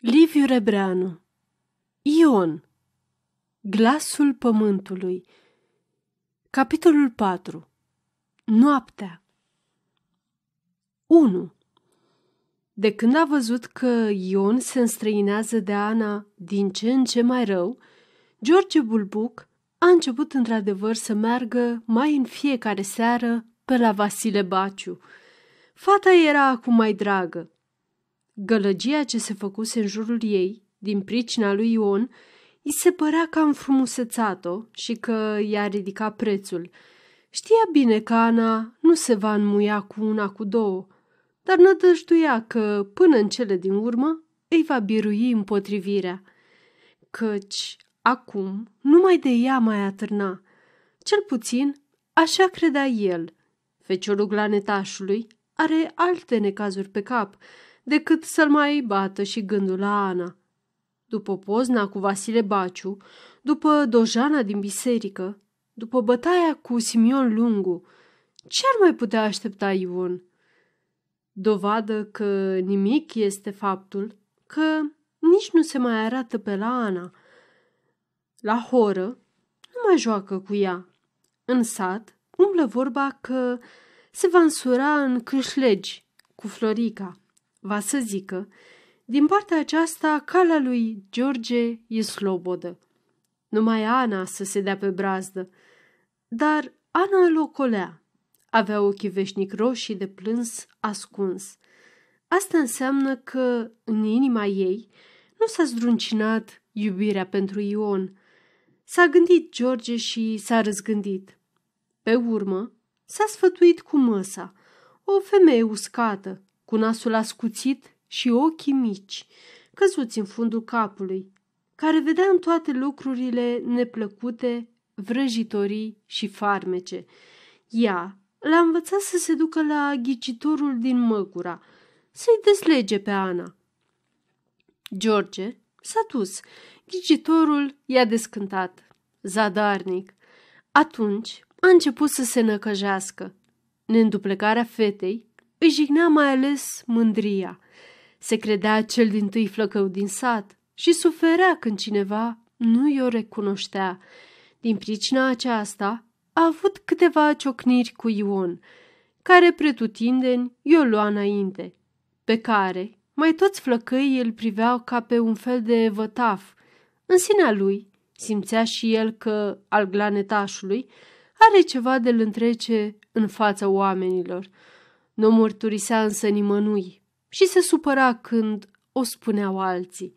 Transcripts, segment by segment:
Liviu Rebreanu. Ion. Glasul pământului. Capitolul 4 Noaptea. 1. De când a văzut că Ion se înstrăinează de Ana din ce în ce mai rău, George Bulbuc a început într-adevăr să meargă mai în fiecare seară pe la Vasile Baciu. Fata era acum mai dragă, Gălăgia ce se făcuse în jurul ei, din pricina lui Ion, îi se părea că am frumusețat-o și că i-a ridicat prețul. Știa bine că Ana nu se va înmuia cu una cu două, dar nădăjduia că, până în cele din urmă, îi va birui împotrivirea. Căci, acum, numai de ea mai atârna. Cel puțin, așa credea el. Feciorul glanetașului are alte necazuri pe cap, decât să-l mai bată și gândul la Ana. După pozna cu Vasile Baciu, după dojana din biserică, după bătaia cu Simion Lungu, ce ar mai putea aștepta Ion? Dovadă că nimic este faptul că nici nu se mai arată pe la Ana. La horă nu mai joacă cu ea. În sat umblă vorba că se va însura în câșlegi cu Florica va să zică, din partea aceasta, calea lui George e slobodă. Numai Ana să se dea pe brazdă. Dar Ana îl ocolea. Avea ochii veșnic roșii de plâns ascuns. Asta înseamnă că în inima ei nu s-a zdruncinat iubirea pentru Ion. S-a gândit George și s-a răzgândit. Pe urmă, s-a sfătuit cu măsa, o femeie uscată, cu nasul ascuțit și ochii mici, căzuți în fundul capului, care vedea în toate lucrurile neplăcute, vrăjitorii și farmece. Ea l-a învățat să se ducă la ghicitorul din Măgura, să-i deslege pe Ana. George s-a dus. Ghicitorul i-a descântat. Zadarnic. Atunci a început să se năcăjească. Neînduplecarea fetei îi jignea mai ales mândria. Se credea cel din tâi flăcău din sat și suferea când cineva nu i-o recunoștea. Din pricina aceasta a avut câteva ciocniri cu Ion, care pretutindeni i-o lua înainte, pe care mai toți flăcăii îl priveau ca pe un fel de vătaf. În sinea lui simțea și el că al glanetașului are ceva de-l întrece în fața oamenilor – nu mărturisea însă nimănui și se supăra când o spuneau alții.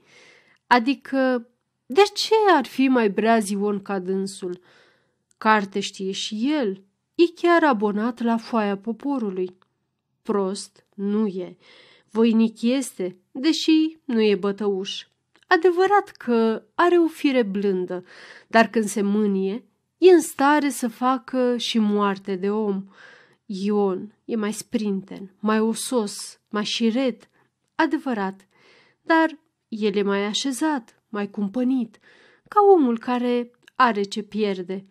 Adică, de ce ar fi mai breaz Ion ca dânsul? Carte știe și el, e chiar abonat la foaia poporului. Prost nu e, voinic este, deși nu e bătăuș. Adevărat că are o fire blândă, dar când se mânie, e în stare să facă și moarte de om – Ion e mai sprinten, mai osos, mai șiret, adevărat, dar el e mai așezat, mai cumpănit, ca omul care are ce pierde.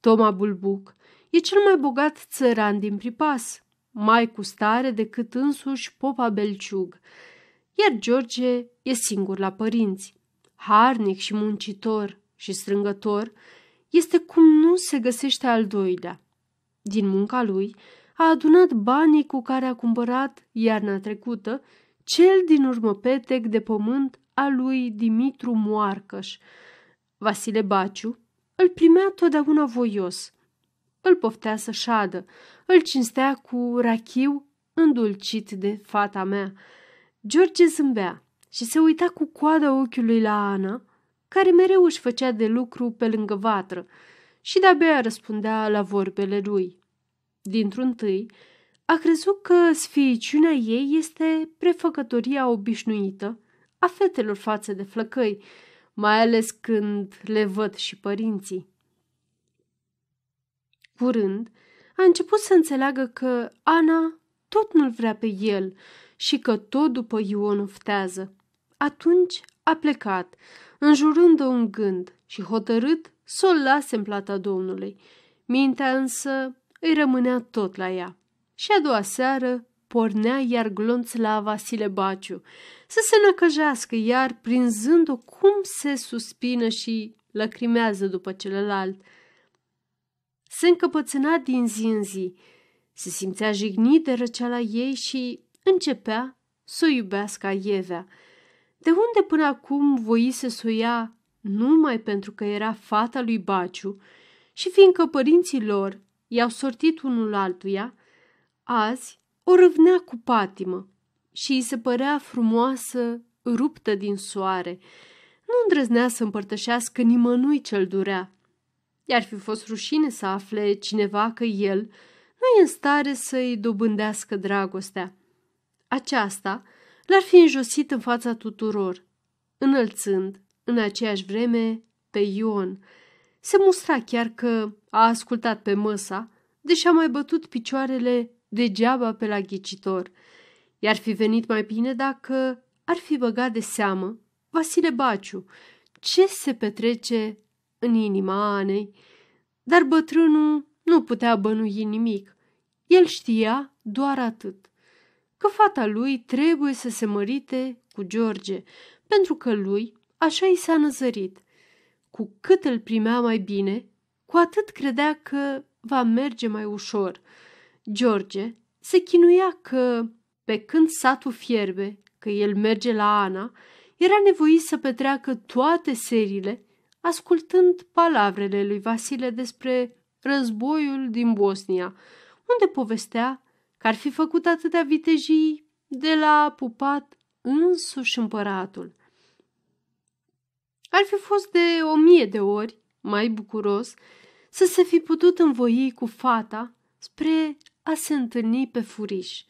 Toma Bulbuc e cel mai bogat țăran din pripas, mai cu stare decât însuși Popa Belciug, iar George e singur la părinți. Harnic și muncitor și strângător, este cum nu se găsește al doilea. Din munca lui a adunat banii cu care a cumpărat iarna trecută cel din urmă petec de pământ al lui Dimitru Moarcăș. Vasile Baciu îl primea totdeauna voios. Îl poftea să șadă, îl cinstea cu rachiu îndulcit de fata mea. George zâmbea și se uita cu coada ochiului la Ana, care mereu își făcea de lucru pe lângă vatră și de-abia răspundea la vorbele lui dintr-un tâi, a crezut că sfiiciunea ei este prefăcătoria obișnuită a fetelor față de flăcăi, mai ales când le văd și părinții. Curând, a început să înțeleagă că Ana tot nu-l vrea pe el și că tot după Ion oftează. Atunci a plecat, înjurând-o un gând și hotărât să o lase în plata Domnului. Mintea însă îi rămânea tot la ea. Și a doua seară pornea iar glonț la Vasile Baciu, să se năcăjească iar prinzând-o cum se suspină și lăcrimează după celălalt. Se încăpățâna din zi în zi, se simțea jignit de răceala ei și începea să o iubească aievea. De unde până acum voise să o ia numai pentru că era fata lui Baciu și fiindcă părinții lor i-au sortit unul altuia, azi o râvnea cu patimă și îi se părea frumoasă, ruptă din soare. Nu îndrăznea să împărtășească nimănui cel durea. I-ar fi fost rușine să afle cineva că el nu e în stare să-i dobândească dragostea. Aceasta l-ar fi înjosit în fața tuturor, înălțând, în aceeași vreme, pe Ion. Se mustra chiar că a ascultat pe măsa, deși a mai bătut picioarele degeaba pe la ghicitor. I-ar fi venit mai bine dacă ar fi băgat de seamă Vasile Baciu ce se petrece în inima Anei, dar bătrânul nu putea bănui nimic. El știa doar atât, că fata lui trebuie să se mărite cu George, pentru că lui așa i s-a năzărit. Cu cât îl primea mai bine, cu atât credea că va merge mai ușor. George se chinuia că, pe când satul fierbe, că el merge la Ana, era nevoit să petreacă toate serile ascultând palavrele lui Vasile despre războiul din Bosnia, unde povestea că ar fi făcut atâtea vitejii de la pupat însuși împăratul. Ar fi fost de o mie de ori mai bucuros să se fi putut învoi cu fata spre a se întâlni pe furiș,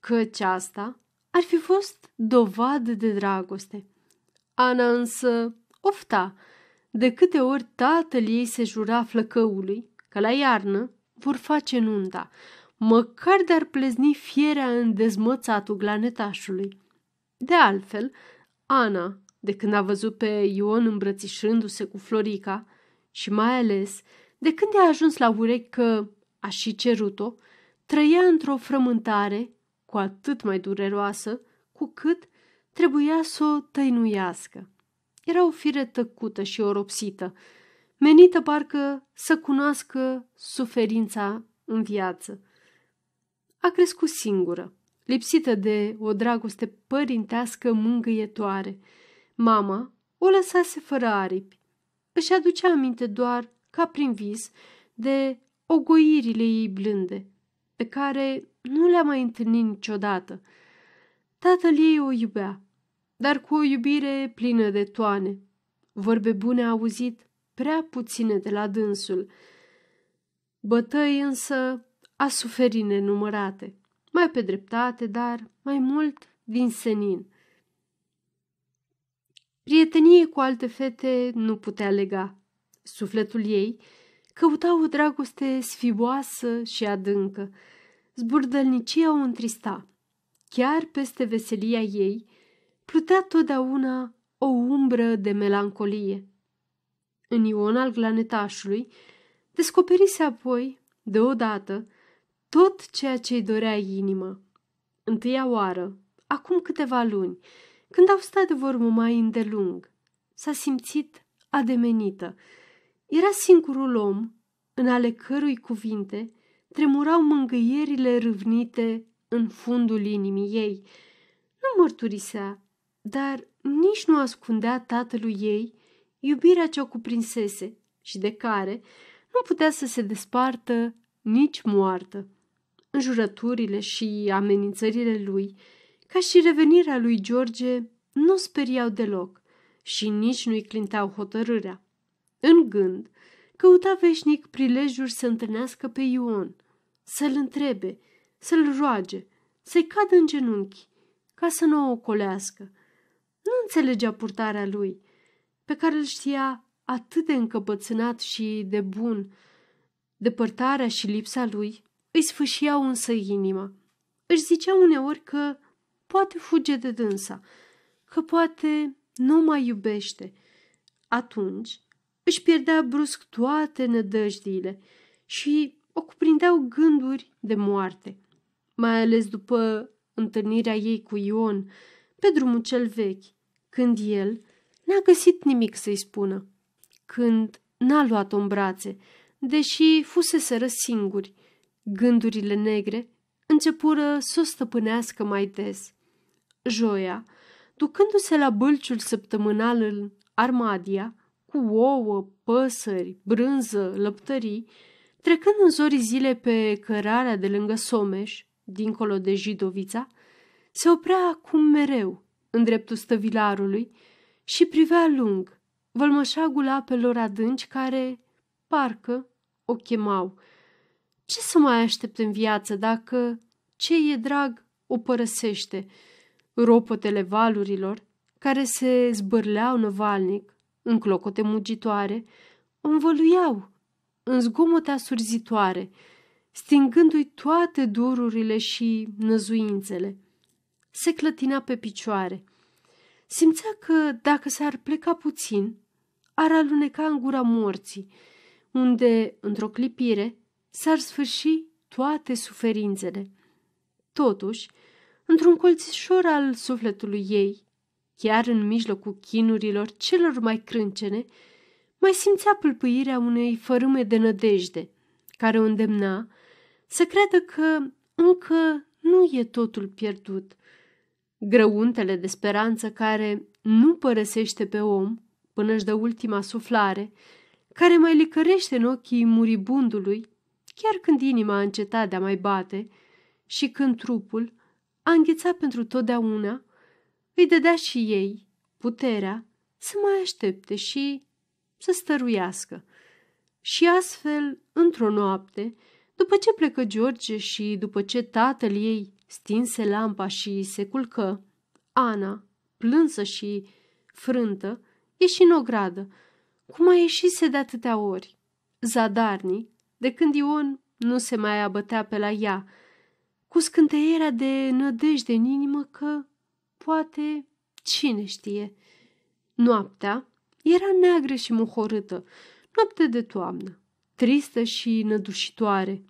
căci asta ar fi fost dovadă de dragoste. Ana însă ofta de câte ori tatăl ei se jura flăcăului că la iarnă vor face nunta, măcar de-ar plezni fierea în dezmățatul glanetașului. De altfel, Ana, de când a văzut pe Ion îmbrățișându-se cu Florica și mai ales de când i-a ajuns la urechi că a și cerut-o, trăia într-o frământare cu atât mai dureroasă cu cât trebuia să o tăinuiască. Era o fire tăcută și oropsită, menită parcă să cunoască suferința în viață. A crescut singură, lipsită de o dragoste părintească mângâietoare. Mama o lăsase fără aripi. Își aducea aminte doar, ca prin vis, de ogoirile ei blânde, pe care nu le-a mai întâlnit niciodată. Tatăl ei o iubea, dar cu o iubire plină de toane. Vorbe bune a auzit prea puține de la dânsul. Bătăi însă a suferit nenumărate, mai pe dreptate, dar mai mult din senin. Prietenie cu alte fete nu putea lega. Sufletul ei căuta o dragoste sfiboasă și adâncă. Zburdălnicia o întrista. Chiar peste veselia ei plutea totdeauna o umbră de melancolie. În Ion al glanetașului descoperise apoi, deodată, tot ceea ce-i dorea inima. Întâia oară, acum câteva luni, când au stat de vorbă mai îndelung, s-a simțit ademenită. Era singurul om în ale cărui cuvinte tremurau mângâierile râvnite în fundul inimii ei. Nu mărturisea, dar nici nu ascundea tatălui ei iubirea ce o cuprinsese și de care nu putea să se despartă nici moartă. Înjurăturile și amenințările lui, ca și revenirea lui George, nu speriau deloc și nici nu-i clinteau hotărârea. În gând, căuta veșnic prilejuri să întâlnească pe Ion, să-l întrebe, să-l roage, să-i cadă în genunchi, ca să nu o ocolească. Nu înțelegea purtarea lui, pe care îl știa atât de încăpățânat și de bun. Depărtarea și lipsa lui îi sfâșiau însă inima. Își zicea uneori că poate fuge de dânsa, că poate nu mai iubește. Atunci își pierdea brusc toate nădăjdiile și o cuprindeau gânduri de moarte. mai ales după întâlnirea ei cu Ion pe drumul cel vechi, când el n-a găsit nimic să-i spună, când n-a luat-o în brațe, deși fuseseră singuri. Gândurile negre începură să o stăpânească mai des. Joia, ducându-se la bălciul săptămânal în Armadia, cu ouă, păsări, brânză, lăptării, trecând în zorii zile pe cărarea de lângă Someș, dincolo de Jidovița, se oprea acum mereu în dreptul stăvilarului și privea lung vălmășagul apelor adânci care, parcă, o chemau. Ce să mai aștepte în viață dacă ce e drag o părăsește? Ropotele valurilor, care se zbârleau năvalnic, în clocote mugitoare, o învăluiau în zgomote asurzitoare, stingându-i toate dururile și năzuințele. Se clătina pe picioare. Simțea că, dacă s-ar pleca puțin, ar aluneca în gura morții, unde, într-o clipire, s-ar sfârși toate suferințele. Totuși, într-un colțișor al sufletului ei, chiar în mijlocul chinurilor celor mai crâncene, mai simțea pâlpâirea unei fărâme de nădejde, care o îndemna să creadă că încă nu e totul pierdut. Grăuntele de speranță care nu părăsește pe om până își dă ultima suflare, care mai licărește în ochii muribundului, chiar când inima a încetat de a mai bate și când trupul a înghețat pentru totdeauna, îi dădea și ei puterea să mai aștepte și să stăruiască. Și astfel, într-o noapte, după ce plecă George și după ce tatăl ei stinse lampa și se culcă, Ana, plânsă și frântă, ieși în ogradă, cum a ieșise de atâtea ori. Zadarnic, de când Ion nu se mai abătea pe la ea, cu scânteierea de nădejde în inimă că, poate, cine știe. Noaptea era neagră și muhorâtă, noapte de toamnă, tristă și nădușitoare.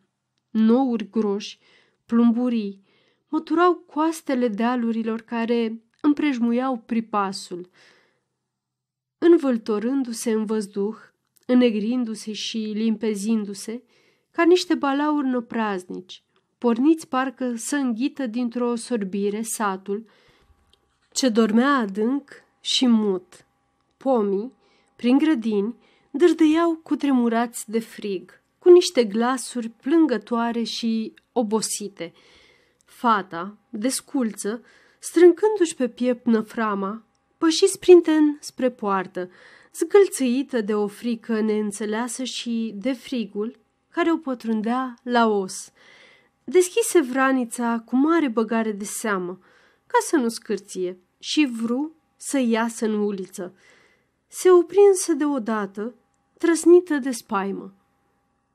Nouri groși, plumburii, măturau coastele dealurilor care împrejmuiau pripasul, învăltorându-se în văzduh, înnegrindu-se și limpezindu-se, ca niște balauri năpraznici, porniți parcă să înghită dintr-o sorbire satul, ce dormea adânc și mut. Pomii, prin grădini, dârdăiau cu tremurați de frig, cu niște glasuri plângătoare și obosite. Fata, desculță, strâncându-și pe piept năframa, păși sprinten spre poartă, zgâlțâită de o frică neînțeleasă și de frigul care o pătrundea la os. Deschise vranița cu mare băgare de seamă, ca să nu scârție, și vru să iasă în uliță. Se oprinsă deodată, trăsnită de spaimă.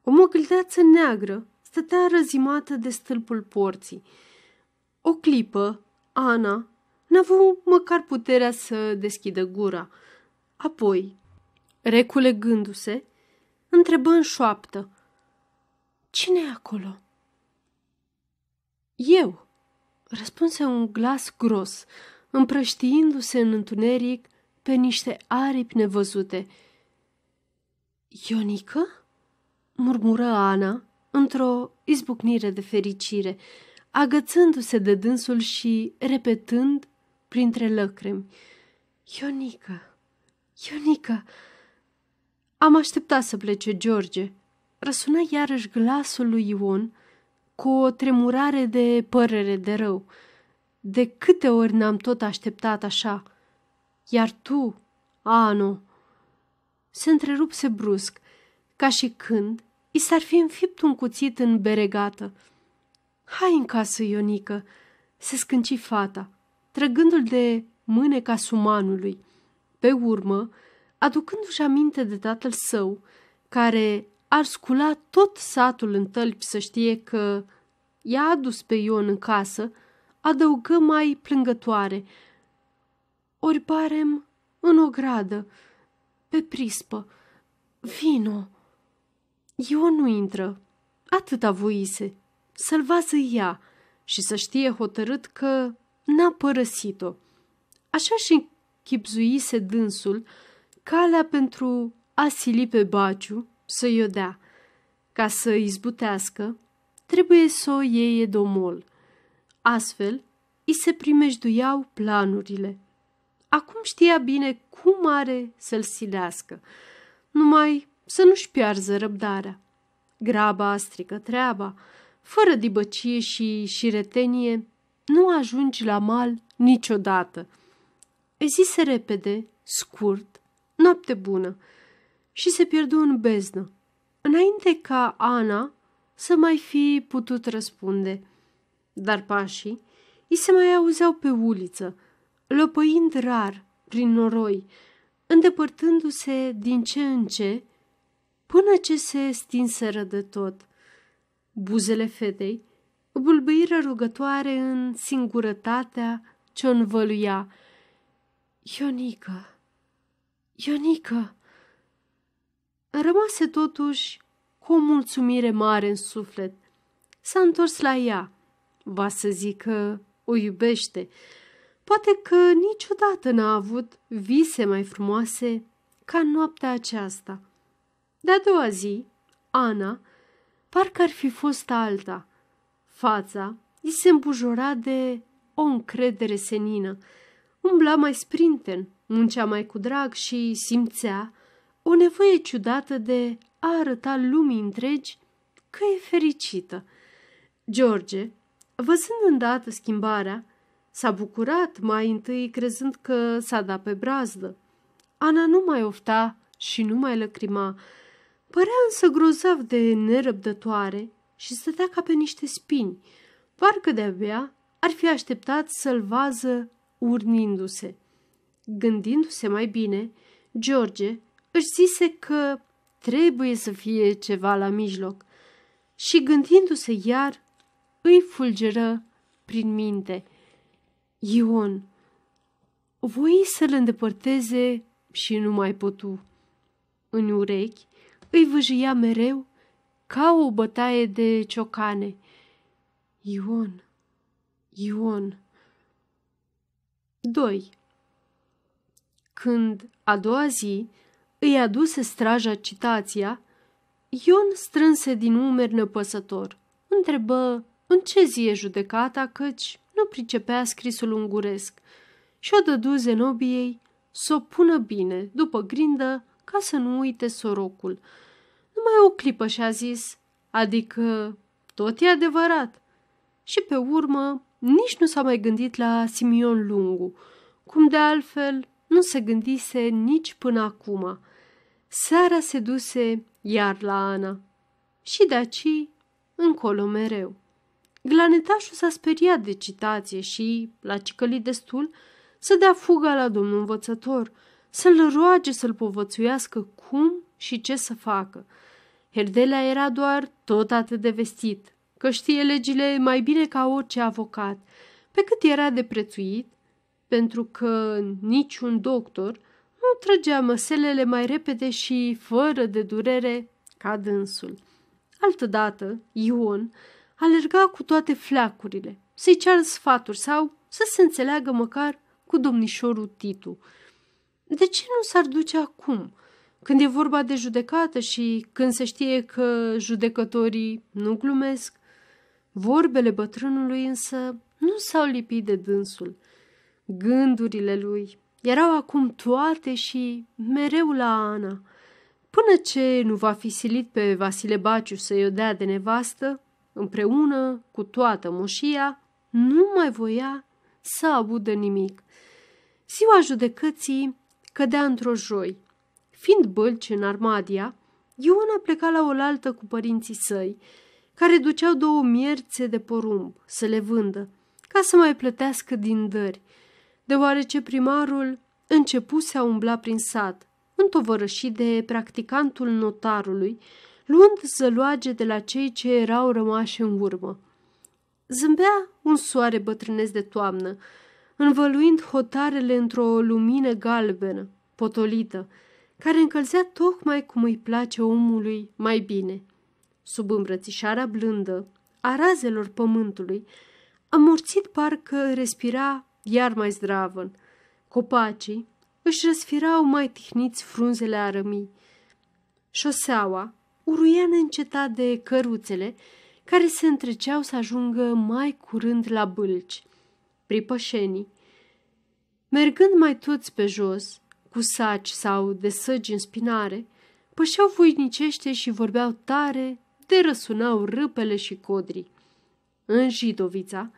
O mogâldeață neagră stătea răzimată de stâlpul porții. O clipă, Ana N-a avut măcar puterea să deschidă gura. Apoi, reculegându-se, întrebă în șoaptă. Cine e acolo?" Eu," răspunse un glas gros, împrăștiindu-se în întuneric pe niște aripi nevăzute. Ionică?" murmură Ana într-o izbucnire de fericire, agățându-se de dânsul și repetând printre lăcrimi. Ionica, Ionica! Am așteptat să plece George. Răsuna iarăși glasul lui Ion cu o tremurare de părere de rău. De câte ori n-am tot așteptat așa? Iar tu, Ano, se întrerupse brusc, ca și când i s-ar fi înfipt un cuțit în beregată. Hai în casă, Ionică, se scânci fata trăgându-l de mâneca sumanului. Pe urmă, aducându-și aminte de tatăl său, care ar scula tot satul în tălpi să știe că i-a adus pe Ion în casă, adăugă mai plângătoare. Ori parem în o gradă, pe prispă. Vino! Ion nu intră. Atâta voise. Să-l vază ea și să știe hotărât că n-a părăsit-o. Așa și chipzuise dânsul calea pentru a sili pe Baciu să-i o dea. Ca să izbutească, trebuie să o iei domol. Astfel, îi se primejduiau planurile. Acum știa bine cum are să-l silească, numai să nu-și piarză răbdarea. Graba strică treaba, fără dibăcie și șiretenie, nu ajungi la mal niciodată. Îi zise repede, scurt, noapte bună și se pierdu în beznă, înainte ca Ana să mai fi putut răspunde. Dar pașii îi se mai auzeau pe uliță, lăpăind rar prin noroi, îndepărtându-se din ce în ce, până ce se stinseră de tot. Buzele fetei bulbâiră rugătoare în singurătatea ce o învăluia. Ionică, Ionică! Rămase totuși cu o mulțumire mare în suflet. S-a întors la ea. Va să zică, o iubește. Poate că niciodată n-a avut vise mai frumoase ca noaptea aceasta. De-a doua zi, Ana, parcă ar fi fost alta. Fața îi se îmbujora de o încredere senină. Umbla mai sprinten, muncea mai cu drag și simțea o nevoie ciudată de a arăta lumii întregi că e fericită. George, văzând îndată schimbarea, s-a bucurat mai întâi crezând că s-a dat pe brazdă. Ana nu mai ofta și nu mai lăcrima, părea însă grozav de nerăbdătoare și stătea ca pe niște spini, parcă de-abia ar fi așteptat să-l vază urnindu-se. Gândindu-se mai bine, George își zise că trebuie să fie ceva la mijloc și gândindu-se iar, îi fulgeră prin minte. Ion, voi să-l îndepărteze și nu mai putu. În urechi îi vâjia mereu ca o bătaie de ciocane. Ion, Ion. 2. Când a doua zi îi aduse straja citația, Ion strânse din umeri năpăsător. Întrebă în ce zi e judecata, căci nu pricepea scrisul unguresc și o dădu Zenobiei să o pună bine, după grindă, ca să nu uite sorocul. Numai o clipă și-a zis, adică tot e adevărat. Și pe urmă nici nu s-a mai gândit la Simion Lungu, cum de altfel nu se gândise nici până acum. Seara se duse iar la Ana și de aci încolo mereu. Glanetașul s-a speriat de citație și, la cicălit destul, să dea fuga la domnul învățător, să-l roage să-l povățuiască cum și ce să facă. Herdelea era doar tot atât de vestit, că știe legile mai bine ca orice avocat, pe cât era de prețuit, pentru că niciun doctor nu trăgea măselele mai repede și fără de durere ca dânsul. Altădată, Ion alerga cu toate fleacurile, să-i ceară sfaturi sau să se înțeleagă măcar cu domnișorul Titu. De ce nu s-ar duce acum, când e vorba de judecată și când se știe că judecătorii nu glumesc? Vorbele bătrânului însă nu s-au lipit de dânsul. Gândurile lui erau acum toate și mereu la Ana. Până ce nu va fi silit pe Vasile Baciu să-i o dea de nevastă, împreună cu toată moșia, nu mai voia să audă nimic. Ziua judecății cădea într-o joi. Fiind bălci în Armadia, Ion a plecat la oaltă cu părinții săi, care duceau două mierțe de porumb să le vândă, ca să mai plătească din dări, deoarece primarul începuse a umbla prin sat, întovărășit de practicantul notarului, luând zăloage de la cei ce erau rămași în urmă. Zâmbea un soare bătrânesc de toamnă, învăluind hotarele într-o lumină galbenă, potolită, care încălzea tocmai cum îi place omului mai bine. Sub îmbrățișarea blândă a razelor pământului, Amorțit parcă respira iar mai zdravăn. Copacii își răsfirau mai tihniți frunzele arămii. Șoseaua uruia neîncetat de căruțele care se întreceau să ajungă mai curând la bâlci. Pripășenii, mergând mai toți pe jos, cu saci sau de săgi în spinare, pășeau voinicește și vorbeau tare de răsunau râpele și codrii. În Jidovița,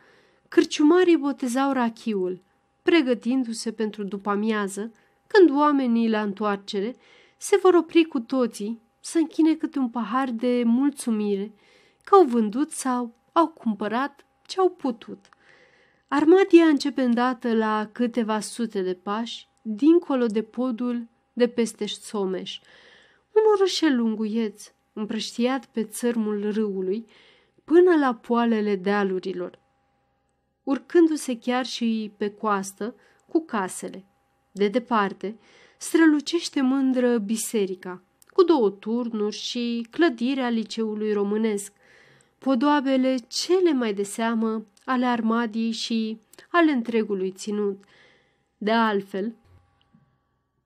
cârciumarii botezau rachiul, pregătindu-se pentru după-amiază, când oamenii la întoarcere se vor opri cu toții să închine câte un pahar de mulțumire că au vândut sau au cumpărat ce au putut. Armadia începe îndată la câteva sute de pași, dincolo de podul de peste Someș, un orășel lunguieț, împrăștiat pe țărmul râului, până la poalele dealurilor, urcându-se chiar și pe coastă cu casele. De departe, strălucește mândră biserica, cu două turnuri și clădirea liceului românesc, podoabele cele mai de seamă ale armadiei și ale întregului ținut. De altfel,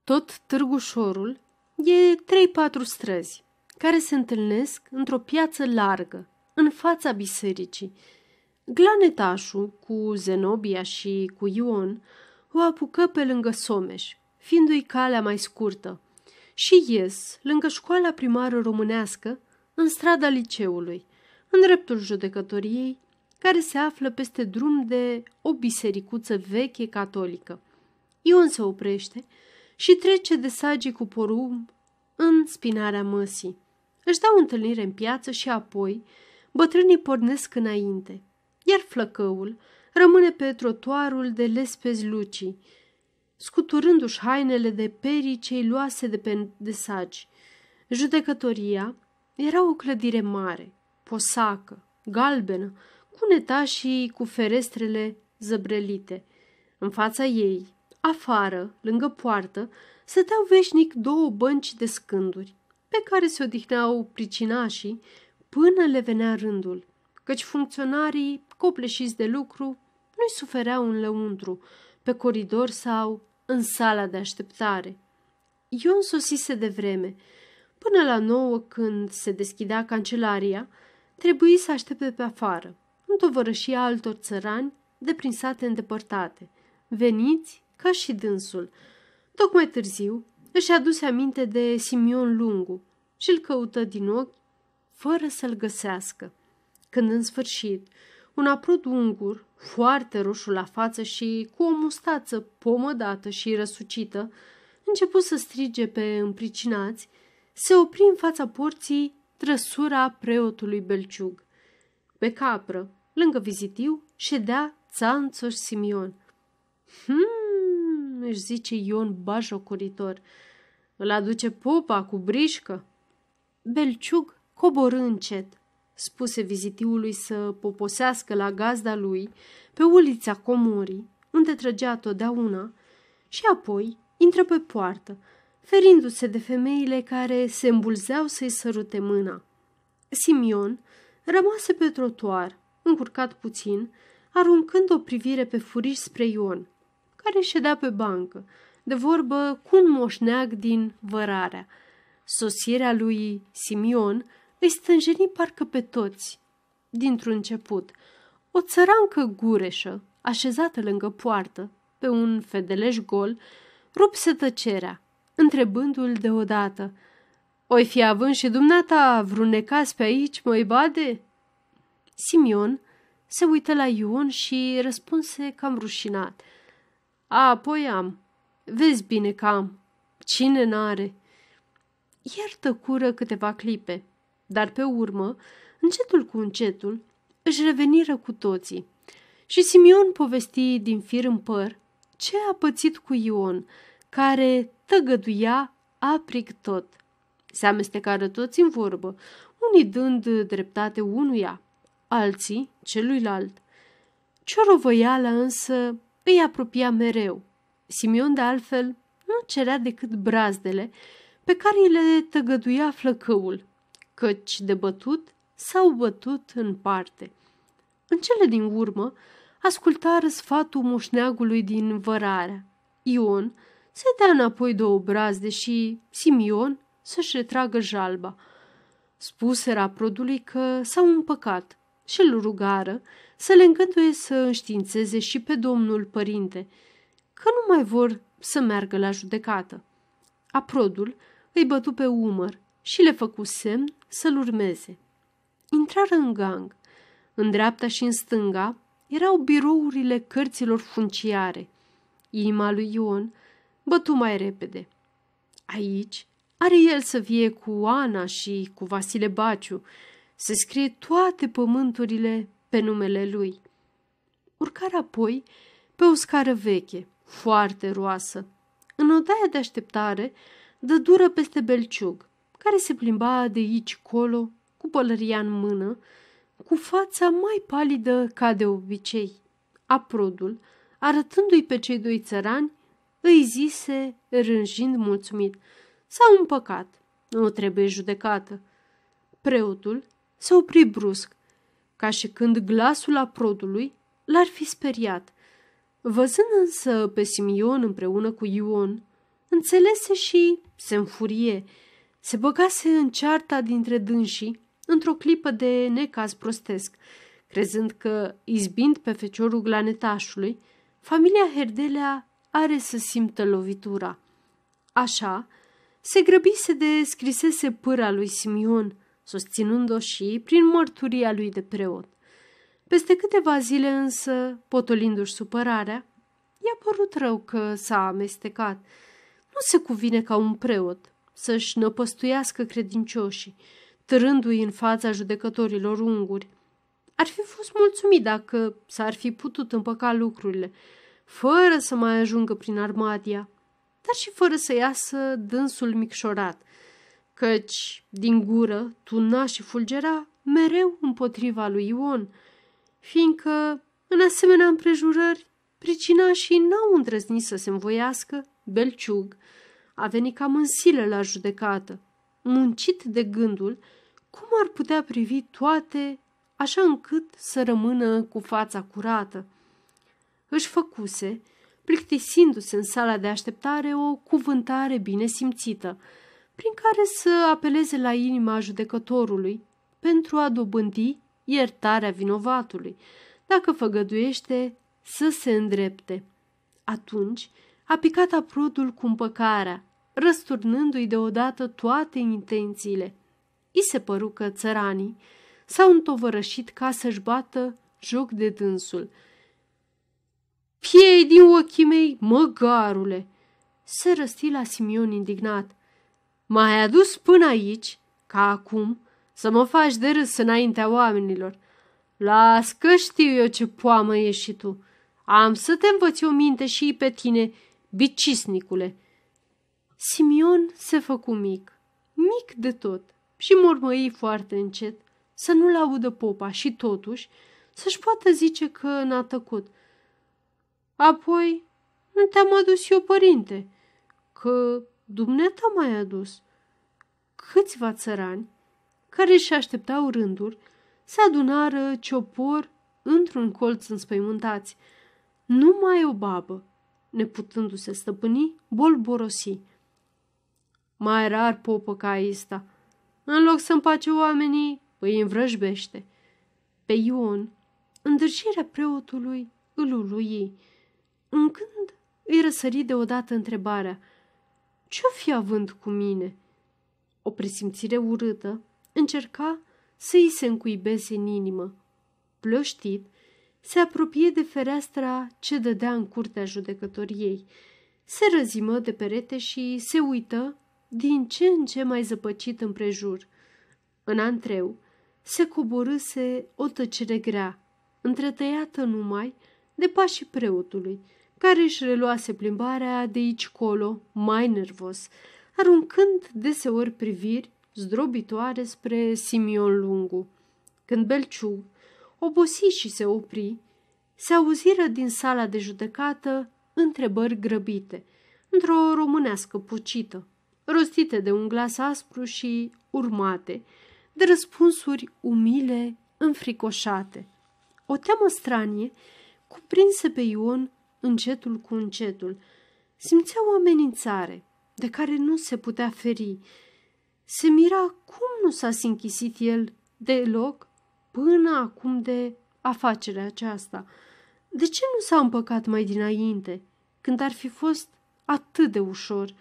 tot Târgușorul e trei-patru străzi care se întâlnesc într-o piață largă, în fața bisericii. Glanetașul cu Zenobia și cu Ion o apucă pe lângă Someș, fiindu-i calea mai scurtă, și ies lângă școala primară românească, în strada liceului, în dreptul judecătoriei, care se află peste drum de o bisericuță veche catolică. Ion se oprește și trece de sagi cu porumb în spinarea măsii. Își dau întâlnire în piață și apoi bătrânii pornesc înainte, iar flăcăul rămâne pe trotuarul de lespezi lucii, scuturându-și hainele de perii cei luase de pe de sagi. Judecătoria era o clădire mare, posacă, galbenă, cu netașii cu ferestrele zăbrelite. În fața ei, afară, lângă poartă, stăteau veșnic două bănci de scânduri, pe care se odihneau pricinașii până le venea rândul, căci funcționarii, copleșiți de lucru, nu-i sufereau în lăuntru, pe coridor sau în sala de așteptare. Ion sosise de vreme. Până la nouă, când se deschidea cancelaria, trebuie să aștepte pe afară, în tovărășia altor țărani de prin sate îndepărtate, veniți ca și dânsul. Tocmai târziu își aduse aminte de Simion Lungu și îl căută din ochi fără să-l găsească. Când în sfârșit, un aprut ungur, foarte roșu la față și cu o mustață pomădată și răsucită, început să strige pe împricinați, se opri în fața porții trăsura preotului Belciug. Pe capră, lângă vizitiu, ședea țanțoș Simion. Hmm, își zice Ion bajocoritor, îl aduce popa cu brișcă. Belciug coborâ încet, spuse vizitiului să poposească la gazda lui pe ulița Comorii, unde trăgea totdeauna, și apoi intră pe poartă, ferindu-se de femeile care se îmbulzeau să-i sărute mâna. Simion rămase pe trotuar, încurcat puțin, aruncând o privire pe furiș spre Ion, care ședea pe bancă, de vorbă cu un moșneag din vărarea. Sosirea lui Simion îi stânjeni parcă pe toți. Dintr-un început, o țărancă gureșă, așezată lângă poartă, pe un fedeleș gol, rupse tăcerea, întrebându-l deodată, Oi fi având și dumneata vreun necas pe aici, măi bade?" Simion se uită la Ion și răspunse cam rușinat. A, apoi am. Vezi bine că am. Cine n-are?" Iar tăcură câteva clipe dar pe urmă, încetul cu încetul, își reveniră cu toții. Și Simion povesti din fir în păr ce a pățit cu Ion, care tăgăduia aprig tot. Se amestecară toți în vorbă, unii dând dreptate unuia, alții celuilalt. Ciorovăiala însă îi apropia mereu. Simion de altfel nu cerea decât brazdele pe care le tăgăduia flăcăul căci de bătut s-au bătut în parte. În cele din urmă, ascultară sfatul moșneagului din vărarea. Ion se dea înapoi două brazde și Simion să-și retragă jalba. Spuseră prodului că s-au împăcat și îl rugară să le îngăduie să înștiințeze și pe domnul părinte, că nu mai vor să meargă la judecată. Aprodul îi bătu pe umăr și le făcu semn să-l urmeze. Intrară în gang. În dreapta și în stânga erau birourile cărților funciare. Inima lui Ion bătu mai repede. Aici are el să vie cu Ana și cu Vasile Baciu, să scrie toate pământurile pe numele lui. Urcare apoi pe o scară veche, foarte roasă. În odaia de așteptare dă dură peste belciug, care se plimba de aici colo, cu pălăria în mână, cu fața mai palidă ca de obicei. Aprodul, arătându-i pe cei doi țărani, îi zise, rânjind mulțumit, S-a împăcat, nu trebuie judecată. Preotul se opri brusc, ca și când glasul aprodului l-ar fi speriat. Văzând însă pe Simion împreună cu Ion, înțelese și se înfurie. Se băgase în cearta dintre dânsii într-o clipă de necaz prostesc, crezând că, izbind pe feciorul glanetașului, familia Herdelea are să simtă lovitura. Așa, se grăbise de scrisese pâra lui Simion, susținând-o și prin mărturia lui de preot. Peste câteva zile însă, potolindu-și supărarea, i-a părut rău că s-a amestecat. Nu se cuvine ca un preot să-și năpăstuiască credincioșii, târându-i în fața judecătorilor unguri. Ar fi fost mulțumit dacă s-ar fi putut împăca lucrurile, fără să mai ajungă prin Armadia, dar și fără să iasă dânsul micșorat, căci din gură tuna și fulgera mereu împotriva lui Ion, fiindcă, în asemenea împrejurări, pricinașii n-au îndrăznit să se învoiască, belciug, a venit cam în sile la judecată, muncit de gândul cum ar putea privi toate așa încât să rămână cu fața curată. Își făcuse, plictisindu-se în sala de așteptare, o cuvântare bine simțită, prin care să apeleze la inima judecătorului pentru a dobândi iertarea vinovatului, dacă făgăduiește să se îndrepte. Atunci a picat aprodul cu împăcarea, răsturnându-i deodată toate intențiile. I se păru că țăranii s-au întovărășit ca să-și bată joc de dânsul. Piei din ochii mei, măgarule! Se răsti la Simion indignat. M-ai adus până aici, ca acum, să mă faci de râs înaintea oamenilor. Las că știu eu ce poamă ești și tu. Am să te învăț o minte și pe tine, bicisnicule. Simion se făcu mic, mic de tot, și mormăi foarte încet, să nu-l audă popa și totuși să-și poată zice că n-a tăcut. Apoi, nu te-am adus eu, părinte, că dumneata m-ai adus. Câțiva țărani, care își așteptau rânduri, se adunară ciopor într-un colț înspăimântați. Numai o babă, neputându-se stăpâni, bolborosi. Mai rar popă ca asta. În loc să împace oamenii, îi învrăjbește. Pe Ion, îndârșirea preotului îl ului. În când îi răsări deodată întrebarea, ce-o fi având cu mine? O presimțire urâtă încerca să îi se încuibeze în inimă. Plăștit, se apropie de fereastra ce dădea în curtea judecătoriei. Se răzimă de perete și se uită din ce în ce mai zăpăcit împrejur. În antreu se coborâse o tăcere grea, întretăiată numai de pașii preotului, care își reluase plimbarea de aici colo, mai nervos, aruncând deseori priviri zdrobitoare spre Simion Lungu. Când Belciug obosi și se opri, se auziră din sala de judecată întrebări grăbite, într-o românească pucită, rostite de un glas aspru și urmate de răspunsuri umile, înfricoșate. O teamă stranie cuprinse pe Ion încetul cu încetul. Simțea o amenințare de care nu se putea feri. Se mira cum nu s-a sinchisit el deloc până acum de afacerea aceasta. De ce nu s-a împăcat mai dinainte, când ar fi fost atât de ușor?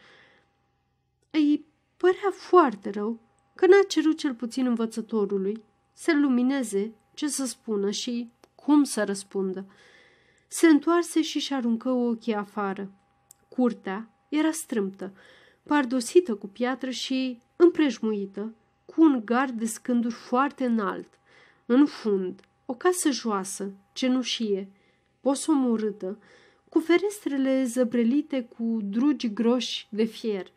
Îi părea foarte rău că n-a cerut cel puțin învățătorului să lumineze ce să spună și cum să răspundă. Se întoarse și și aruncă ochii afară. Curtea era strâmtă, pardosită cu piatră și împrejmuită, cu un gard de scânduri foarte înalt. În fund, o casă joasă, cenușie, posomorâtă, cu ferestrele zăbrelite cu drugi groși de fier.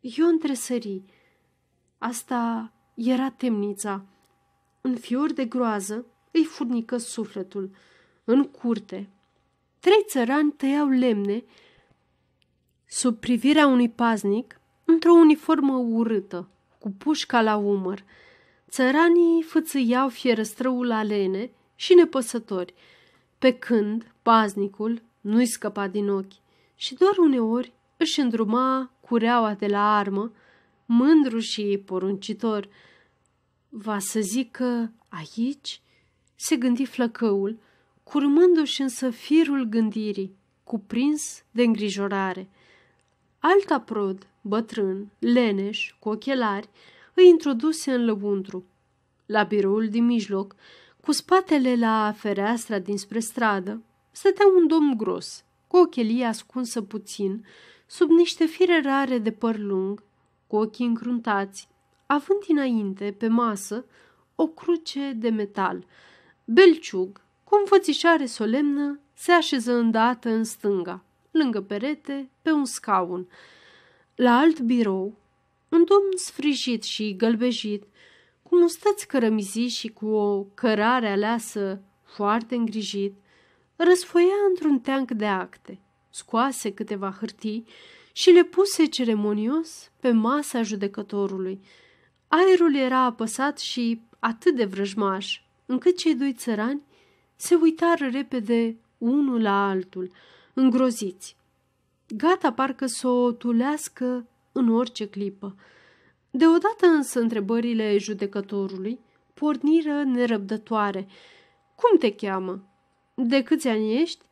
Eu întresări. Asta era temnița. În fior de groază îi furnică sufletul. În curte, trei țărani tăiau lemne sub privirea unui paznic într-o uniformă urâtă, cu pușca la umăr. Țăranii fățâiau fierăstrăul alene și nepăsători, pe când paznicul nu-i scăpa din ochi și doar uneori își îndruma cureaua de la armă, mândru și poruncitor. Va să zică aici? Se gândi flăcăul, curmându-și însă firul gândirii, cuprins de îngrijorare. Alta prod, bătrân, leneș, cu ochelari, îi introduse în lăuntru. La biroul din mijloc, cu spatele la fereastra dinspre stradă, stătea un domn gros, cu ochelie ascunsă puțin, sub niște fire rare de păr lung, cu ochii încruntați, având dinainte, pe masă, o cruce de metal. Belciug, cu înfățișare solemnă, se așeză îndată în stânga, lângă perete, pe un scaun. La alt birou, un domn sfrijit și gălbejit, cu mustăți cărămizi și cu o cărare aleasă foarte îngrijit, răsfoia într-un teanc de acte, scoase câteva hârtii și le puse ceremonios pe masa judecătorului. Aerul era apăsat și atât de vrăjmaș, încât cei doi țărani se uitară repede unul la altul, îngroziți. Gata parcă să o tulească în orice clipă. Deodată însă întrebările judecătorului porniră nerăbdătoare. Cum te cheamă? De câți ani ești?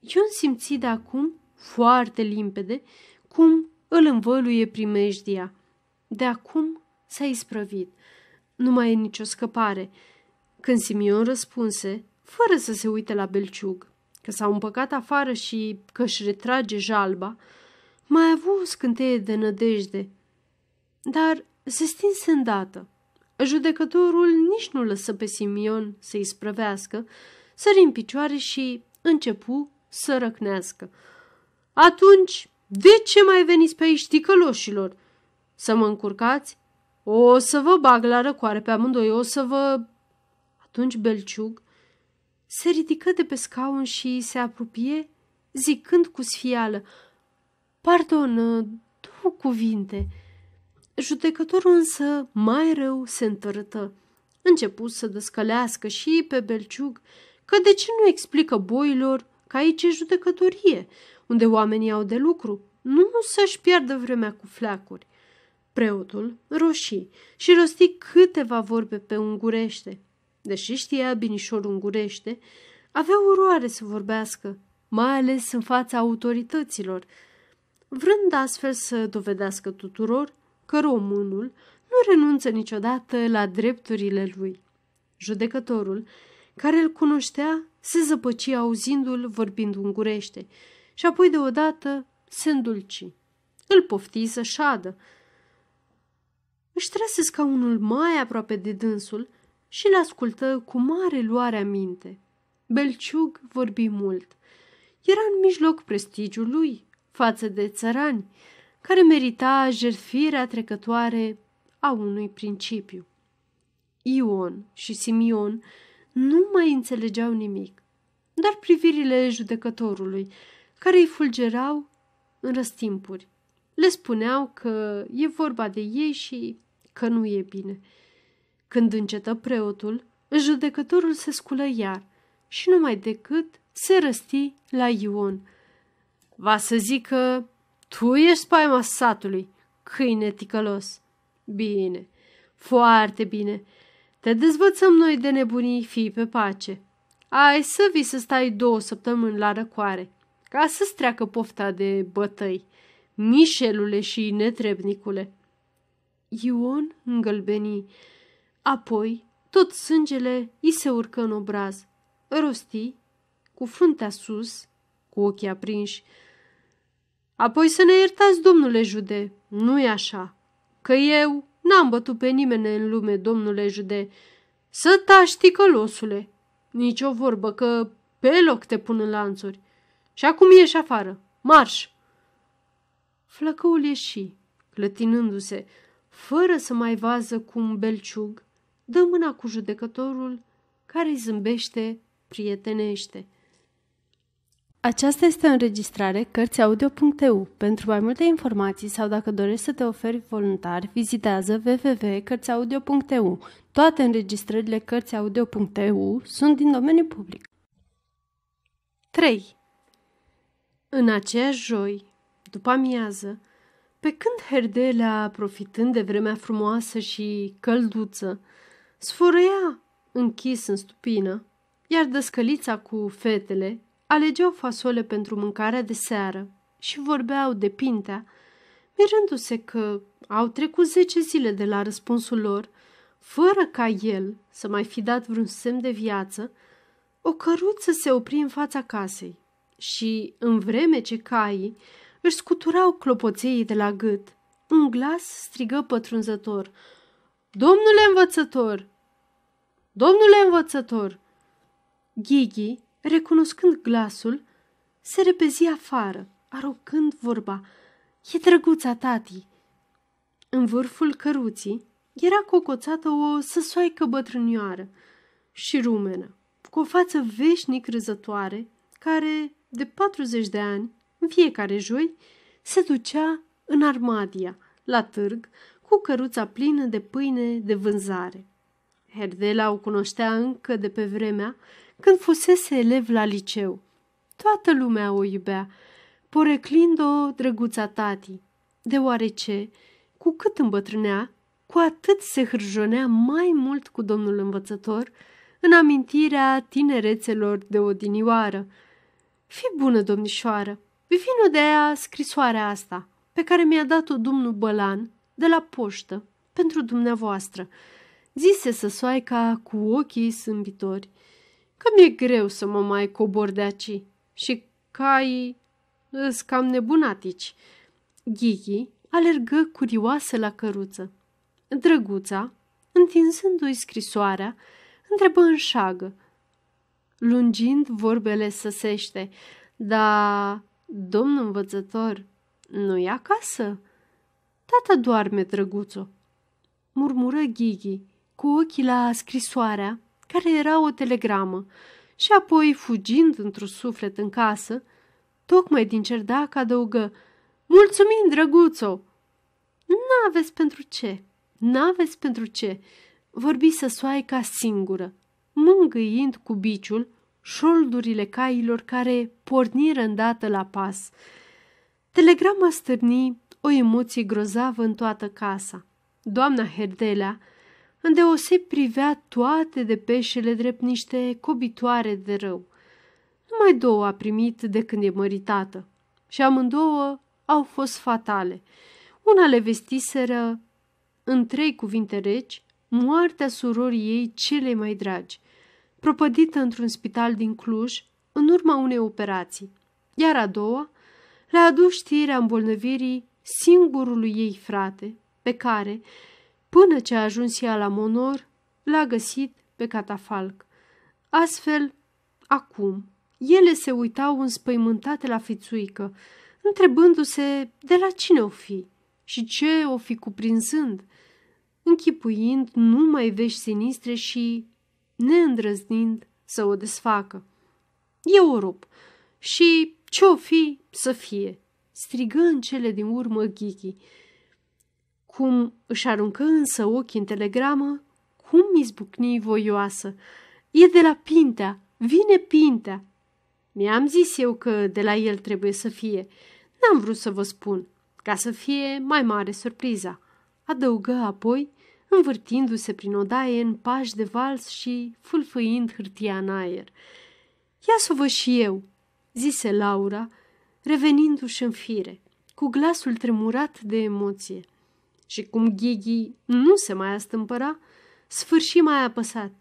Eu simți de acum foarte limpede cum îl învăluie primejdia. De acum s-a isprăvit. Nu mai e nicio scăpare. Când Simion răspunse, fără să se uite la belciug, că s-a împăcat afară și că își retrage jalba, mai a avut o scânteie de nădejde, dar se stinse îndată. Judecătorul nici nu lăsă pe Simion să-i sprăvească, sări în picioare și începu să răcnească. Atunci, de ce mai veniți pe aici, ticăloșilor? Să mă încurcați? O să vă bag la răcoare pe amândoi, o să vă... Atunci Belciug se ridică de pe scaun și se apropie, zicând cu sfială, Pardon, două cuvinte. Judecătorul însă mai rău se întărâtă. Începu să descălească și pe Belciug că de ce nu explică boilor că aici e judecătorie, unde oamenii au de lucru, nu să-și piardă vremea cu fleacuri. Preotul roșii și rosti câteva vorbe pe ungurește. Deși știa binișor ungurește, avea oroare să vorbească, mai ales în fața autorităților, vrând astfel să dovedească tuturor că românul nu renunță niciodată la drepturile lui. Judecătorul, care îl cunoștea, se zăpăci auzindu-l vorbind ungurește și apoi deodată se îndulci. Îl pofti să șadă. Își trase scaunul mai aproape de dânsul și îl ascultă cu mare luare aminte. Belciug vorbi mult. Era în mijloc prestigiul lui față de țărani, care merita jertfirea trecătoare a unui principiu. Ion și Simion nu mai înțelegeau nimic, dar privirile judecătorului, care îi fulgerau în răstimpuri, le spuneau că e vorba de ei și că nu e bine. Când încetă preotul, judecătorul se sculă iar și numai decât se răsti la Ion. Va să zică, tu ești spaima satului, câine ticălos. Bine, foarte bine. Te dezvățăm noi de nebunii, fii pe pace. Ai să vii să stai două săptămâni la răcoare, ca să-ți treacă pofta de bătăi, mișelule și netrebnicule. Ion îngălbeni, apoi tot sângele îi se urcă în obraz. Rosti, cu fruntea sus, cu ochii aprinși. Apoi să ne iertați, domnule jude, nu-i așa, că eu n-am bătut pe nimeni în lume, domnule jude. Să tași, ticălosule, nici o vorbă, că pe loc te pun în lanțuri. Și acum ieși afară, marș! Flăcăul ieși, clătinându-se, fără să mai vază cu un belciug, dă mâna cu judecătorul care îi zâmbește prietenește. Aceasta este o înregistrare Cărțiaudio.eu. Pentru mai multe informații sau dacă dorești să te oferi voluntar, vizitează www.cărțiaudio.eu. Toate înregistrările Cărțiaudio.eu sunt din domeniu public. 3. În aceeași joi, după amiază, pe când Herdelea, profitând de vremea frumoasă și călduță, sfărăia închis în stupină, iar dăscălița cu fetele alegeau fasole pentru mâncarea de seară și vorbeau de pintea, mirându-se că au trecut zece zile de la răspunsul lor, fără ca el să mai fi dat vreun semn de viață, o căruță se opri în fața casei și, în vreme ce caii își scuturau clopoței de la gât, un glas strigă pătrunzător. Domnule învățător! Domnule învățător! Ghighi, recunoscând glasul, se repezi afară, aruncând vorba. E drăguța, tati! În vârful căruții era cocoțată o săsoaică bătrânioară și rumenă, cu o față veșnic râzătoare, care, de 40 de ani, în fiecare joi, se ducea în Armadia, la târg, cu căruța plină de pâine de vânzare. Herdela o cunoștea încă de pe vremea când fusese elev la liceu. Toată lumea o iubea, poreclind-o drăguța tati, deoarece, cu cât îmbătrânea, cu atât se hârjonea mai mult cu domnul învățător în amintirea tinerețelor de odinioară. Fi bună, domnișoară, vino de aia scrisoarea asta, pe care mi-a dat-o domnul Bălan de la poștă pentru dumneavoastră, zise să soaica cu ochii sâmbitori că mi-e greu să mă mai cobor de aici și caii îs cam nebunatici. Ghighi alergă curioasă la căruță. Drăguța, întinzându-i scrisoarea, întrebă în șagă. Lungind vorbele săsește, da, domnul învățător, nu e acasă? Tata doarme, drăguțo, murmură Ghighi, cu ochii la scrisoarea care era o telegramă, și apoi, fugind într-un suflet în casă, tocmai din cerdac adăugă, Mulțumim, drăguțo! N-aveți pentru ce, n-aveți pentru ce, vorbi să soaica singură, mângâind cu biciul șoldurile cailor care porniră îndată la pas. Telegrama stârni o emoție grozavă în toată casa. Doamna Herdelea îndeoseb privea toate de peșele drept niște cobitoare de rău. Numai două a primit de când e măritată și amândouă au fost fatale. Una le vestiseră în trei cuvinte reci moartea surorii ei cele mai dragi, propădită într-un spital din Cluj în urma unei operații, iar a doua le-a adus știrea îmbolnăvirii singurului ei frate, pe care, Până ce a ajuns ea la Monor, l-a găsit pe catafalc. Astfel, acum, ele se uitau înspăimântate la fițuică, întrebându-se de la cine o fi și ce o fi cuprinzând, închipuind numai vești sinistre și neîndrăznind să o desfacă. E o rup și ce o fi să fie, strigă în cele din urmă Ghighi. Cum își aruncă însă ochii în telegramă, cu cum izbucni voioasă. E de la Pintea, vine Pintea. Mi-am zis eu că de la el trebuie să fie. N-am vrut să vă spun, ca să fie mai mare surpriza. Adăugă apoi, învârtindu-se prin odaie în pași de vals și fâlfâind hârtia în aer. Ia să vă și eu, zise Laura, revenindu-și în fire, cu glasul tremurat de emoție. Și cum Ghighi nu se mai astâmpăra, sfârși mai apăsat.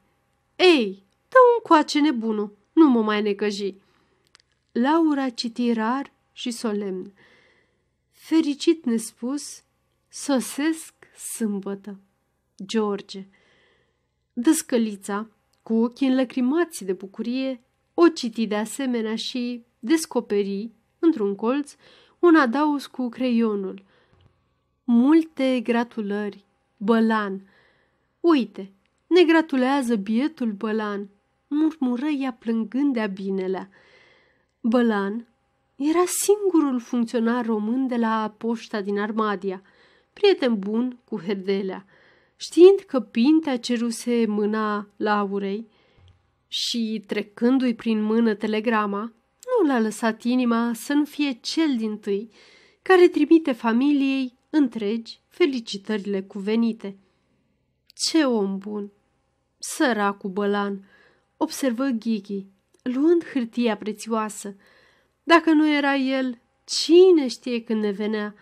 Ei, dă un coace nebunul, nu mă mai necăji. Laura citi rar și solemn. Fericit nespus, sosesc sâmbătă. George. Dăscălița, cu ochii înlăcrimați de bucurie, o citi de asemenea și descoperi, într-un colț, un adaus cu creionul. Multe gratulări, bălan. Uite, ne gratulează bietul bălan, murmură ea plângând de-a binelea. Bălan era singurul funcționar român de la poșta din Armadia, prieten bun cu Herdelea. Știind că Pintea ceruse mâna Laurei și trecându-i prin mână telegrama, nu l-a lăsat inima să nu fie cel din tâi care trimite familiei întregi felicitările cuvenite. Ce om bun! Săracul bălan, observă Ghighi, luând hârtia prețioasă. Dacă nu era el, cine știe când ne venea?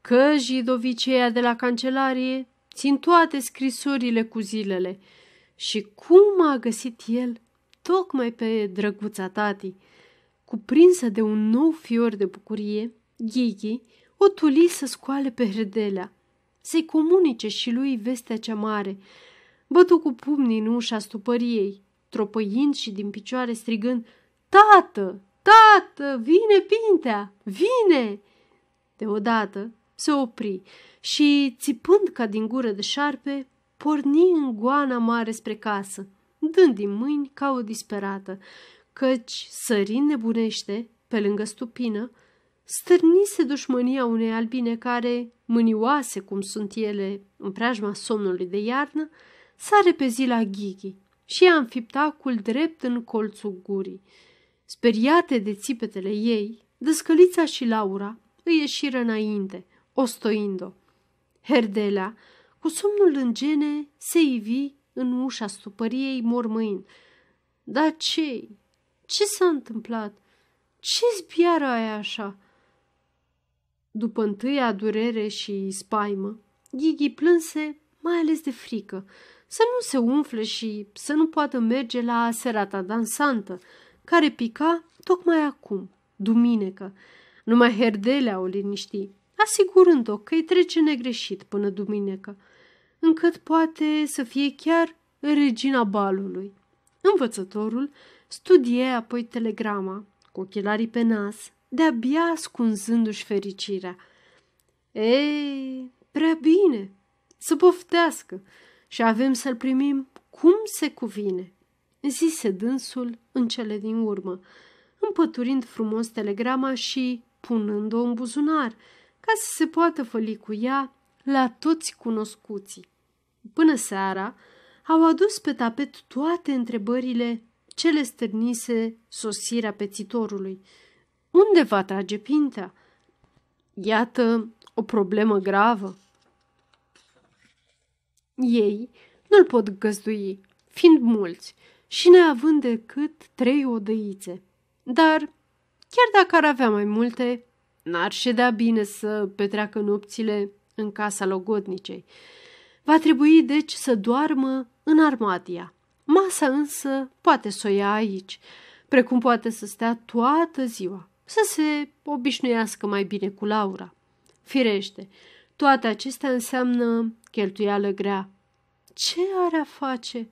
Că jidoviceia de la cancelarie țin toate scrisorile cu zilele. Și cum a găsit el tocmai pe drăguța tati? Cuprinsă de un nou fior de bucurie, Ghighi o tuli să scoale pe Hredelea, să-i comunice și lui vestea cea mare. Bătu cu pumnii în ușa stupăriei, tropăind și din picioare strigând, Tată! Tată! Vine Pintea! Vine!" Deodată se opri și, țipând ca din gură de șarpe, porni în goana mare spre casă, dând din mâini ca o disperată, căci, sărind nebunește, pe lângă stupină, stârnise dușmânia unei albine care, mânioase cum sunt ele în preajma somnului de iarnă, s-a repezit la Ghighi și a înfipt drept în colțul gurii. Speriate de țipetele ei, dăscălița și Laura îi ieșiră înainte, ostoind-o. Herdelea, cu somnul în gene, se ivi în ușa stupăriei mormâind. Dar ce Ce s-a întâmplat? Ce zbiară aia așa?" După întâia durere și spaimă, Ghighi plânse mai ales de frică, să nu se umfle și să nu poată merge la serata dansantă, care pica tocmai acum, duminică. Numai Herdelea o liniști, asigurând-o că îi trece negreșit până duminică, încât poate să fie chiar regina balului. Învățătorul studie apoi telegrama, cu ochelarii pe nas, de-abia ascunzându-și fericirea. Ei, prea bine, să poftească și avem să-l primim cum se cuvine, zise dânsul în cele din urmă, împăturind frumos telegrama și punând-o în buzunar, ca să se poată făli cu ea la toți cunoscuții. Până seara au adus pe tapet toate întrebările ce le stârnise sosirea pețitorului. Unde va trage pintea? Iată o problemă gravă. Ei nu-l pot găzdui, fiind mulți și neavând decât trei odăițe. Dar, chiar dacă ar avea mai multe, n-ar ședea bine să petreacă nopțile în casa logodnicei. Va trebui, deci, să doarmă în armadia. Masa însă poate să o ia aici, precum poate să stea toată ziua, să se obișnuiască mai bine cu Laura. Firește, toate acestea înseamnă cheltuială grea. Ce are a face?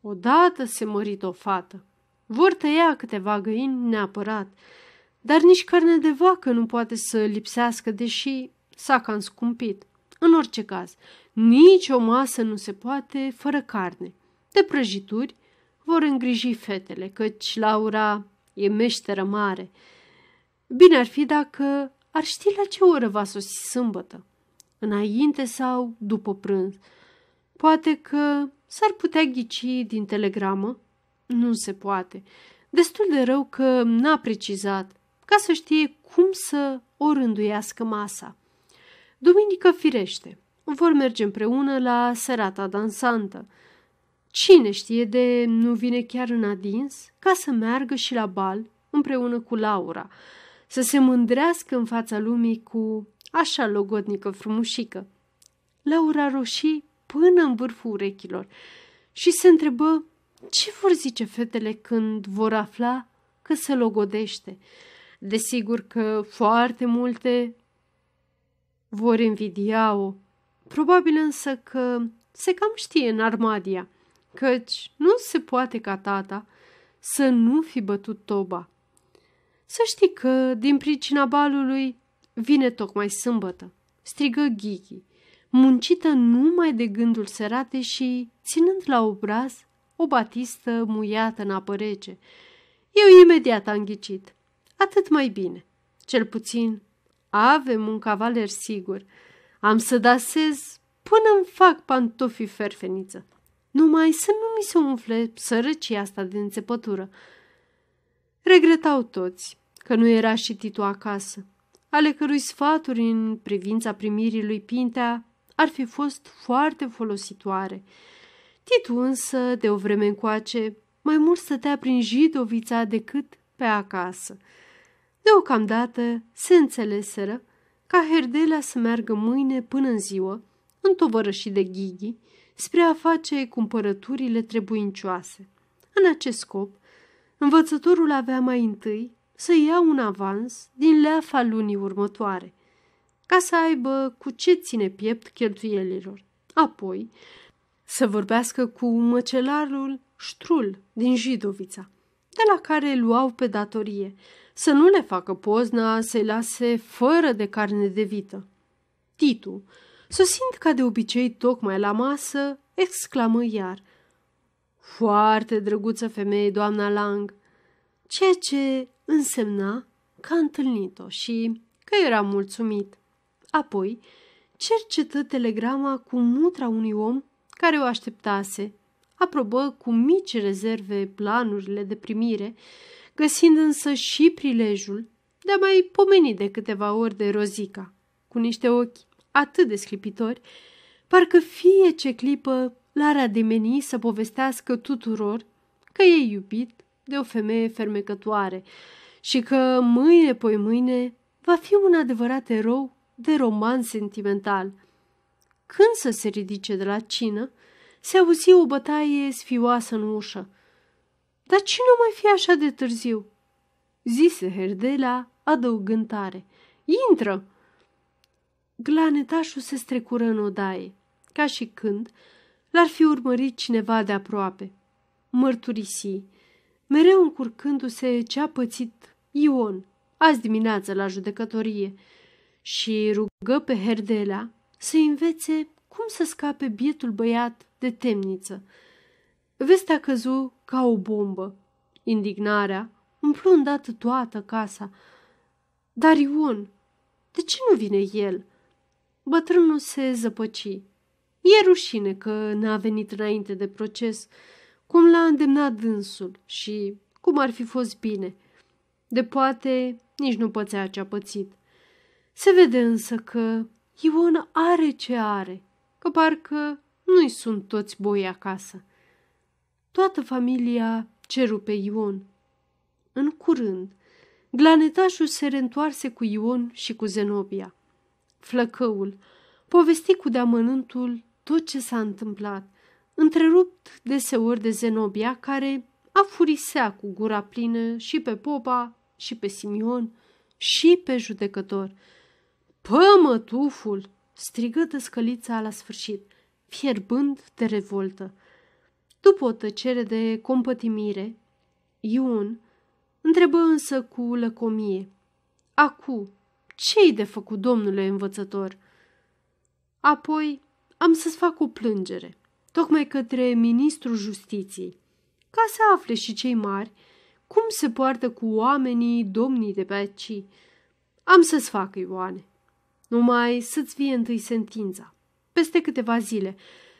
Odată se mărit o fată. Vor tăia câteva găini neapărat, dar nici carne de vacă nu poate să lipsească, deși s-a cam scumpit. În orice caz, nici o masă nu se poate fără carne. De prăjituri vor îngriji fetele, căci Laura e meșteră mare. Bine ar fi dacă ar ști la ce oră va sosi sâmbătă, înainte sau după prânz. Poate că s-ar putea ghici din telegramă? Nu se poate. Destul de rău că n-a precizat, ca să știe cum să o rânduiască masa. Duminică firește, vor merge împreună la serata dansantă. Cine știe de nu vine chiar în adins ca să meargă și la bal împreună cu Laura, să se mândrească în fața lumii cu așa logodnică frumușică. Laura roșii până în vârful urechilor și se întrebă ce vor zice fetele când vor afla că se logodește. Desigur că foarte multe vor invidia-o, probabil însă că se cam știe în Armadia, căci nu se poate ca tata să nu fi bătut toba. Să știi că, din pricina balului, vine tocmai sâmbătă, strigă Ghighi, muncită numai de gândul serate și ținând la obraz o batistă muiată în apă rece. Eu imediat am ghicit. Atât mai bine. Cel puțin avem un cavaler sigur. Am să dasez până îmi fac pantofii ferfeniță. Numai să nu mi se umfle sărăcia asta de înțepătură. Regretau toți că nu era și Titu acasă, ale cărui sfaturi în privința primirii lui Pintea ar fi fost foarte folositoare. Titu însă, de o vreme încoace, mai mult stătea prin jidovița decât pe acasă. Deocamdată se înțeleseră ca Herdela să meargă mâine până în ziua, și de Ghighi, spre a face cumpărăturile trebuincioase. În acest scop, învățătorul avea mai întâi să ia un avans din leafa lunii următoare, ca să aibă cu ce ține piept cheltuielilor. Apoi, să vorbească cu măcelarul Ștrul din Jidovița, de la care luau pe datorie, să nu le facă pozna să-i lase fără de carne de vită. Titu, sosind ca de obicei tocmai la masă, exclamă iar. Foarte drăguță femeie, doamna Lang, ceea ce însemna că a întâlnit-o și că era mulțumit. Apoi cercetă telegrama cu mutra unui om care o așteptase, aprobă cu mici rezerve planurile de primire, găsind însă și prilejul de a mai pomeni de câteva ori de Rozica, cu niște ochi atât de sclipitori, parcă fie ce clipă l-ar ademeni să povestească tuturor că e iubit de o femeie fermecătoare și că mâine poi mâine va fi un adevărat erou de roman sentimental. Când să se ridice de la cină, se auzi o bătaie sfioasă în ușă. Dar cine mai fi așa de târziu? zise Herdela, adăugând tare. Intră! Glanetașul se strecură în odaie, ca și când l-ar fi urmărit cineva de aproape. Mărturisi, mereu încurcându-se ce a pățit Ion azi dimineață la judecătorie și rugă pe Herdela să învețe cum să scape bietul băiat de temniță. Vestea căzu ca o bombă. Indignarea umplu îndată toată casa. Dar Ion, de ce nu vine el? Bătrânul se zăpăci. E rușine că n-a venit înainte de proces, cum l-a îndemnat dânsul și cum ar fi fost bine. De poate nici nu pățea ce a pățit. Se vede însă că Ion are ce are, că parcă nu-i sunt toți boi acasă. Toată familia ceru pe Ion. În curând, glanetașul se reîntoarse cu Ion și cu Zenobia. Flăcăul povesti cu deamănântul tot ce s-a întâmplat, întrerupt deseori de Zenobia, care a furisea cu gura plină și pe Popa și pe Simion și pe judecător. Pămătuful! strigă tăscălița la sfârșit, fierbând de revoltă. După o tăcere de compătimire, Iun întrebă însă cu lăcomie. Acu, ce-i de făcut, domnule învățător? Apoi am să-ți fac o plângere, tocmai către ministrul justiției, ca să afle și cei mari cum se poartă cu oamenii domnii de pe aici. Am să-ți fac, Ioane. Numai să-ți fie întâi sentința. Peste câteva zile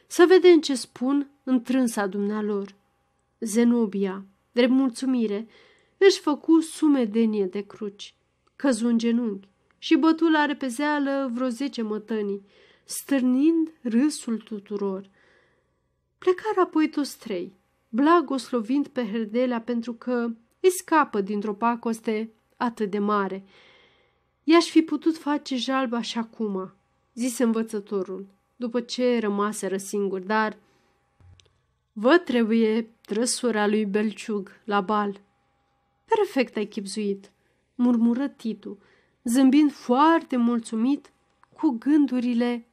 să vedem ce spun întrânsa dumnealor. Zenobia, drept mulțumire, își făcu sumedenie de cruci, căzu în genunchi și bătu la repezeală vreo zece mătănii, stârnind râsul tuturor. Plecară apoi toți trei, blagoslovind pe Herdelea pentru că îi scapă dintr-o pacoste atât de mare. I-aș fi putut face jalba și acum, zise învățătorul, după ce rămaseră singur, dar vă trebuie trăsura lui Belciug la bal. Perfect ai chipzuit, murmură Titu, zâmbind foarte mulțumit cu gândurile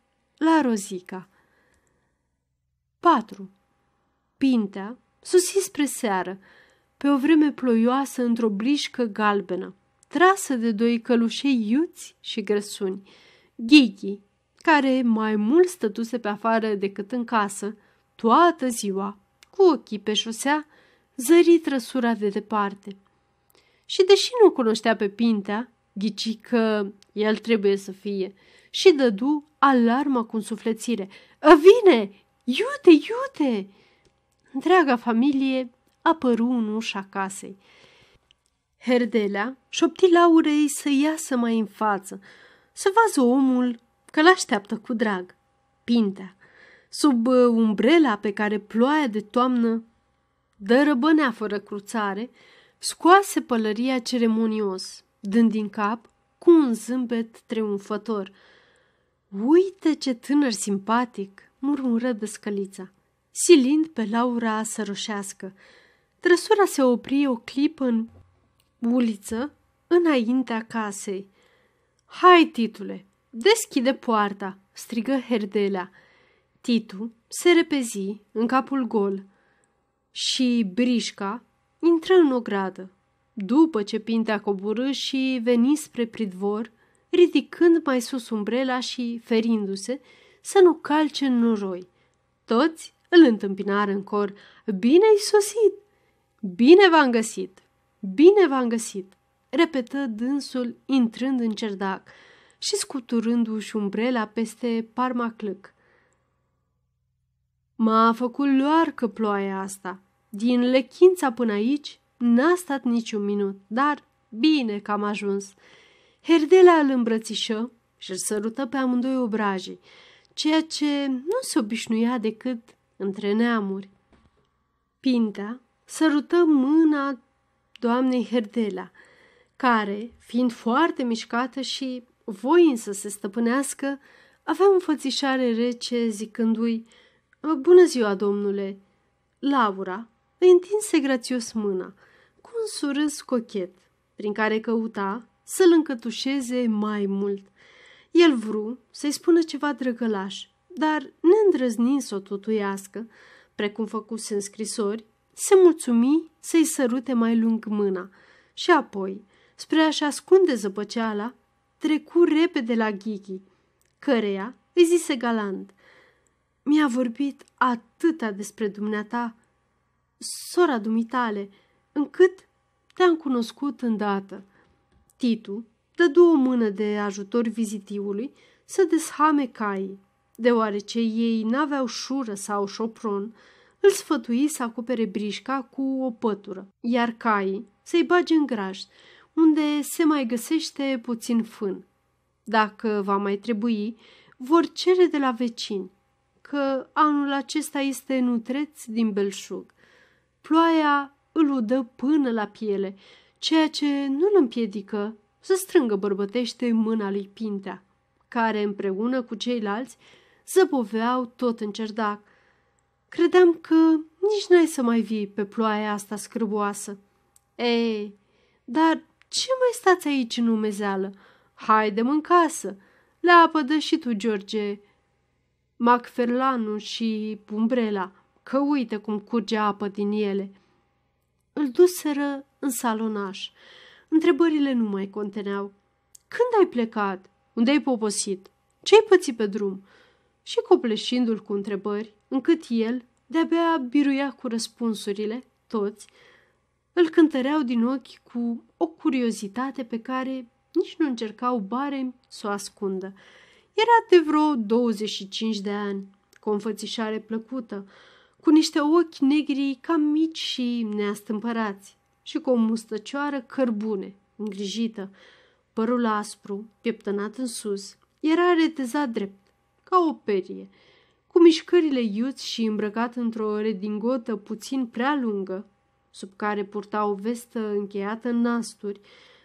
la Rozica. 4. Pintea susi spre seară, pe o vreme ploioasă într-o blișcă galbenă, trasă de doi călușei iuți și grăsuni. Ghighi, care mai mult stătuse pe afară decât în casă, toată ziua, cu ochii pe șosea, zări trăsura de departe. Și deși nu cunoștea pe Pintea, ghici că el trebuie să fie și dădu alarma cu însuflețire. Vine! Iute, iute! Întreaga familie apăru în ușa casei. Herdelea șopti Laurei să iasă mai în față, să vază omul că l-așteaptă cu drag. Pintea, sub uh, umbrela pe care ploaia de toamnă dă răbănea fără cruțare, scoase pălăria ceremonios, dând din cap cu un zâmbet triumfător. Uite ce tânăr simpatic!" murmură dăscălița, silind pe Laura să roșească. Trăsura se opri o clipă în uliță înaintea casei. Hai, titule, deschide poarta!" strigă Herdelea. Titu se repezi în capul gol și Brișca intră în ogradă, după ce Pintea coborâ și veni spre pridvor, ridicând mai sus umbrela și ferindu-se să nu calce în noroi. Toți îl întâmpinară în cor. Bine-ai sosit! Bine v-am găsit! Bine v-am găsit! Repetă dânsul intrând în cerdac și scuturându-și umbrela peste parmaclâc. M-a făcut luarcă ploaia asta. Din lechința până aici n-a stat niciun minut, dar bine că am ajuns. Herdela îl îmbrățișă și îl sărută pe amândoi obrajii, ceea ce nu se obișnuia decât între neamuri. Pintea sărută mâna doamnei Herdela, care, fiind foarte mișcată și voind să se stăpânească, avea o înfățișare rece zicându-i Bună ziua, domnule! Laura îi întinse grațios mâna, cu un surâs cochet, prin care căuta să-l încătușeze mai mult. El vru să-i spună ceva drăgălaș, dar neîndrăznind să o tutuiască, precum făcuse în scrisori, se mulțumi să-i sărute mai lung mâna și apoi, spre a-și ascunde zăpăceala, trecu repede la Ghighi, căreia îi zise galant, Mi-a vorbit atâta despre dumneata, sora dumitale, încât te-am cunoscut îndată. Titu dădu o mână de ajutor vizitiului să deshame caii. Deoarece ei n-aveau șură sau șopron, îl sfătui să acopere brișca cu o pătură, iar caii să-i bage în graș, unde se mai găsește puțin fân. Dacă va mai trebui, vor cere de la vecini, că anul acesta este nutreț din belșug. Ploaia îl udă până la piele, ceea ce nu îl împiedică să strângă bărbătește mâna lui Pintea, care împreună cu ceilalți zăboveau tot în cerdac. Credeam că nici n-ai să mai vii pe ploaia asta scrâboasă. Ei, dar ce mai stați aici în umezeală? Haide în casă, le apădă și tu, George, Macferlanu și umbrela, că uite cum curge apă din ele. Îl duseră în salonaș. Întrebările nu mai conteneau. Când ai plecat? Unde ai poposit? Ce-ai pățit pe drum? Și copleșindu-l cu întrebări, încât el de-abia biruia cu răspunsurile, toți, îl cântăreau din ochi cu o curiozitate pe care nici nu încercau bare să o ascundă. Era de vreo 25 de ani, cu o înfățișare plăcută, cu niște ochi negri cam mici și neastâmpărați și cu o mustăcioară cărbune, îngrijită, părul aspru, pieptănat în sus, era retezat drept, ca o perie, cu mișcările iuți și îmbrăcat într-o redingotă puțin prea lungă, sub care purta o vestă încheiată în nasturi,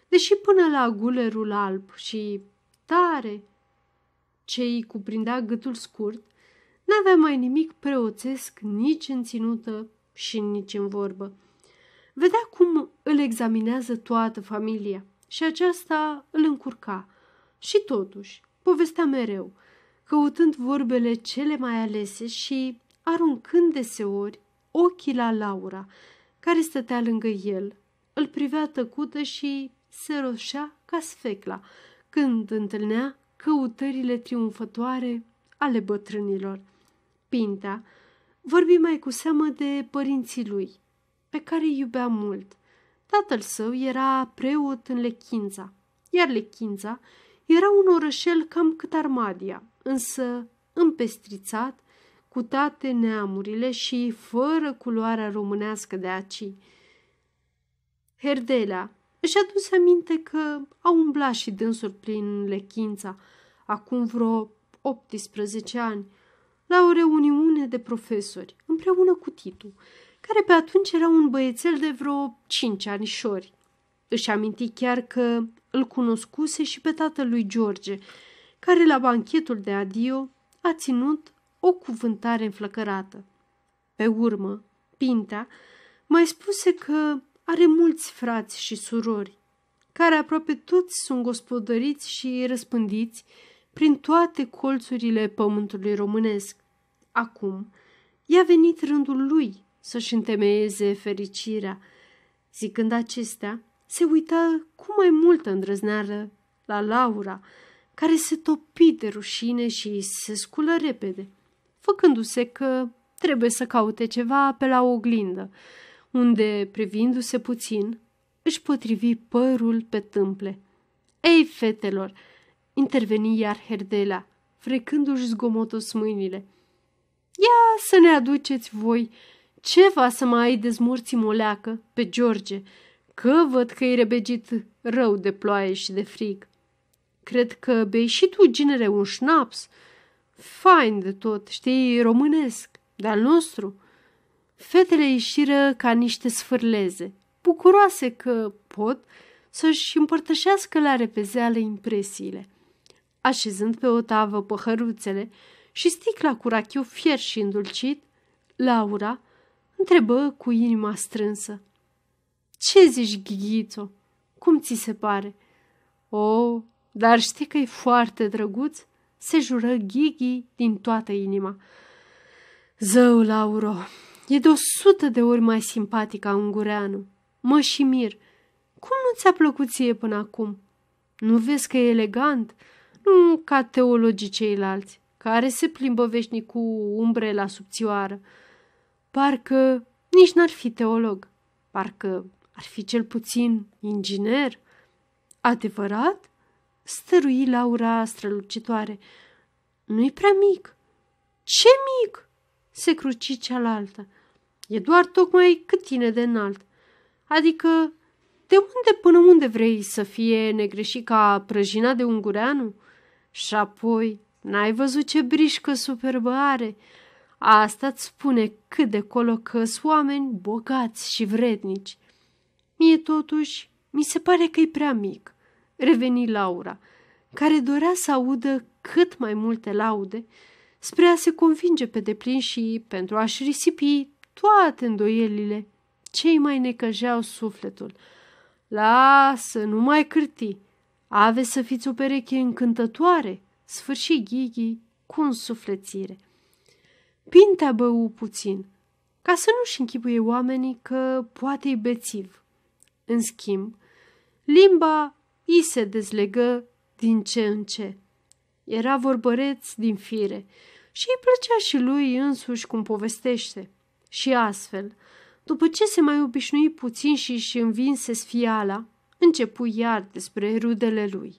deși până la gulerul alb și tare ce îi cuprindea gâtul scurt, n-avea mai nimic preoțesc nici în ținută și nici în vorbă. Vedea cum îl examinează toată familia și aceasta îl încurca. Și totuși, povestea mereu, căutând vorbele cele mai alese și aruncând deseori ochii la Laura, care stătea lângă el, îl privea tăcută și se roșea ca sfecla când întâlnea căutările triumfătoare ale bătrânilor. Pintea vorbi mai cu seamă de părinții lui, pe care îi iubea mult. Tatăl său era preot în Lechința, iar Lechința era un orășel cam cât Armadia, însă împestrițat cu toate neamurile și fără culoarea românească de aci. Herdelea își aduse aminte că a umblat și dânsul prin Lechința, acum vreo 18 ani, la o reuniune de profesori, împreună cu Titu, care pe atunci era un băiețel de vreo cinci anișori. Își aminti chiar că îl cunoscuse și pe tatălui George, care la banchetul de adio a ținut o cuvântare înflăcărată. Pe urmă, Pintea mai spuse că are mulți frați și surori, care aproape toți sunt gospodăriți și răspândiți prin toate colțurile pământului românesc. Acum i-a venit rândul lui să-și întemeieze fericirea. Zicând acestea, se uita cu mai multă îndrăzneală la Laura, care se topi de rușine și se sculă repede, făcându-se că trebuie să caute ceva pe la oglindă, unde, privindu-se puțin, își potrivi părul pe tâmple. Ei, fetelor!" interveni iar Herdela, frecându-și zgomotos mâinile. Ia să ne aduceți voi ceva să mai dezmurți moleacă pe George, că văd că e rebegit rău de ploaie și de frig. Cred că bei și tu, ginere, un șnaps. Fain de tot, știi, românesc, de-al nostru. Fetele ieșiră ca niște sfârleze, bucuroase că pot să-și împărtășească la repezeală impresiile. Așezând pe o tavă păhăruțele și sticla cu rachiu fier și îndulcit, Laura întrebă cu inima strânsă. Ce zici, Ghighițo? Cum ți se pare?" O, dar știi că e foarte drăguț?" se jură Ghighi din toată inima. Zău, Lauro, e de o sută de ori mai simpatic ca ungureanu. Mă și mir. Cum nu ți-a plăcut ție până acum? Nu vezi că e elegant? Nu ca teologii ceilalți, care se plimbă veșnic cu umbrela subțioară. Parcă nici n-ar fi teolog, parcă ar fi cel puțin inginer. Adevărat? Stărui Laura strălucitoare. Nu-i prea mic. Ce mic? Se cruci cealaltă. E doar tocmai cât tine de înalt. Adică, de unde până unde vrei să fie negreșit ca prăjina de ungureanu? Și apoi, n-ai văzut ce brișcă superbă are? Asta îți spune cât de colo că oameni bogați și vrednici. Mie totuși, mi se pare că e prea mic, reveni Laura, care dorea să audă cât mai multe laude, spre a se convinge pe deplin și pentru a-și risipi toate îndoielile cei mai necăjeau sufletul. Lasă, nu mai cârti, ave să fiți o pereche încântătoare, sfârși Ghighi cu însuflețire. Pintea bău puțin, ca să nu-și închipuie oamenii că poate-i bețiv. În schimb, limba i se dezlegă din ce în ce. Era vorbăreț din fire și îi plăcea și lui însuși cum povestește. Și astfel, după ce se mai obișnui puțin și își învinse sfiala, începu iar despre rudele lui,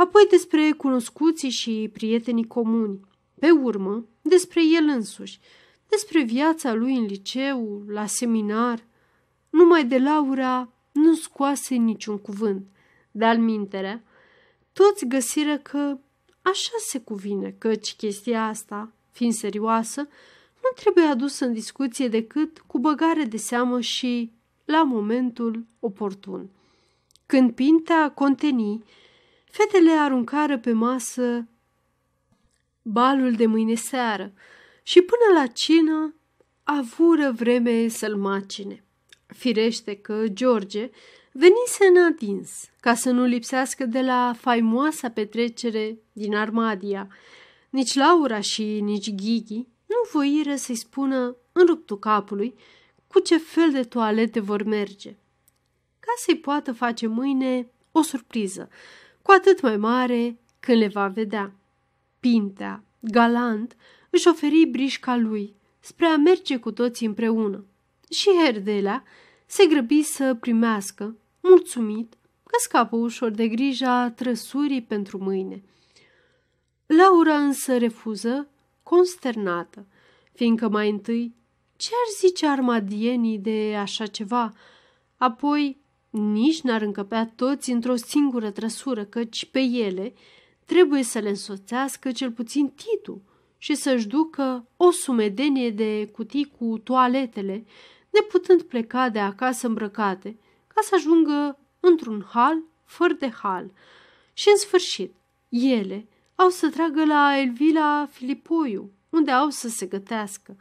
apoi despre cunoscuții și prietenii comuni, Pe urmă, despre el însuși, despre viața lui în liceu, la seminar. Numai de Laura nu scoase niciun cuvânt. De-al minterea, toți găsiră că așa se cuvine, căci chestia asta, fiind serioasă, nu trebuie adusă în discuție decât cu băgare de seamă și la momentul oportun. Când pinta conteni, fetele aruncară pe masă balul de mâine seară și până la cină avură vreme să-l macine. Firește că George venise în adins ca să nu lipsească de la faimoasa petrecere din Armadia. Nici Laura și nici Ghighi nu voiră să-i spună în ruptul capului cu ce fel de toalete vor merge, ca să-i poată face mâine o surpriză, cu atât mai mare când le va vedea. Pintea, galant, își oferi brișca lui spre a merge cu toții împreună. Și Herdelea se grăbi să primească, mulțumit, că scapă ușor de grija trăsurii pentru mâine. Laura însă refuză, consternată, fiindcă mai întâi ce ar zice armadienii de așa ceva, apoi nici n-ar încăpea toți într-o singură trăsură, căci pe ele trebuie să le însoțească cel puțin Titu și să-și ducă o sumedenie de cutii cu toaletele, neputând pleca de acasă îmbrăcate, ca să ajungă într-un hal fără de hal. Și în sfârșit, ele au să tragă la Elvila Filipoiu, unde au să se gătească.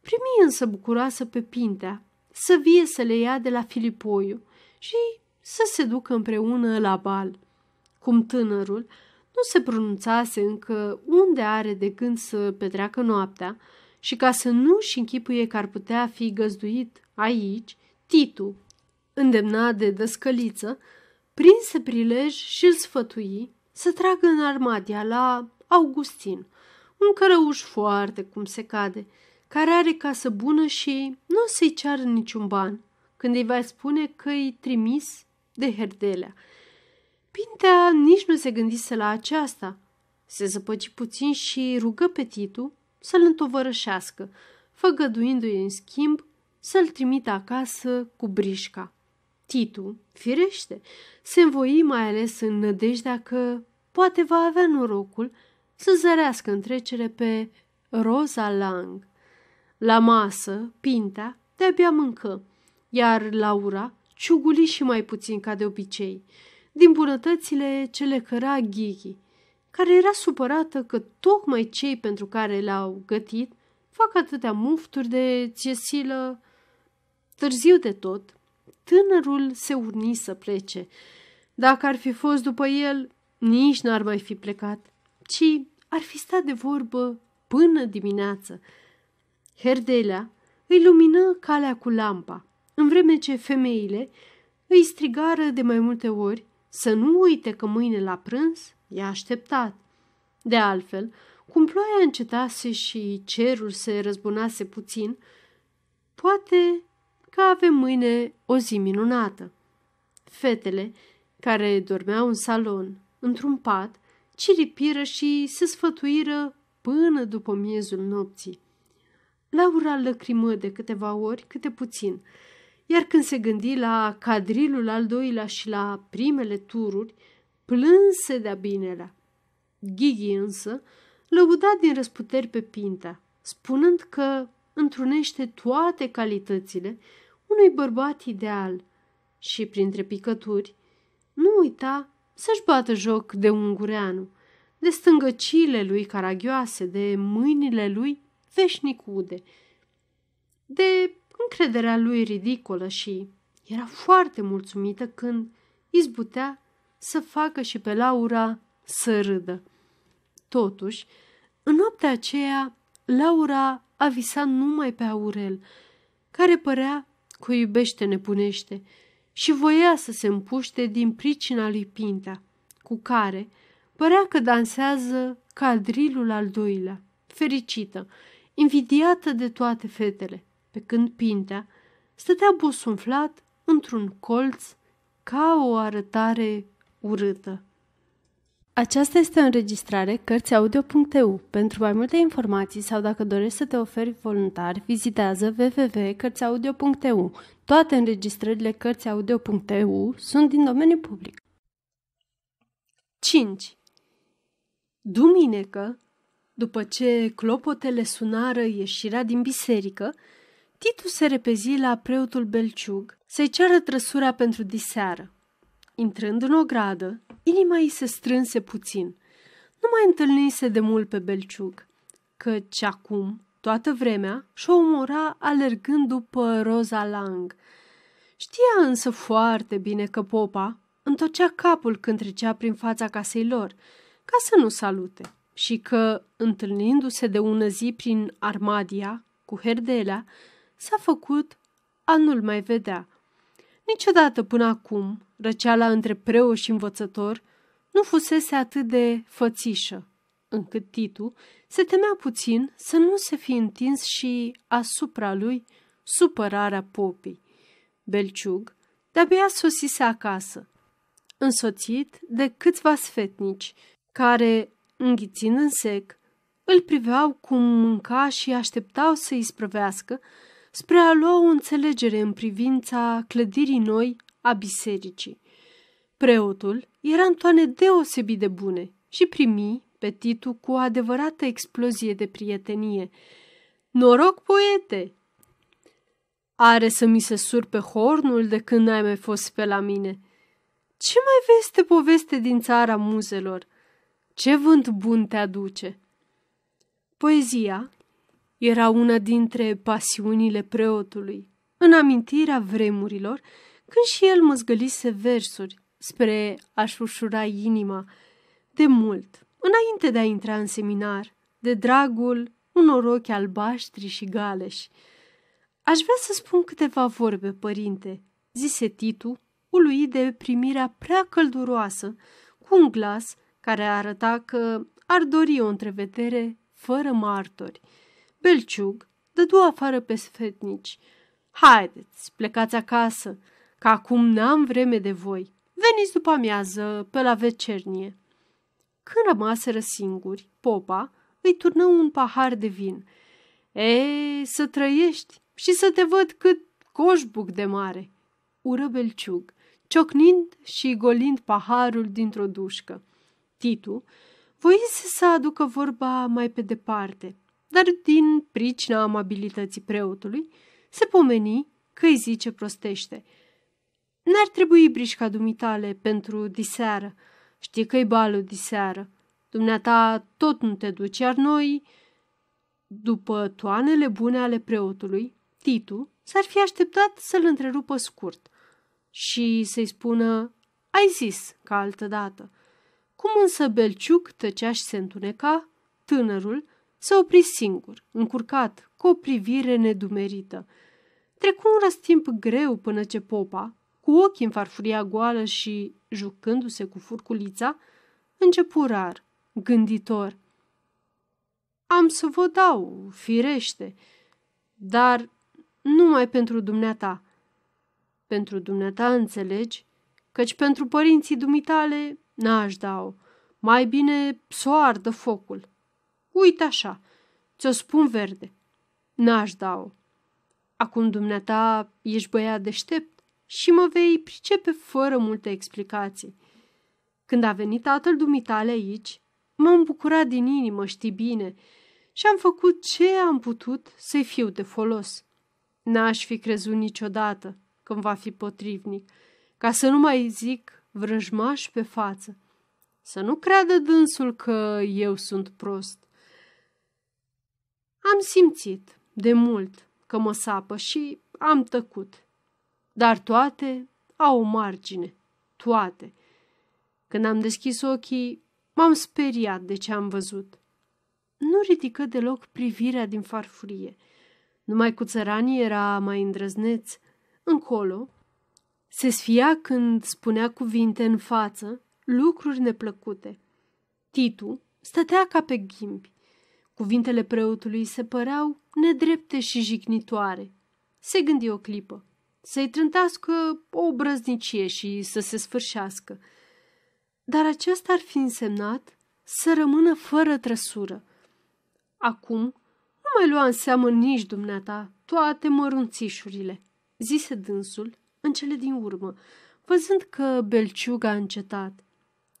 Primi însă bucuroasă pe Pintea să vie să le ia de la Filipoiu și să se ducă împreună la bal. Cum tânărul nu se pronunțase încă unde are de gând să petreacă noaptea și ca să nu-și închipuie că ar putea fi găzduit aici, Titu, îndemnat de dăscăliță, prinse prilej și îl sfătui să tragă în armadia la Augustin, un cărăuș foarte cum se cade, care are casă bună și nu o să-i ceară niciun ban, când îi va spune că îi trimis de Herdelea. Pintea nici nu se gândise la aceasta. Se zăpăci puțin și rugă pe Titu să-l întovărășească, făgăduindu-i în schimb să-l trimită acasă cu brișca. Titu, firește, se învoi mai ales în nădejdea că poate va avea norocul să zărească în trecere pe Rosa Lang. La masă, Pintea de-abia mâncă, iar Laura ciuguli și mai puțin ca de obicei, din bunătățile ce le căra Ghighi, care era supărată că tocmai cei pentru care le-au gătit fac atâtea mufturi de țiesilă. Târziu de tot, tânărul se urni să plece. Dacă ar fi fost după el, nici n-ar mai fi plecat, ci ar fi stat de vorbă până dimineață. Herdelea îi lumină calea cu lampa, în vreme ce femeile îi strigară de mai multe ori să nu uite că mâine la prânz e așteptat. De altfel, cum ploaia încetase și cerul se răzbunase puțin, poate că avem mâine o zi minunată. Fetele, care dormeau în salon, într-un pat, ciripiră și se sfătuiră până după miezul nopții. Laura lăcrimă de câteva ori, câte puțin, iar când se gândi la cadrilul al doilea și la primele tururi, plânse de-a binelea. Ghighi însă lăuda din răsputeri pe Pinta, spunând că întrunește toate calitățile unui bărbat ideal și, printre picături, nu uita să-și bată joc de ungureanu, de stângăcile lui caragioase, de mâinile lui veșnicude, de încrederea lui ridicolă și era foarte mulțumită când izbutea să facă și pe Laura să râdă. Totuși, în noaptea aceea, Laura a visat numai pe Aurel, care părea că o iubește nebunește și voia să se împuște din pricina lui Pinta, cu care părea că dansează cadrilul al doilea, fericită, invidiată de toate fetele pe când Pintea stătea bosunflat într-un colț ca o arătare urâtă. Aceasta este o înregistrare Cărțiaudio.eu. Pentru mai multe informații sau dacă dorești să te oferi voluntar, vizitează www.cărțiaudio.eu. Toate înregistrările Cărțiaudio.eu sunt din domeniu public. 5. Duminică, după ce clopotele sunară ieșirea din biserică, Titu se repezi la preotul Belciug să-i ceară trăsura pentru diseară. Intrând în o gradă, inima îi se strânse puțin. Nu mai întâlnise de mult pe Belciug, căci acum, toată vremea, și-o umora alergând după Roza Lang. Știa însă foarte bine că popa întocea capul când trecea prin fața casei lor, ca să nu salute, și că, întâlnindu-se de ună zi prin Armadia, cu Herdelea, s-a făcut a nu-l mai vedea. Niciodată până acum, răceala între preo și învățător nu fusese atât de fățișă, încât Titu se temea puțin să nu se fi întins și asupra lui supărarea popii. Belciug de-abia sosise acasă, însoțit de câțiva sfetnici, care, înghițind în sec, îl priveau cum mânca și așteptau să îi sprăvească spre a lua o înțelegere în privința clădirii noi a bisericii. Preotul era în toane deosebit de bune și primi pe Titu cu o adevărată explozie de prietenie. Noroc, poete! Are să mi se sur pe hornul de când n-ai mai fost pe la mine. Ce mai veste poveste din țara muzelor? Ce vânt bun te aduce? Poezia era una dintre pasiunile preotului, în amintirea vremurilor, când și el măzgălise versuri spre a-și ușura inima, de mult, înainte de a intra în seminar, de dragul unor ochi albaștri și galeși. Aș vrea să spun câteva vorbe, părinte, zise Titu, uluit de primirea prea călduroasă, cu un glas care arăta că ar dori o întrevedere fără martori. Belciug dădu afară pe sfetnici. Haideți, plecați acasă, că acum n-am vreme de voi. Veniți după amiază, pe la vecernie. Când rămaseră singuri, popa îi turnă un pahar de vin. E, să trăiești și să te văd cât coșbuc de mare, ură Belciug, ciocnind și golind paharul dintr-o dușcă. Titu voise să aducă vorba mai pe departe, dar din pricina amabilității preotului se pomeni că îi zice prostește. N-ar trebui brișca dumitale pentru diseară. Știi că-i balul diseară. Dumneata tot nu te duci, iar noi... După toanele bune ale preotului, Titu s-ar fi așteptat să-l întrerupă scurt și să-i spună, ai zis, ca altă dată. Cum însă Belciuc tăcea și se întuneca, tânărul se opri singur, încurcat, cu o privire nedumerită. Trecu un răstimp greu până ce popa, cu ochii în farfuria goală și jucându-se cu furculița, începu rar, gânditor. Am să vă dau, firește, dar numai pentru dumneata. Pentru dumneata înțelegi, căci pentru părinții dumitale n-aș dau. Mai bine s-o ardă focul. Uite așa, ți-o spun verde. N-aș dau. Acum dumneata ești băiat deștept și mă vei pricepe fără multe explicații. Când a venit tatăl dumitale aici, m-am bucurat din inimă, știi bine, și am făcut ce am putut să-i fiu de folos. N-aș fi crezut niciodată când va fi potrivnic, ca să nu mai zic vrăjmaș pe față. Să nu creadă dânsul că eu sunt prost. Am simțit de mult că mă sapă și am tăcut. Dar toate au o margine, toate. Când am deschis ochii, m-am speriat de ce am văzut. Nu ridică deloc privirea din farfurie. Numai cu țăranii era mai îndrăzneț. Încolo, se sfia când spunea cuvinte în față, lucruri neplăcute. Titu stătea ca pe ghimbi. Cuvintele preotului se păreau nedrepte și jignitoare. Se gândi o clipă, să-i trântească o brăznicie și să se sfârșească. dar acesta ar fi însemnat să rămână fără trăsură. Acum nu mai lua în seamă nici dumneata toate mărunțișurile, zise dânsul în cele din urmă, văzând că belciug a încetat.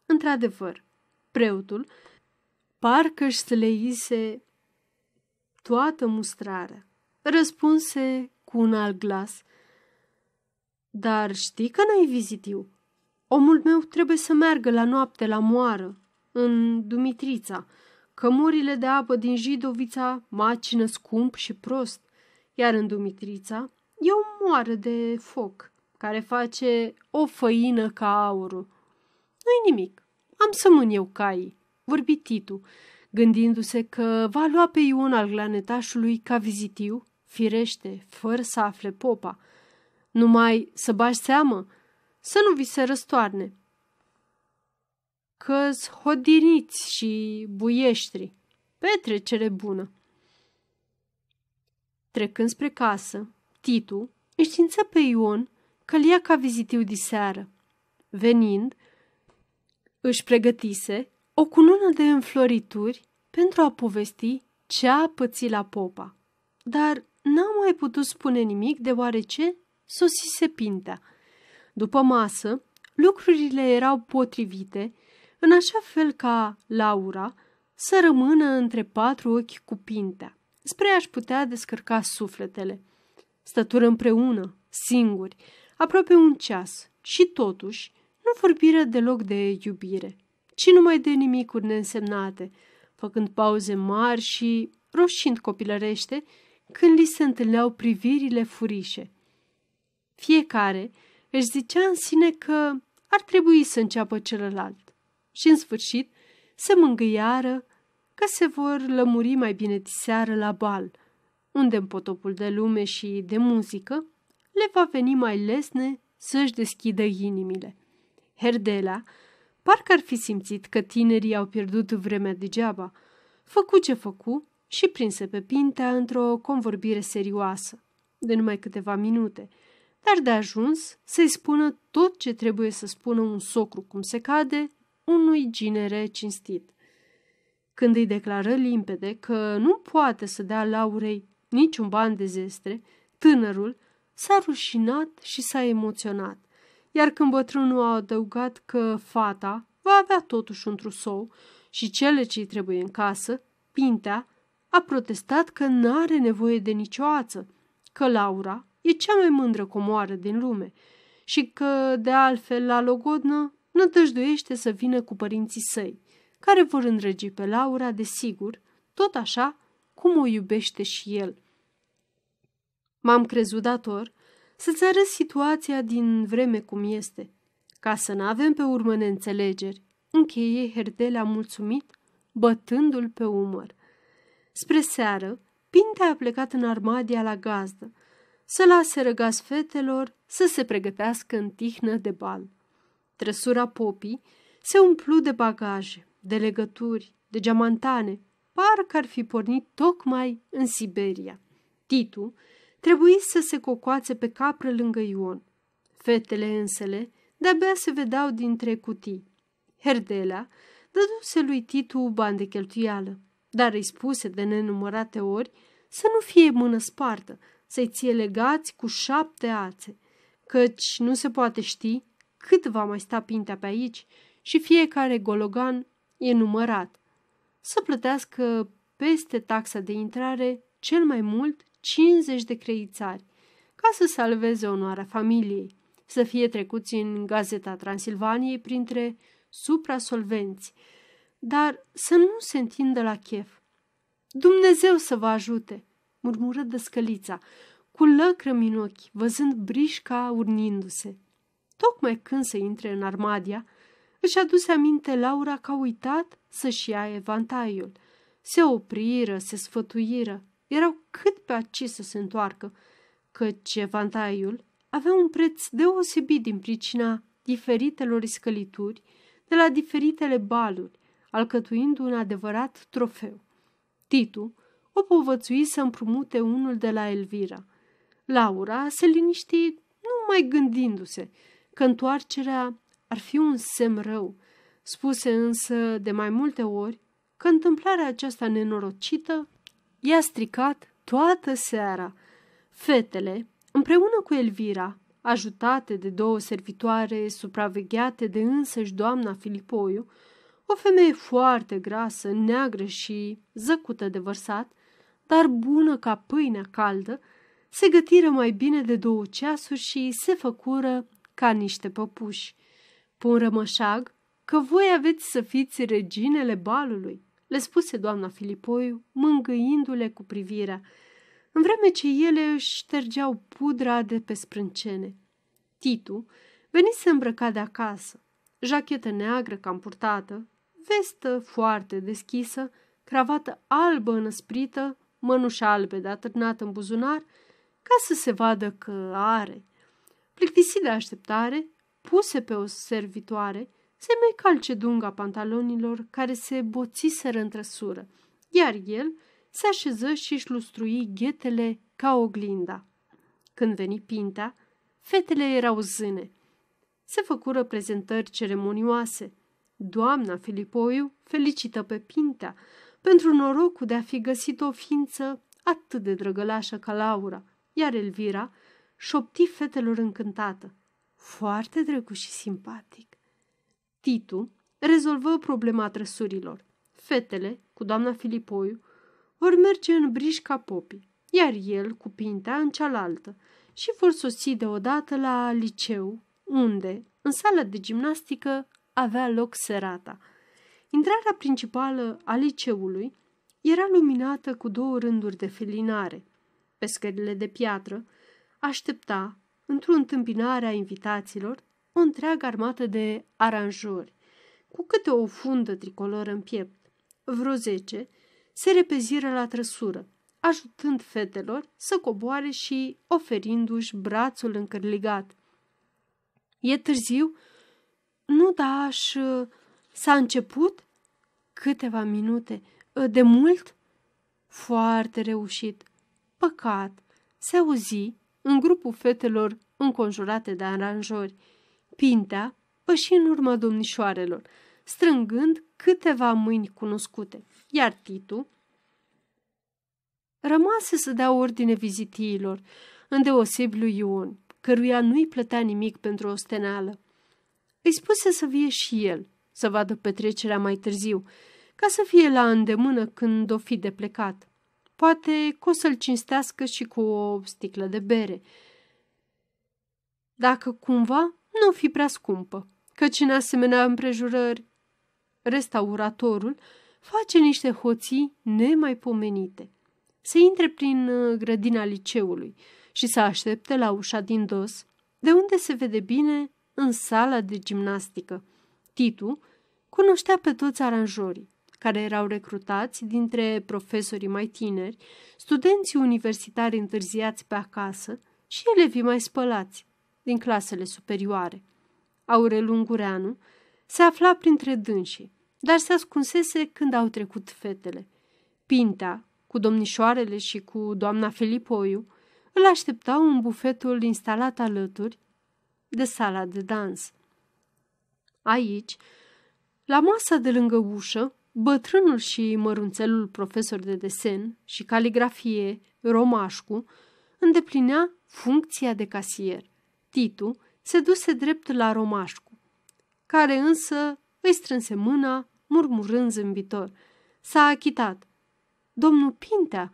Într-adevăr, preotul parcă își sleise toată mustrarea. Răspunse cu un alt glas. Dar știi că n-ai vizitiu? Omul meu trebuie să meargă la noapte la moară, în Dumitrița. Cămurile de apă din Jidovița macină scump și prost, iar în Dumitrița e o moară de foc care face o făină ca aurul. Nu-i nimic, am să mân eu caii, vorbi Titu, gândindu-se că va lua pe Ion al glanetașului ca vizitiu, firește, fără să afle popa. Numai să bași seamă, să nu vi se răstoarne. Că-s hodiniți și buieștri, petrecere bună. Trecând spre casă, Titu știință pe Ion că-l ia ca vizitiu diseară. Venind, își pregătise o cunună de înflorituri pentru a povesti ce a pățit la popa. Dar n-a mai putut spune nimic deoarece sosise pintea. După masă, lucrurile erau potrivite, în așa fel ca Laura să rămână între patru ochi cu pintea, spre a-și putea descărca sufletele. Stătură împreună, singuri, aproape un ceas și totuși nu vorbiră deloc de iubire, ci numai de nimicuri neînsemnate, făcând pauze mari și roșind copilărește când li se întâlneau privirile furișe. Fiecare își zicea în sine că ar trebui să înceapă celălalt și, în sfârșit, se mângâiară că se vor lămuri mai bine diseară la bal, unde în potopul de lume și de muzică le va veni mai lesne să-și deschidă inimile. Herdela parcă ar fi simțit că tinerii au pierdut vremea degeaba, făcu ce făcu și prinse pe Pintea într-o convorbire serioasă, de numai câteva minute, dar de ajuns să-i spună tot ce trebuie să spună un socru cum se cade unui ginere cinstit. Când îi declară limpede că nu poate să dea Laurei niciun ban de zestre, tânărul s-a rușinat și s-a emoționat, iar când bătrânul a adăugat că fata va avea totuși un trusou și cele ce-i trebuie în casă, Pintea a protestat că nu are nevoie de nicio ață, că Laura e cea mai mândră comoară din lume și că, de altfel, la logodnă nătăjduiește să vină cu părinții săi, care vor îndrăgi pe Laura, desigur, tot așa cum o iubește și el. M-am crezut dator să-ți arăt situația din vreme cum este, ca să nu avem pe urmă neînțelegeri, încheie Herdelea mulțumit, bătându-l pe umăr. Spre seară, Pintea a plecat în armadia la gazdă, să lase răgaz fetelor să se pregătească în tihnă de bal. Trăsura popii se umplu de bagaje, de legături, de geamantane, parcă ar fi pornit tocmai în Siberia. Titu trebuie să se cocoațe pe capră lângă Ion. Fetele însele de-abia se vedeau dintre cutii. Herdelea dăduse lui Titu bani de cheltuială dar îi spuse de nenumărate ori să nu fie mână spartă, să-i ție legați cu șapte ațe, căci nu se poate ști cât va mai sta pintea pe aici și fiecare gologan e numărat. Să plătească peste taxa de intrare cel mai mult 50 de creițari, ca să salveze onoarea familiei, să fie trecuți în Gazeta Transilvaniei printre suprasolvenți, dar să nu se întindă la chef. Dumnezeu să vă ajute, murmură dăscălița, cu lăcrămi în ochi, văzând brișca urnindu-se. Tocmai când se intre în armadia, își aduse aminte Laura că a uitat să-și ia evantaiul. Se opriră, se sfătuiră, erau cât pe aci să se întoarcă, căci evantaiul avea un preț deosebit din pricina diferitelor scălituri de la diferitele baluri, alcătuind un adevărat trofeu. Titu o povățui să împrumute unul de la Elvira. Laura se liniști numai gândindu-se că întoarcerea ar fi un semn rău. Spuse însă de mai multe ori că întâmplarea aceasta nenorocită i-a stricat toată seara. Fetele, împreună cu Elvira, ajutate de două servitoare supravegheate de însăși doamna Filipoiu, o femeie foarte grasă, neagră și zăcută de vărsat, dar bună ca pâinea caldă, se gătiră mai bine de două ceasuri și se făcură ca niște păpuși. Pun rămășag că voi aveți să fiți reginele balului, le spuse doamna Filipoiu, mângâindu-le cu privirea, în vreme ce ele își ștergeau pudra de pe sprâncene. Titu venise îmbrăcat de acasă, jachetă neagră cam purtată, vestă foarte deschisă, cravată albă înăsprită, mănușă albe de atârnat în buzunar, ca să se vadă că are. Plictisit de așteptare, puse pe o servitoare, se mai calce dunga pantalonilor care se boțiseră în trăsură, iar el se așeză și își lustrui ghetele ca oglinda. Când veni Pintea, fetele erau zâne. Se făcură prezentări ceremonioase. Doamna Filipoiu felicită pe Pintea pentru norocul de a fi găsit o ființă atât de drăgălașă ca Laura, iar Elvira șopti fetelor încântată. Foarte drăguț și simpatic. Titu rezolvă problema trăsurilor. Fetele, cu doamna Filipoiu, vor merge în brișca popii, iar el cu pintea în cealaltă și vor sosi deodată la liceu, unde, în sala de gimnastică, avea loc serata. Intrarea principală a liceului era luminată cu două rânduri de felinare. Pe scările de piatră aștepta, într-o întâmpinare a invitaților, o întreagă armată de aranjori, cu câte o fundă tricoloră în piept. Vreo zece se repeziră la trăsură, ajutând fetelor să coboare și oferindu-și brațul încărligat. E târziu? Nu, da, aș... S-a început? Câteva minute. De mult? Foarte reușit. Păcat. Se auzi, în grupul fetelor înconjurate de aranjori, Pintea păși în urma domnișoarelor, strângând câteva mâini cunoscute, iar Titu rămase să dea ordine vizitiilor, îndeoseb lui Ion, căruia nu-i plătea nimic pentru o steneală. Îi spuse să vie și el, să vadă petrecerea mai târziu, ca să fie la îndemână când o fi de plecat. Poate că o să-l cinstească și cu o sticlă de bere. Dacă cumva nu fi prea scumpă, căci în asemenea împrejurări restauratorul face niște hoții nemaipomenite. Se intre prin uh, grădina liceului și să aștepte la ușa din dos, de unde se vede bine în sala de gimnastică. Titu cunoștea pe toți aranjorii, care erau recrutați dintre profesorii mai tineri, studenții universitari întârziați pe acasă și elevii mai spălați, din clasele superioare. Aurel Ungureanu se afla printre dânsii, dar se ascunsese când au trecut fetele. Pintea, cu domnișoarele și cu doamna Filipoiu, îl așteptau în bufetul instalat alături de sala de dans. Aici, la masa de lângă ușă, bătrânul și mărunțelul profesor de desen și caligrafie, Romașcu, îndeplinea funcția de casier. Titu se duse drept la Romașcu, care însă îi strânse mâna, murmurând zâmbitor. S-a achitat. Domnul Pintea,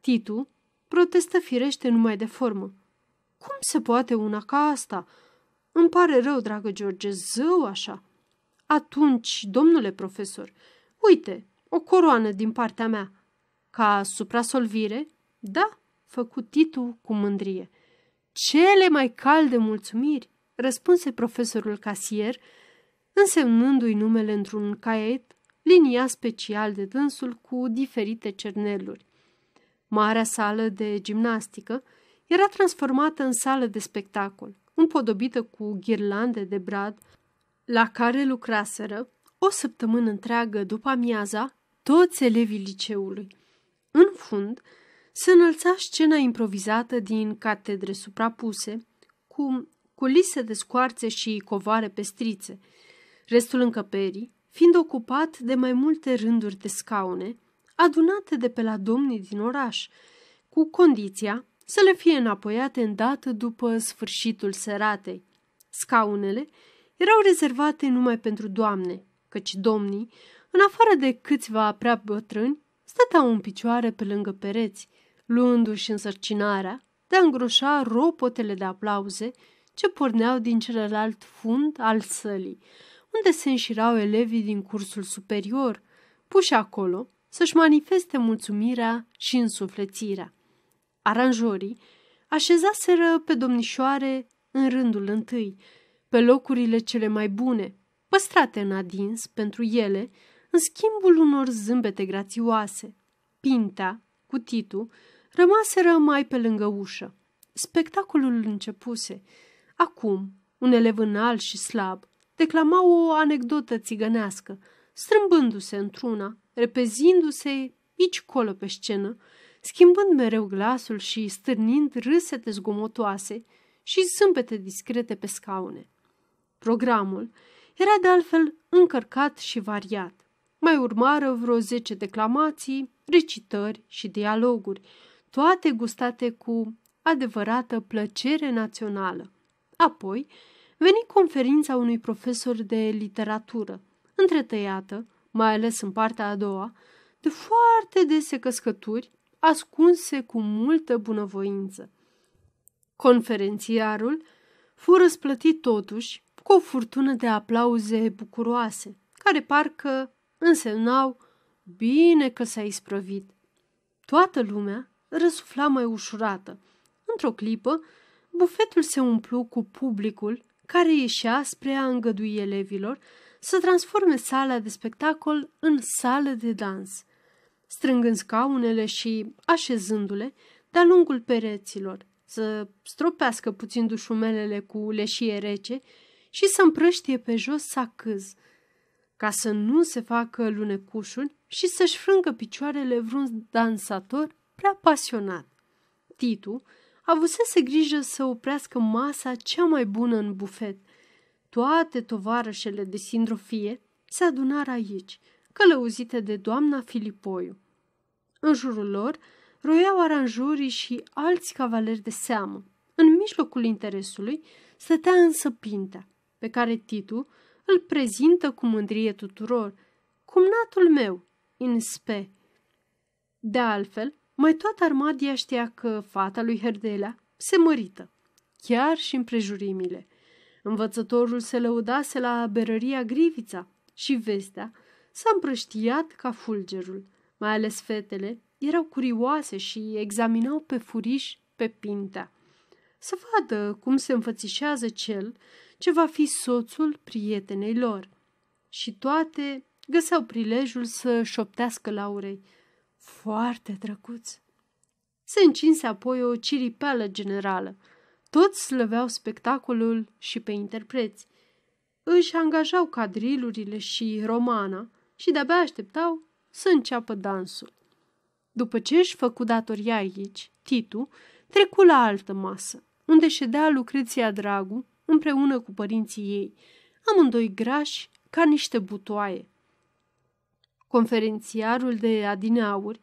Titu, protestă firește numai de formă. Cum se poate una ca asta? Îmi pare rău, dragă George, zău așa. Atunci, domnule profesor, uite, o coroană din partea mea. Ca suprasolvire? Da, făcut Titu cu mândrie. Cele mai calde mulțumiri, răspunse profesorul casier, însemnându-i numele într-un caiet, linia special de dânsul cu diferite cerneluri. Marea sală de gimnastică era transformată în sală de spectacol, împodobită cu ghirlande de brad, la care lucraseră o săptămână întreagă după amiaza toți elevii liceului. În fund, se înălța scena improvizată din catedre suprapuse, cu culise de scoarțe și covare pestrițe. restul încăperii fiind ocupat de mai multe rânduri de scaune, adunate de pe la domnii din oraș, cu condiția să le fie înapoiate îndată după sfârșitul seratei. Scaunele erau rezervate numai pentru doamne, căci domnii, în afară de câțiva prea bătrâni, stăteau în picioare pe lângă pereți, luându-și însărcinarea de a îngroșa ropotele de aplauze ce porneau din celălalt fund al sălii, unde se înșirau elevii din cursul superior, puși acolo să-și manifeste mulțumirea și însuflețirea. Aranjorii așezaseră pe domnișoare în rândul întâi, pe locurile cele mai bune, păstrate în adins pentru ele, în schimbul unor zâmbete grațioase. Pinta, cu Titu, rămaseră mai pe lângă ușă. Spectacolul începuse. Acum, un elev înalt și slab declama o anecdotă țigănească, strâmbându-se într-una, repezindu-se aici colo pe scenă, schimbând mereu glasul și stârnind râsete zgomotoase și zâmbete discrete pe scaune. Programul era de altfel încărcat și variat. Mai urmară vreo zece declamații, recitări și dialoguri, toate gustate cu adevărată plăcere națională. Apoi veni conferința unui profesor de literatură, întretăiată, mai ales în partea a doua, de foarte dese căscături, ascunse cu multă bunăvoință. Conferențiarul fu răsplătit totuși cu o furtună de aplauze bucuroase, care parcă însemnau bine că s-a isprăvit. Toată lumea răsufla mai ușurată. Într-o clipă, bufetul se umplu cu publicul care ieșea spre a îngădui elevilor să transforme sala de spectacol în sală de dans, strângând scaunele și așezându-le de-a lungul pereților, să stropească puțin dușumelele cu leșie rece și să împrăștie pe jos sacâz, ca să nu se facă lunecușul și să-și frângă picioarele vreun dansator prea pasionat. Titu avusese grijă să oprească masa cea mai bună în bufet. Toate tovarășele de sindrofie se adunară aici, călăuzite de doamna Filipoiu. În jurul lor roiau aranjurii și alți cavaleri de seamă. În mijlocul interesului stătea însă Pintea, pe care Titu îl prezintă cu mândrie tuturor, cumnatul meu, in spe. De altfel, mai toată armadia știa că fata lui Herdelea se mărită, chiar și în prejurimile. Învățătorul se lăudase la berăria Grivița și vestea s-a împrăștiat ca fulgerul. Mai ales fetele erau curioase și examinau pe furiș pe pintea. Să vadă cum se înfățișează cel ce va fi soțul prietenei lor. Și toate găseau prilejul să șoptească la urei. Foarte drăguț! Se încinse apoi o ciripeală generală. Toți slăveau spectacolul și pe interpreți. Își angajau cadrilurile și romana și de-abia așteptau să înceapă dansul. După ce își făcu datoria aici, Titu trecu la altă masă, unde ședea Lucreția Dragu împreună cu părinții ei, amândoi grași ca niște butoaie. Conferențiarul de adineauri,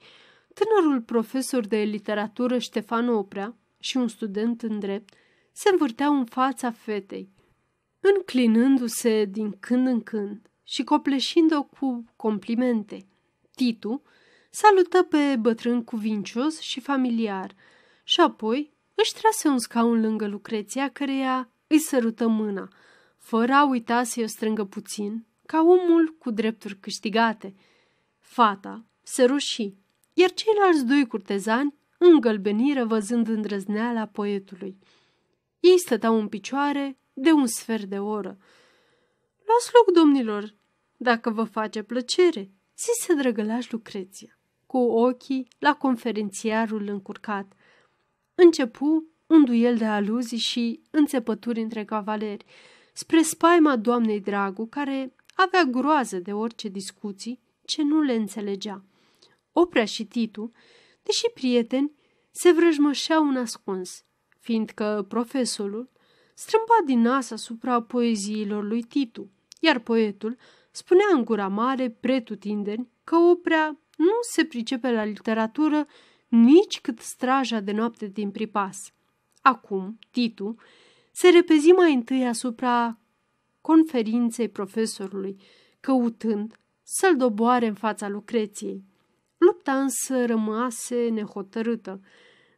tânărul profesor de literatură Ștefan Oprea și un student în drept, se învârteau în fața fetei, înclinându-se din când în când și copleșind-o cu complimente. Titu salută pe bătrân cuvincios și familiar și apoi își trase un scaun lângă Lucreția, căreia îi sărută mâna, fără a uita să-i o strângă puțin, ca omul cu drepturi câștigate. Fata se ruși, iar ceilalți doi curtezani îngălbeniră văzând îndrăzneala poetului. Ei stăteau în picioare de un sfert de oră. Luați loc, domnilor, dacă vă face plăcere, zise drăgălaș Lucreția, cu ochii la conferențiarul încurcat. Începu un duel de aluzii și înțepături între cavaleri, spre spaima doamnei Dragu, care avea groază de orice discuții ce nu le înțelegea. Oprea și Titu, deși prieteni, se vrăjmășeau un ascuns, fiindcă profesorul strâmba din nas asupra poeziilor lui Titu iar poetul spunea în gura mare, pretutindeni, că oprea nu se pricepe la literatură nici cât straja de noapte din pripas. Acum, Titu se repezi mai întâi asupra conferinței profesorului, căutând să-l doboare în fața Lucreției. Lupta însă rămase nehotărâtă.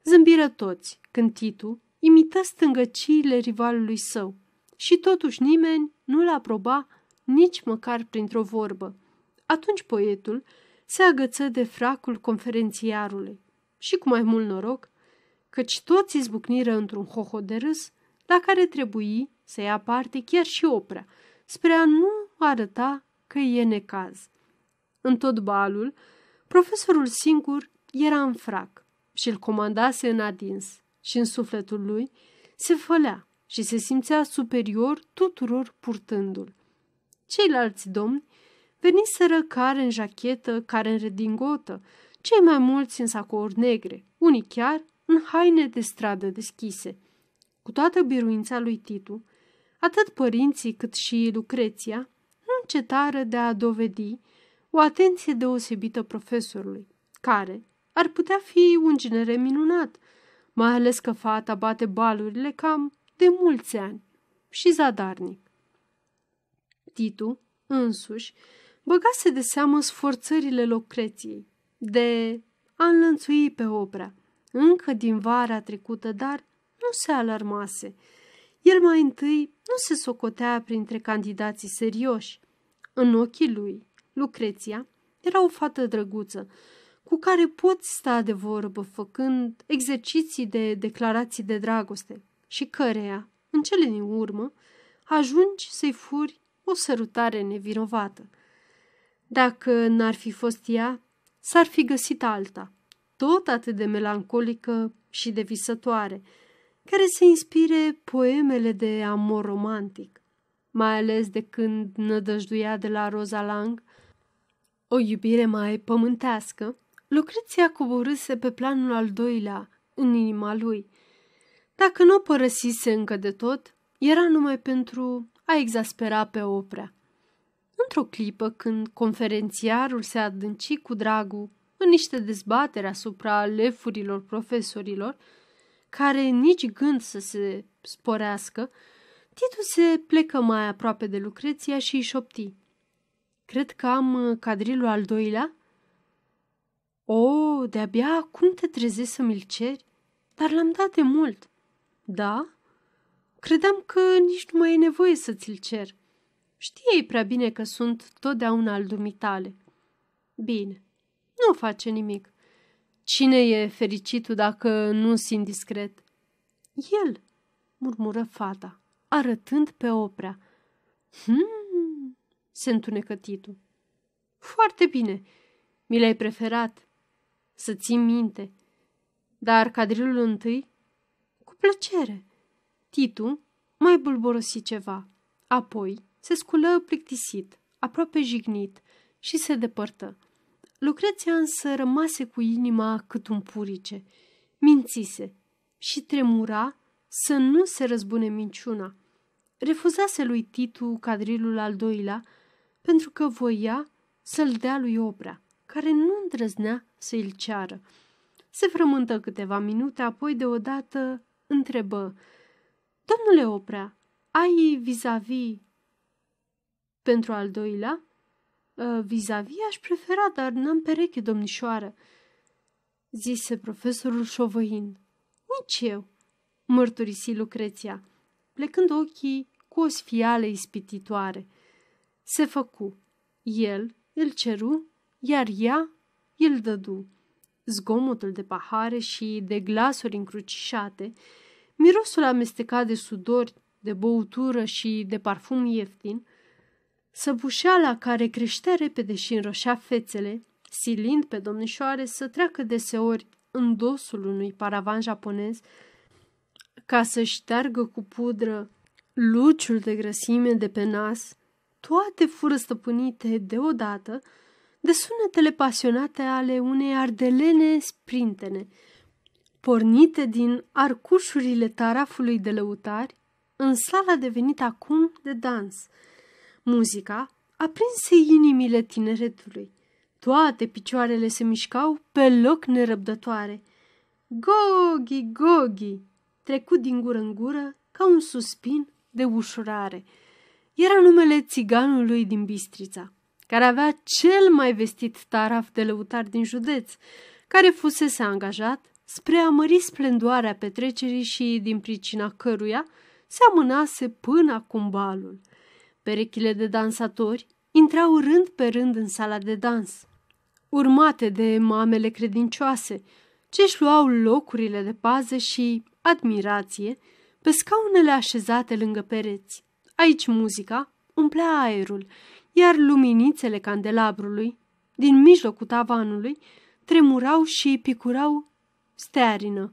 Zâmbiră toți când Titu imită stângăciile rivalului său și totuși nimeni nu-l aproba nici măcar printr-o vorbă. Atunci poetul se agăță de fracul conferențiarului și cu mai mult noroc, căci toți izbucniră într-un hoho de râs la care trebuie să ia parte chiar și oprea, spre a nu arăta că e necaz. În tot balul, profesorul singur era în frac și îl comandase în adins și în sufletul lui se fălea și se simțea superior tuturor purtându-l. Ceilalți domni veniseră care în jachetă, care în redingotă, cei mai mulți în sacouri negre, unii chiar în haine de stradă deschise. Cu toată biruința lui Titu, atât părinții cât și Lucreția nu încetară de a dovedi o atenție deosebită profesorului, care ar putea fi un genere minunat, mai ales că fata bate balurile cam de mulți ani și zadarnic. Titu, însuși, băgase de seamă sforțările Lucreției de a înlănțui pe opera, încă din vara trecută, dar nu se alarmase. El mai întâi nu se socotea printre candidații serioși. În ochii lui, Lucreția era o fată drăguță, cu care poți sta de vorbă făcând exerciții de declarații de dragoste și căreia, în cele din urmă, ajungi să-i furi o sărutare nevinovată. Dacă n-ar fi fost ea, s-ar fi găsit alta, tot atât de melancolică și de visătoare, care să inspire poemele de amor romantic, mai ales de când nădăjduia de la Rosa Lang o iubire mai pământească, Lucreția coborâse pe planul al doilea în inima lui. Dacă nu o părăsise încă de tot, era numai pentru a exaspera pe oprea. Într-o clipă, când conferențiarul se adânci cu dragul în niște dezbatere asupra lefurilor profesorilor, care nici gând să se sporească, Titu se plecă mai aproape de Lucreția și îi șopti. Cred că am cadrilul al doilea?" O, de-abia acum te trezești să mi-l ceri? Dar l-am dat de mult." Da?" Credeam că nici nu mai e nevoie să ți-l cer. Știai prea bine că sunt totdeauna al dumitale. Bine, nu face nimic. Cine e fericitul dacă nu sunt discret? El, murmură fata, arătând pe oprea. Hmm, se întunecă Titu. Foarte bine, mi l-ai preferat. Să țin minte. Dar cadrilul întâi? Cu plăcere. Titu mai bulborosi ceva. Apoi se sculă plictisit, aproape jignit și se depărtă. Lucreția însă rămase cu inima cât un purice. Mințise și tremura să nu se răzbune minciuna. Refuzase lui Titu cadrilul al doilea pentru că voia să-l dea lui Obrea, care nu îndrăznea să îl ceară. Se frământă câteva minute, apoi deodată întrebă, Domnule Oprea, ai vis-a-vis pentru al doilea? Ă, vis-a-vis aș prefera, dar n-am pereche, domnișoară, zise profesorul șovăind. Nici eu, mărturisi Lucreția, plecând ochii cu o sfială ispititoare. Se făcu. El îl ceru, iar ea îl dădu. Zgomotul de pahare și de glasuri încrucișate, mirosul amestecat de sudori, de băutură și de parfum ieftin, Săbușeala care creștea repede și înroșea fețele, silind pe domnișoare să treacă deseori în dosul unui paravan japonez ca să șteargă cu pudră luciul de grăsime de pe nas, toate fură stăpânite deodată de sunetele pasionate ale unei ardelene sprintene, pornite din arcușurile tarafului de lăutari în sala devenit acum de dans – Muzica aprinse inimile tineretului. Toate picioarele se mișcau pe loc nerăbdătoare. Gogi, Gogi, trecut din gură în gură ca un suspin de ușurare. Era numele țiganului din Bistrița, care avea cel mai vestit taraf de lăutar din județ, care fusese angajat spre a mări splendoarea petrecerii și din pricina căruia se amânase până acum balul. Perechile de dansatori intrau rând pe rând în sala de dans, urmate de mamele credincioase, ce își luau locurile de pază și admirație pe scaunele așezate lângă pereți. Aici muzica umplea aerul, iar luminițele candelabrului, din mijlocul tavanului, tremurau și picurau stearină,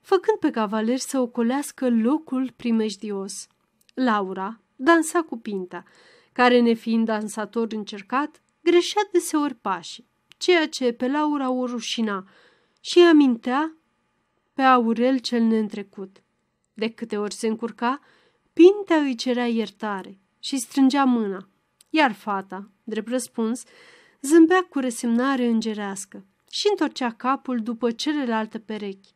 făcând pe cavaler să ocolească locul primejdios. Laura dansa cu Pinta, care, nefiind dansator încercat, greșea deseori pașii, ceea ce pe Laura o rușina și îi amintea pe Aurel cel neîntrecut. De câte ori se încurca, Pintea îi cerea iertare și strângea mâna, iar fata, drept răspuns, zâmbea cu resemnare îngerească și întorcea capul după celelalte perechi.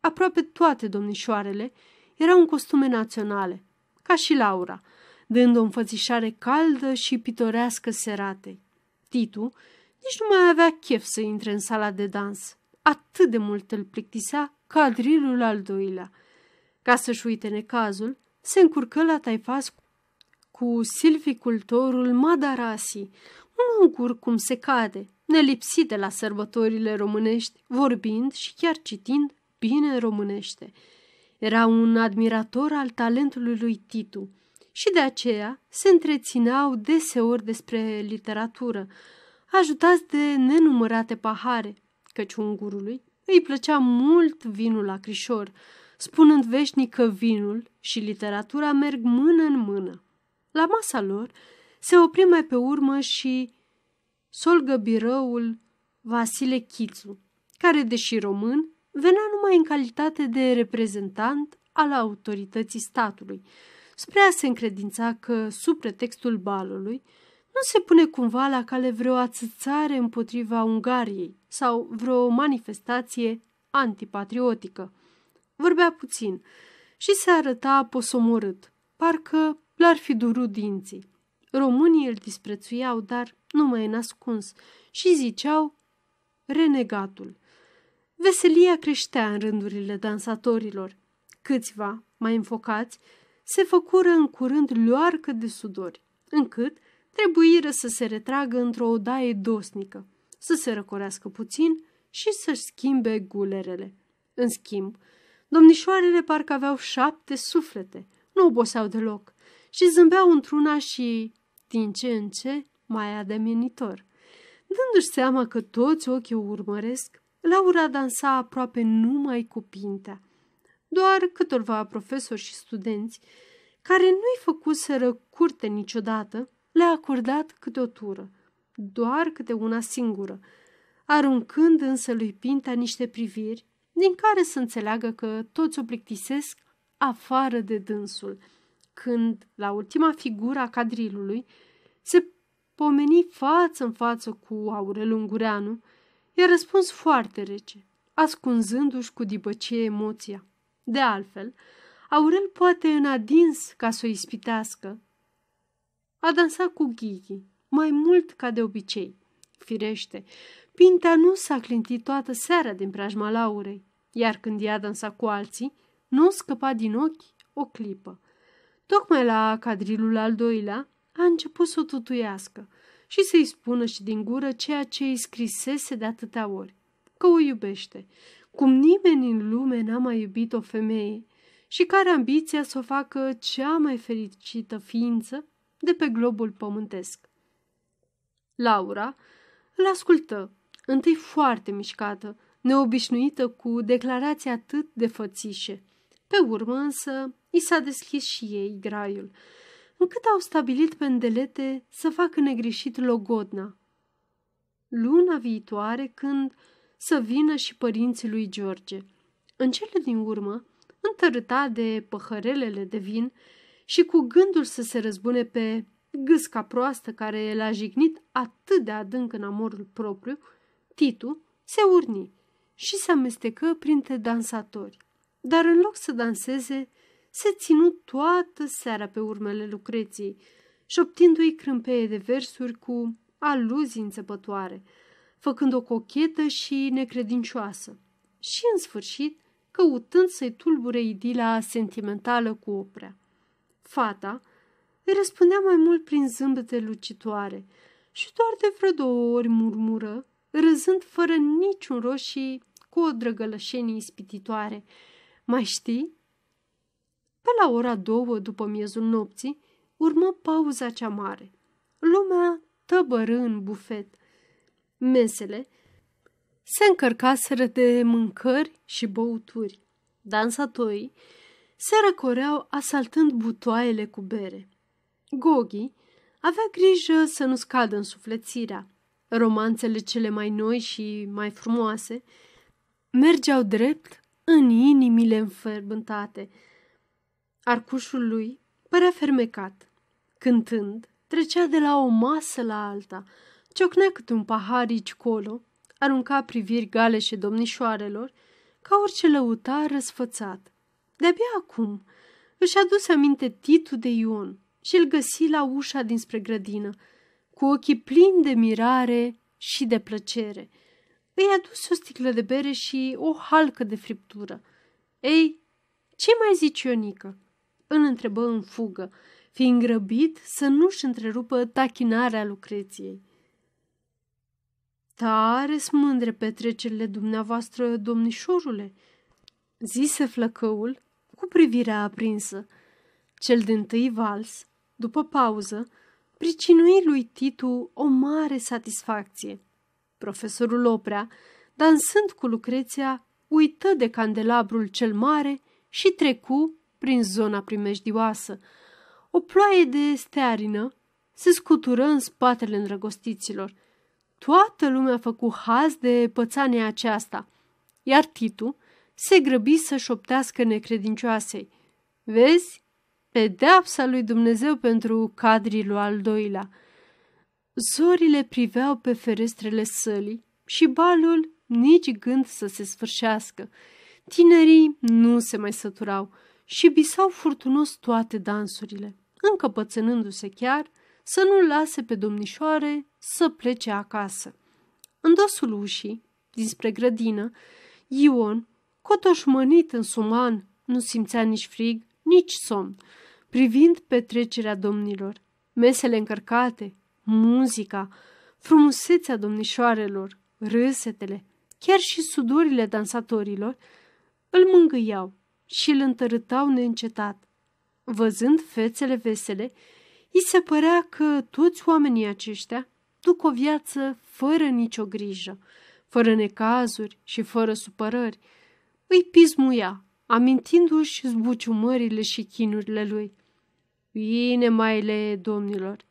Aproape toate domnișoarele erau în costume naționale, ca și Laura, dând o înfățișare caldă și pitorească seratei. Titu nici nu mai avea chef să intre în sala de dans. Atât de mult îl plictisea cadrilul al doilea. Ca să-și uite necazul, se încurcă la taifas cu silvicultorul Madarasi, un ungur cum se cade, nelipsit de la sărbătorile românești, vorbind și chiar citind bine românește. Era un admirator al talentului lui Titu și de aceea se întrețineau deseori despre literatură, ajutați de nenumărate pahare, căci ungurului îi plăcea mult vinul la crișor, spunând veșnic că vinul și literatura merg mână în mână. La masa lor se opri mai pe urmă și solgăbirăul Vasile Chițu, care, deși român, venea numai în calitate de reprezentant al autorității statului, spre a se încredința că, sub pretextul balului, nu se pune cumva la cale vreo ațățare împotriva Ungariei sau vreo manifestație antipatriotică. Vorbea puțin și se arăta posomorât, parcă l-ar fi durut dinții. Românii îl disprețuiau, dar nu mai ascuns și ziceau renegatul. Veselia creștea în rândurile dansatorilor. Câțiva, mai înfocați, se făcură în curând luarcă de sudori, încât trebuiră să se retragă într-o odaie dosnică, să se răcorească puțin și să-și schimbe gulerele. În schimb, domnișoarele parcă aveau șapte suflete, nu oboseau deloc și zâmbeau într-una și, din ce în ce, mai ademenitor. Dându-și seama că toți ochii o urmăresc, Laura dansa aproape numai cu pintea. Doar câtorva profesori și studenți, care nu-i făcuseră curte niciodată, le-a acordat câte o tură, doar câte una singură, aruncând însă lui Pinta niște priviri din care să înțeleagă că toți o plictisesc afară de dânsul. Când, la ultima figură a cadrilului, se pomeni față în față cu Aurel Ungureanu, i-a răspuns foarte rece, ascunzându-și cu dibăcie emoția. De altfel, Aurel poate în adins ca să o ispitească. A dansat cu Ghighi, mai mult ca de obicei. Firește, Pintea nu s-a clintit toată seara din preajma Laurei, iar când ea dansa cu alții, nu scăpa din ochi o clipă. Tocmai la cadrilul al doilea a început să o tutuiască și să-i spună și din gură ceea ce îi scrisese de atâtea ori, că o iubește, cum nimeni în lume n-a mai iubit o femeie și care ambiția să o facă cea mai fericită ființă de pe globul pământesc. Laura îl ascultă, întâi foarte mișcată, neobișnuită cu declarații atât de fățișe. Pe urmă însă i s-a deschis și ei graiul, încât au stabilit pe îndelete să facă negreșit logodna. Luna viitoare, când să vină și părinții lui George. În cele din urmă, întărâta de păhărelele de vin și cu gândul să se răzbune pe gâsca proastă care l-a jignit atât de adânc în amorul propriu, Titu se urni și se amestecă printre dansatori. Dar în loc să danseze, se ținu toată seara pe urmele Lucreției, șoptindu-i crâmpeie de versuri cu aluzii înțepătoare, făcând o cochetă și necredincioasă. Și, în sfârșit, căutând să-i tulbure idila sentimentală cu oprea. Fata îi răspundea mai mult prin zâmbete lucitoare și doar de vreo două ori murmură, râzând fără niciun rost și cu o drăgălășenie ispititoare. Mai știi? Pe la ora două după miezul nopții, urmă pauza cea mare. Lumea tăbără în bufet. Mesele se încărcaseră de mâncări și băuturi. Dansatorii se răcoreau asaltând butoaiele cu bere. Gogi avea grijă să nu scadă în suflețirea. Romanțele cele mai noi și mai frumoase mergeau drept în inimile înferbântate. Arcușul lui părea fermecat. Cântând, trecea de la o masă la alta, ciocnea câte un pahar aici colo, arunca priviri galeșe domnișoarelor, ca orice lăutar răsfățat. De-abia acum își aduse aminte Titu de Ion și îl găsi la ușa dinspre grădină, cu ochii plini de mirare și de plăcere. Îi aduse o sticlă de bere și o halcă de friptură. Ei, ce mai zici, Ionică?" îl întrebă în fugă, fiind grăbit să nu-și întrerupă tachinarea Lucreției. Tare smândre petrecerile dumneavoastră, domnișorule, zise flăcăul cu privirea aprinsă. Cel din tâi vals, după pauză, pricinui lui Titu o mare satisfacție. Profesorul Oprea, dansând cu Lucreția, uită de candelabrul cel mare și trecu prin zona primejdioasă. O ploaie de stearină se scutură în spatele îndrăgostiților. Toată lumea a făcut haz de pățania aceasta, iar Titu se grăbi să șoptească necredincioasei. Vezi? Pedeapsa lui Dumnezeu pentru cadrilul al doilea. Zorile priveau pe ferestrele sălii și balul nici gând să se sfârșească. Tinerii nu se mai săturau și bisau furtunos toate dansurile, încăpățânându-se chiar să nu lase pe domnișoare să plece acasă. În dosul ușii, dinspre grădină, Ion, cotoșmănit în suman, nu simțea nici frig, nici somn, privind petrecerea domnilor, mesele încărcate, muzica, frumusețea domnișoarelor, râsetele, chiar și sudorile dansatorilor, îl mângâiau și îl întărâtau neîncetat. Văzând fețele vesele, îi se părea că toți oamenii aceștia duc o viață fără nicio grijă, fără necazuri și fără supărări. Îi pismuia, amintindu-și zbuciumările și chinurile lui. Bine, maile, domnilor,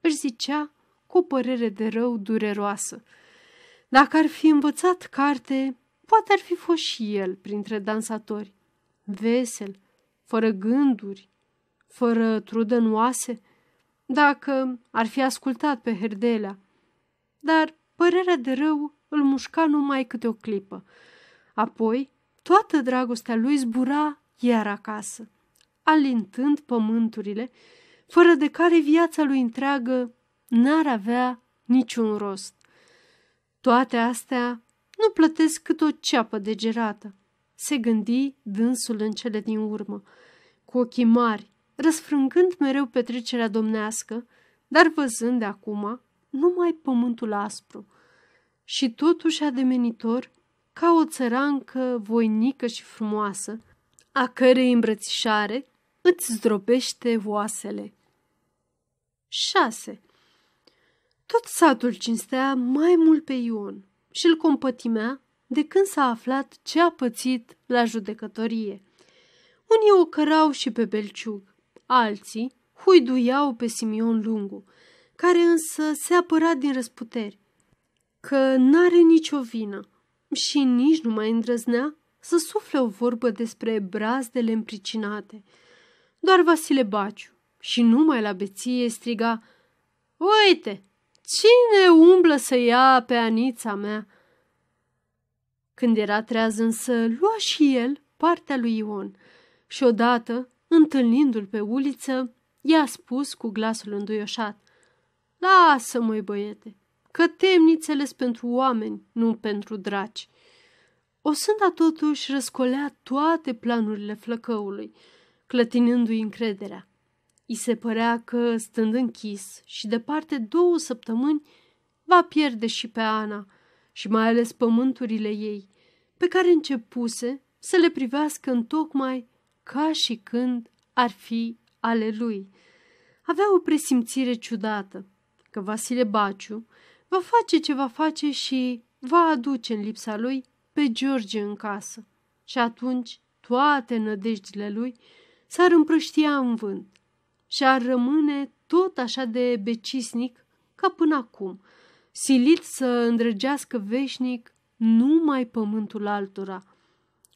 își zicea cu o părere de rău dureroasă. Dacă ar fi învățat carte, poate ar fi fost și el printre dansatori. Vesel, fără gânduri, fără trudă în oase, dacă ar fi ascultat pe Herdelea. Dar părerea de rău îl mușca numai câte o clipă. Apoi, toată dragostea lui zbura iar acasă, alintând pământurile, fără de care viața lui întreagă n-ar avea niciun rost. Toate astea nu plătesc cât o ceapă degerată, se gândi dânsul în cele din urmă, cu ochii mari, răsfrângând mereu petrecerea domnească, dar văzând de acum numai pământul aspru. Și totuși ademenitor, ca o țărancă voinică și frumoasă, a cărei îmbrățișare îți zdrobește voasele. 6. Tot satul cinstea mai mult pe Ion și îl compătimea de când s-a aflat ce a pățit la judecătorie. Unii o cărau și pe Belciug, alții huiduiau pe Simion Lungu, care însă se apăra din răsputeri, că n-are nicio vină și nici nu mai îndrăznea să sufle o vorbă despre brazdele împricinate. Doar Vasile Baciu și numai la beție striga Uite, cine umblă să ia pe Anița mea? Când era treaz însă, lua și el partea lui Ion și odată, întâlnindu-l pe uliță, i-a spus cu glasul înduioșat Lasă, măi băiete, că temnițele pentru oameni, nu pentru draci. O sânda totuși răscolea toate planurile flăcăului, clătinându-i încrederea. I se părea că, stând închis și departe două săptămâni, va pierde și pe Ana și mai ales pământurile ei, pe care începuse să le privească în tocmai ca și când ar fi ale lui. Avea o presimțire ciudată că Vasile Baciu va face ce va face și va aduce în lipsa lui pe George în casă. Și atunci toate nădejdile lui s-ar împrăștia în vânt și ar rămâne tot așa de becisnic ca până acum, silit să îndrăgească veșnic numai pământul altora.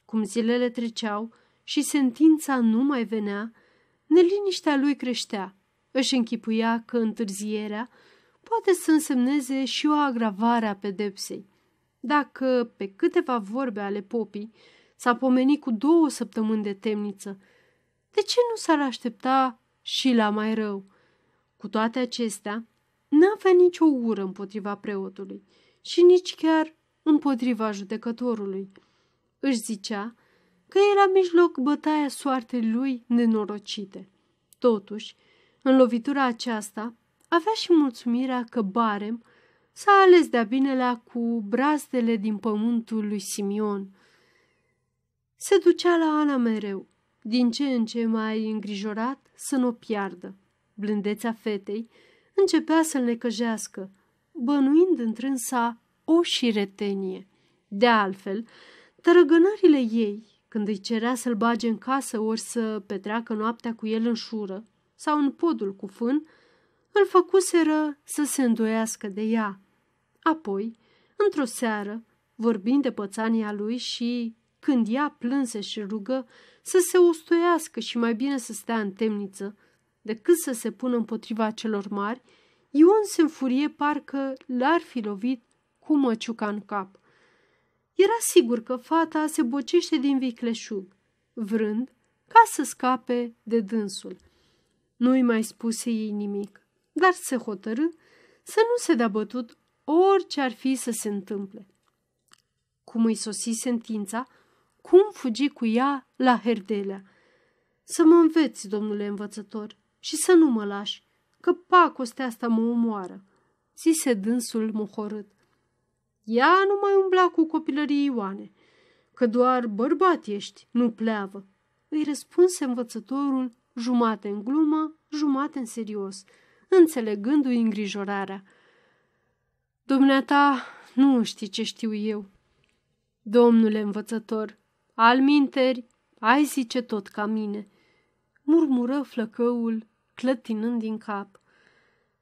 Cum zilele treceau și sentința nu mai venea, neliniștea lui creștea. Își închipuia că întârzierea poate să însemneze și o agravare a pedepsei. Dacă pe câteva vorbe ale popii s-a pomenit cu două săptămâni de temniță, de ce nu s-ar aștepta și la mai rău? Cu toate acestea, n-avea nicio ură împotriva preotului și nici chiar împotriva judecătorului. Își zicea că era mijloc bătaia soartei lui nenorocite. Totuși, în lovitura aceasta, avea și mulțumirea că Barem s-a ales de-a binelea cu brazdele din pământul lui Simion. Se ducea la Ana mereu, din ce în ce mai îngrijorat să nu o piardă. Blândețea fetei începea să-l necăjească, bănuind întrânsa o șiretenie. De altfel, tărăgânările ei, când îi cerea să-l bage în casă ori să petreacă noaptea cu el în șură sau în podul cu fân, îl făcuseră să se îndoiască de ea. Apoi, într-o seară, vorbind de pățania lui și când ea plânse și rugă să se ustoiască și mai bine să stea în temniță, decât să se pună împotriva celor mari, Ion se înfurie parcă l-ar fi lovit cu măciuca în cap. Era sigur că fata se bocește din vicleșug, vrând ca să scape de dânsul. Nu-i mai spuse ei nimic dar se hotărâ să nu se dea bătut orice ar fi să se întâmple. Cum îi sosi sentința, cum fugi cu ea la Herdelea. Să mă înveți, domnule învățător, și să nu mă lași, că pacostea asta mă omoară, zise dânsul mohorât. Ea nu mai umbla cu copilării Ioane, că doar bărbat ești, nu pleavă. Îi răspunse învățătorul jumate în glumă, jumate în serios, înțelegându-i îngrijorarea. Dumneata nu știi ce știu eu. Domnule învățător, al minteri, ai zice tot ca mine, murmură flăcăul, clătinând din cap.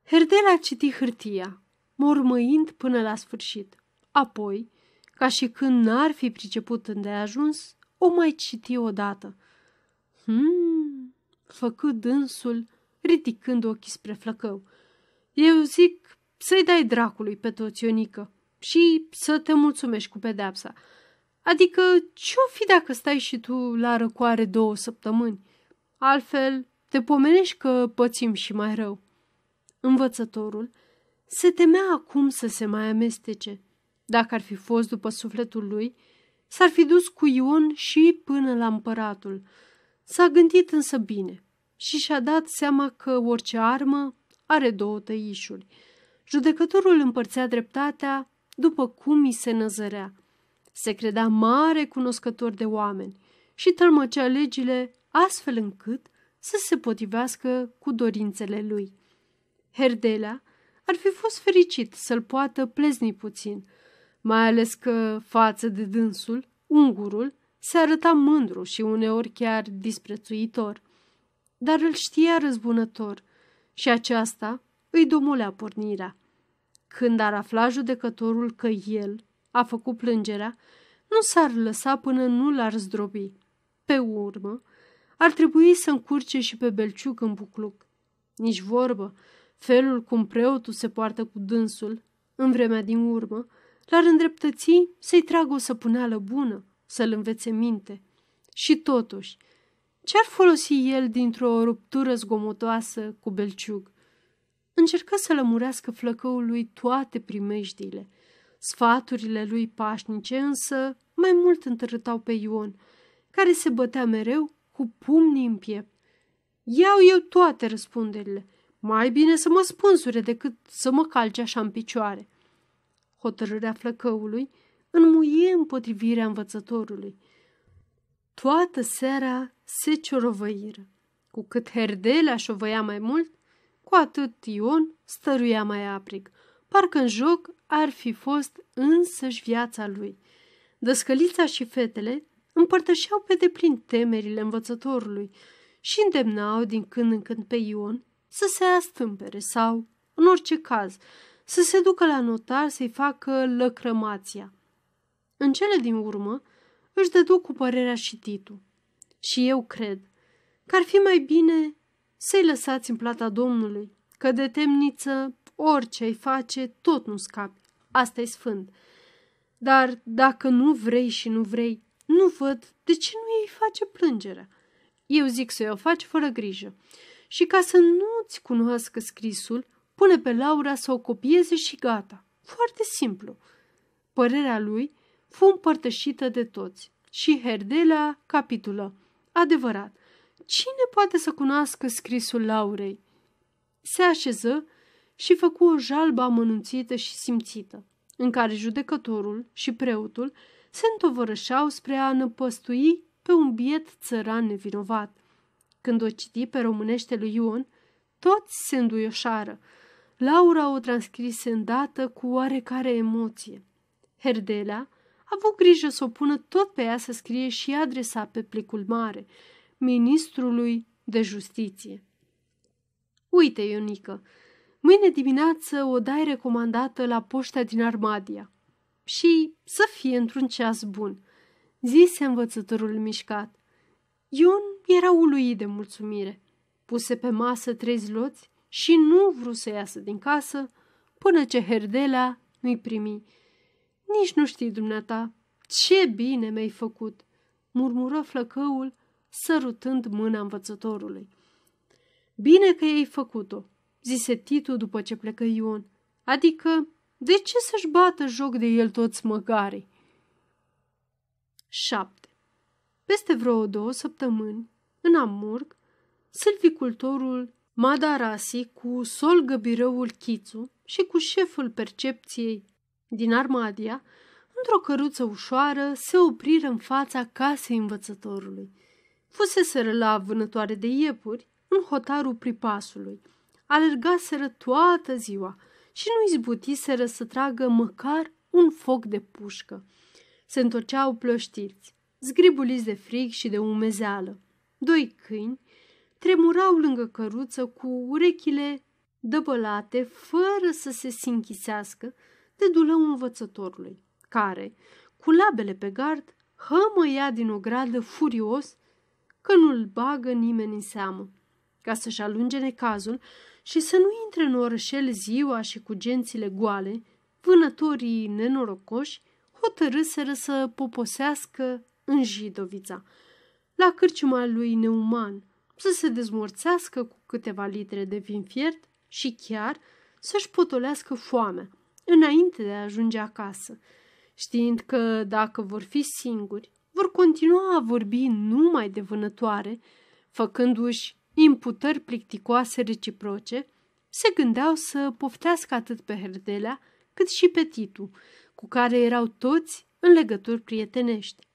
Herdela citi hârtia, mormăind până la sfârșit. Apoi, ca și când n-ar fi priceput îndeajuns, o mai citi odată. Hmm, făcut dânsul ridicând ochii spre flăcău. Eu zic să-i dai dracului pe toți, Ionică, și să te mulțumești cu pedeapsa. Adică ce-o fi dacă stai și tu la răcoare două săptămâni? Altfel, te pomenești că pățim și mai rău. Învățătorul se temea acum să se mai amestece. Dacă ar fi fost după sufletul lui, s-ar fi dus cu Ion și până la împăratul. S-a gândit însă bine și și-a dat seama că orice armă are două tăișuri. Judecătorul împărțea dreptatea după cum îi se năzărea. Se credea mare cunoscător de oameni și tălmăcea legile astfel încât să se potrivească cu dorințele lui. Herdelea ar fi fost fericit să-l poată plezni puțin, mai ales că, față de dânsul, ungurul se arăta mândru și uneori chiar disprețuitor dar îl știa răzbunător și aceasta îi domolea pornirea. Când ar afla judecătorul că el a făcut plângerea, nu s-ar lăsa până nu l-ar zdrobi. Pe urmă, ar trebui să încurce și pe Belciuc în bucluc Nici vorbă, felul cum preotul se poartă cu dânsul, în vremea din urmă, l-ar îndreptăți să-i tragă o săpuneală bună, să-l învețe minte. Și totuși, ce-ar folosi el dintr-o ruptură zgomotoasă cu belciug? Încercă să lămurească flăcăului toate primejdiile. Sfaturile lui pașnice însă mai mult întărâtau pe Ion, care se bătea mereu cu pumnii în piept. Iau eu toate răspunderile. Mai bine să mă spânsure decât să mă calce așa în picioare. Hotărârea flăcăului înmuie împotrivirea învățătorului. Toată seara se ciorovăiră. Cu cât Herdelea șovăia mai mult, cu atât Ion stăruia mai aprig. Parcă în joc ar fi fost însăși viața lui. Dăscălița și fetele împărtășeau pe deplin temerile învățătorului și îndemnau din când în când pe Ion să se astâmpere sau, în orice caz, să se ducă la notar să-i facă lăcrămația. În cele din urmă își dădu cu părerea și Titu. Și eu cred că ar fi mai bine să-i lăsați în plata Domnului, că de temniță orice ai face, tot nu scapi. asta e sfânt. Dar dacă nu vrei și nu vrei, nu văd de ce nu ei face plângerea. Eu zic să o faci fără grijă. Și ca să nu-ți cunoască scrisul, pune pe Laura să o copieze și gata. Foarte simplu. Părerea lui fu împărtășită de toți și Herdela capitulă. Adevărat, cine poate să cunoască scrisul Laurei? Se așeză și făcu o jalbă amănunțită și simțită, în care judecătorul și preotul se întovărășeau spre a năpăstui pe un biet țăran nevinovat. Când o citi pe românește lui Ion, toți se înduioșară. Laura o transcrise îndată cu oarecare emoție. Herdelea a avut grijă să o pună tot pe ea să scrie și adresa pe plicul mare, ministrului de justiție. Uite, Ionică, mâine dimineață o dai recomandată la poșta din Armadia și să fie într-un ceas bun, zise învățătorul mișcat. Ion era uluit de mulțumire. Puse pe masă trei zloți și nu vrut să iasă din casă până ce Herdela nu-i primi. Nici nu știi, dumneata, ce bine mi-ai făcut, murmură flăcăul, sărutând mâna învățătorului. Bine că ai făcut-o, zise Titu după ce plecă Ion. Adică, de ce să-și bată joc de el toți măgarii? 7. Peste vreo două săptămâni, în Amurg, silvicultorul Madarasi cu sol găbirăul Chițu și cu șeful percepției din Armadia, într-o căruță ușoară, se opriră în fața casei învățătorului. Fuseseră la vânătoare de iepuri în hotarul pripasului. Alergaseră toată ziua și nu izbutiseră să tragă măcar un foc de pușcă. Se întorceau plăștiți, zgribuliți de frig și de umezeală. Doi câini tremurau lângă căruță cu urechile dăbălate, fără să se sinchisească, de dulău învățătorului, care, cu labele pe gard, hămăia din o gradă furios că nu-l bagă nimeni în seamă. Ca să-și alunge necazul și să nu intre în orășel ziua și cu gențile goale, vânătorii nenorocoși hotărâseră să poposească în Jidovița, la cârciuma lui Neuman, să se dezmorțească cu câteva litre de vin fiert și chiar să-și potolească foamea înainte de a ajunge acasă, știind că dacă vor fi singuri, vor continua a vorbi numai de vânătoare, făcându-și imputări plicticoase reciproce, se gândeau să poftească atât pe Herdelea cât și pe Titu, cu care erau toți în legături prietenești.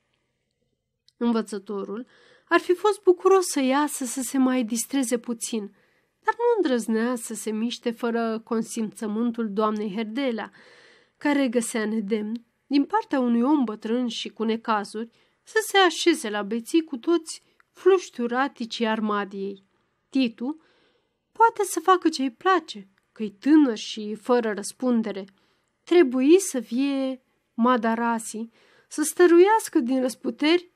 Învățătorul ar fi fost bucuros să iasă să se mai distreze puțin, dar nu îndrăznea să se miște fără consimțământul doamnei Herdelea, care găsea nedemn, din partea unui om bătrân și cu necazuri, să se așeze la beții cu toți flușturaticii armadiei. Titu poate să facă ce-i place, că-i tânăr și fără răspundere. Trebuie să fie Madarasi, să stăruiască din răsputeri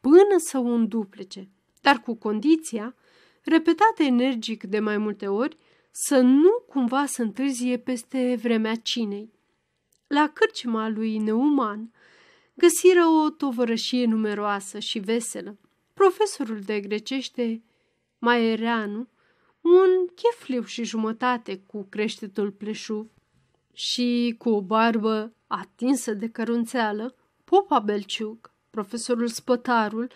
până să o înduplece, dar cu condiția repetate energic de mai multe ori, să nu cumva să întârzie peste vremea cinei. La cârcima lui Neumann găsiră o tovărășie numeroasă și veselă. Profesorul de grecește, Maereanu, un chefliu și jumătate cu creștetul pleșuv și cu o barbă atinsă de cărunțeală, Popa Belciuc, profesorul Spătarul,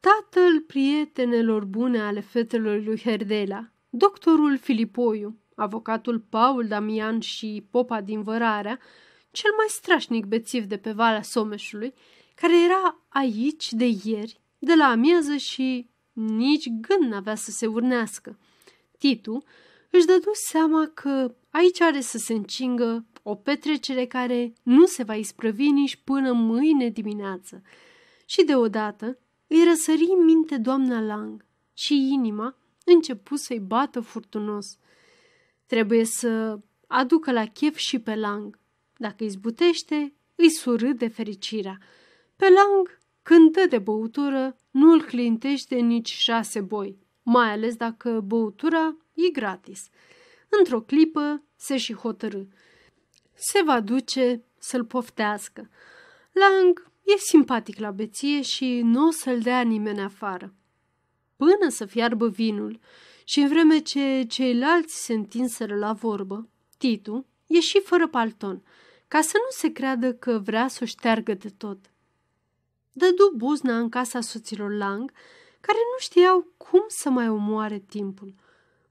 tatăl prietenelor bune ale fetelor lui Herdela, doctorul Filipoiu, avocatul Paul Damian și popa din Vărarea, cel mai strașnic bețiv de pe Valea Someșului, care era aici de ieri, de la amiază și nici gând n-avea să se urnească. Titu își dădu seama că aici are să se încingă o petrecere care nu se va isprăvi nici până mâine dimineață. Și deodată îi răsări în minte doamna Lang și inima începu să-i bată furtunos. Trebuie să aducă la chef și pe Lang. Dacă îi zbutește, îi surâ de fericirea. Pe Lang, când dă de băutură, nu îl clintește nici șase boi, mai ales dacă băutura e gratis. Într-o clipă se și hotărâ. Se va duce să-l poftească. Lang e simpatic la beție și nu o să-l dea nimeni afară. Până să fiarbă vinul și în vreme ce ceilalți se întinseră la vorbă, Titu ieși fără palton, ca să nu se creadă că vrea să o șteargă de tot. Dădu buzna în casa soților Lang, care nu știau cum să mai omoare timpul.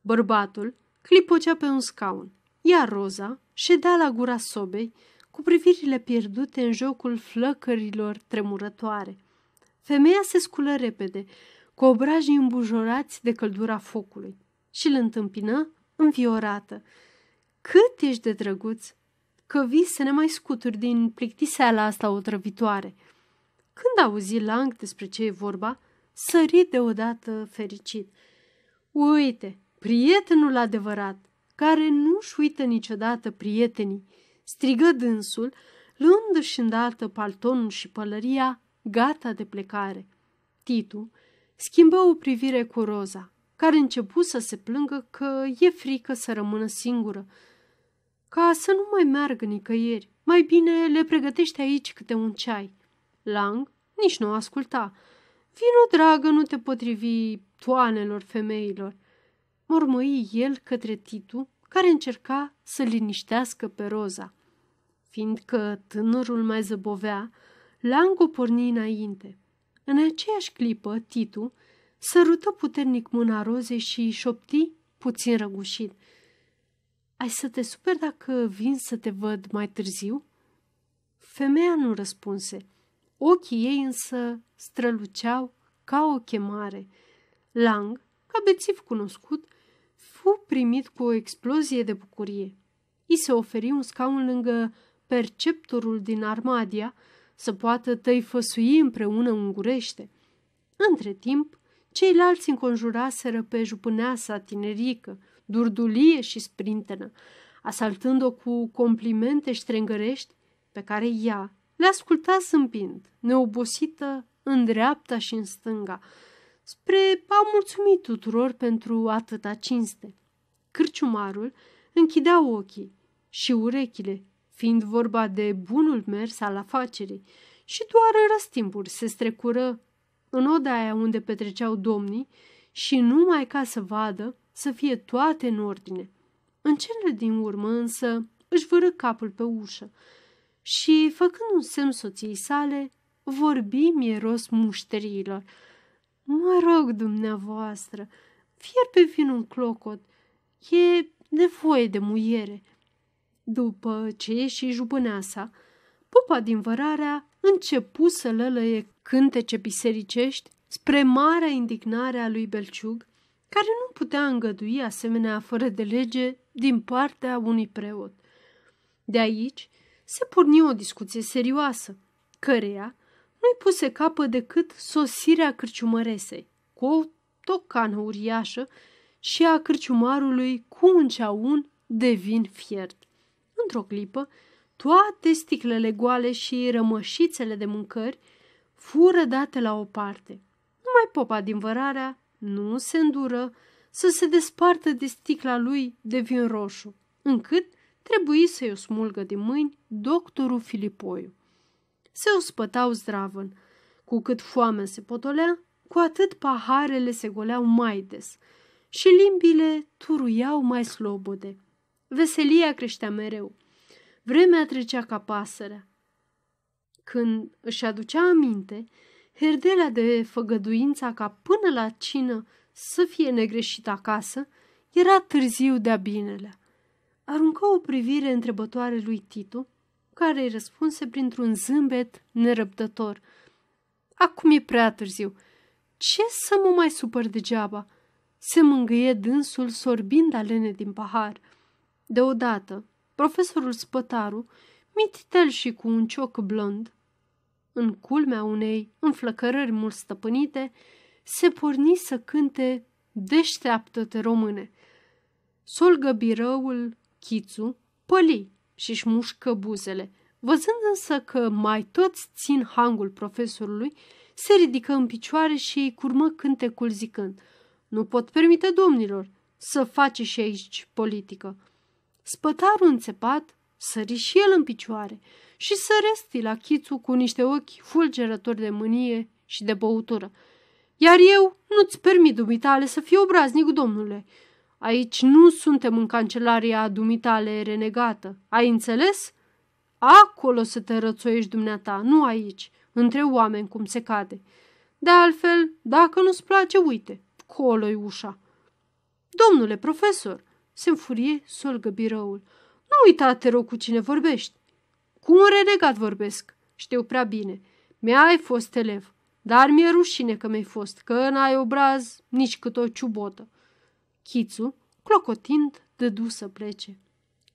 Bărbatul clipocea pe un scaun, iar Roza ședea la gura sobei, cu privirile pierdute în jocul flăcărilor tremurătoare. Femeia se sculă repede, cu obrajii îmbujorați de căldura focului și îl întâmpină înviorată. Cât ești de drăguț! Că vii să ne mai scuturi din plictiseala asta otrăvitoare. Când auzi Lang despre ce e vorba, sări deodată fericit. Uite, prietenul adevărat, care nu-și uită niciodată prietenii, strigă dânsul, luându-și îndată paltonul și pălăria, gata de plecare. Titu schimbă o privire cu Roza, care începu să se plângă că e frică să rămână singură, ca să nu mai meargă nicăieri. Mai bine le pregătește aici câte un ceai. Lang nici nu asculta. Vino, dragă, nu te potrivi toanelor femeilor. Mormăi el către Titu, care încerca să liniștească pe Roza. Fiindcă tânărul mai zăbovea, Lang o porni înainte. În aceeași clipă, Titu sărută puternic mâna rozei și îi șopti puțin răgușit. Ai să te super dacă vin să te văd mai târziu?" Femeia nu răspunse. Ochii ei însă străluceau ca o chemare. Lang, ca bețiv cunoscut, fu primit cu o explozie de bucurie. I se oferi un scaun lângă perceptorul din Armadia să poată tăifăsui împreună ungurește. Între timp, ceilalți înconjuraseră pe jupâneasa tinerică, durdulie și sprintenă, asaltând-o cu complimente ștrengărești pe care ea le asculta zâmbind, neobosită în dreapta și în stânga, spre a mulțumi tuturor pentru atâta cinste. Cârciumarul închidea ochii și urechile, fiind vorba de bunul mers al afacerii, și doar în răstimpuri se strecură în odaia unde petreceau domnii și numai ca să vadă să fie toate în ordine. În cele din urmă însă își vără capul pe ușă și, făcând un semn soției sale, vorbi mieros mușteriilor. Mă rog, dumneavoastră, fierbe vin un clocot, e nevoie de muiere. După ce ieși jupâneasa, pupa din vărarea începu să lălăie cântece bisericești spre marea indignare a lui Belciug, care nu putea îngădui asemenea fără de lege din partea unui preot. De aici se porni o discuție serioasă, căreia nu-i puse capă decât sosirea cârciumăresei, cu o tocană uriașă și a cârciumarului cu un ceaun de vin fiert. Într-o clipă, toate sticlele goale și rămășițele de mâncări fură date la o parte. Numai popa din vărarea nu se îndură să se despartă de sticla lui de vin roșu, încât trebuie să-i o smulgă din mâini doctorul Filipoiu. Se ospătau zdravăn. Cu cât foamea se potolea, cu atât paharele se goleau mai des și limbile turuiau mai slobode. Veselia creștea mereu. Vremea trecea ca pasărea. Când își aducea aminte, herdelea de făgăduința ca până la cină să fie negreșit acasă, era târziu de-a binelea. Aruncă o privire întrebătoare lui Titu, care îi răspunse printr-un zâmbet nerăbdător. Acum e prea târziu. Ce să mă mai supăr degeaba?" se mângâie dânsul sorbind alene din pahar. Deodată, profesorul Spătaru, mititel și cu un cioc blond, în culmea unei înflăcărări mult stăpânite, se porni să cânte Deșteaptă-te române. Solgă birăul Chițu păli și-și mușcă buzele. Văzând însă că mai toți țin hangul profesorului, se ridică în picioare și îi curmă cântecul zicând Nu pot permite domnilor să face și aici politică. Spătarul înțepat sări și el în picioare și săresti la chițu cu niște ochi fulgerători de mânie și de băutură. Iar eu nu-ți permit, dumitale, să fiu obraznic, domnule. Aici nu suntem în cancelaria dumitale renegată. Ai înțeles? Acolo să te rățoiești dumneata, nu aici, între oameni cum se cade. De altfel, dacă nu-ți place, uite, colo ușa. Domnule profesor, se înfurie solgă birăul. Nu uita, te rog, cu cine vorbești. Cu un renegat vorbesc, știu prea bine. Mi-ai fost elev, dar mi-e rușine că mi-ai fost, că n-ai obraz nici cât o ciubotă. Chițu, clocotind, dădu să plece.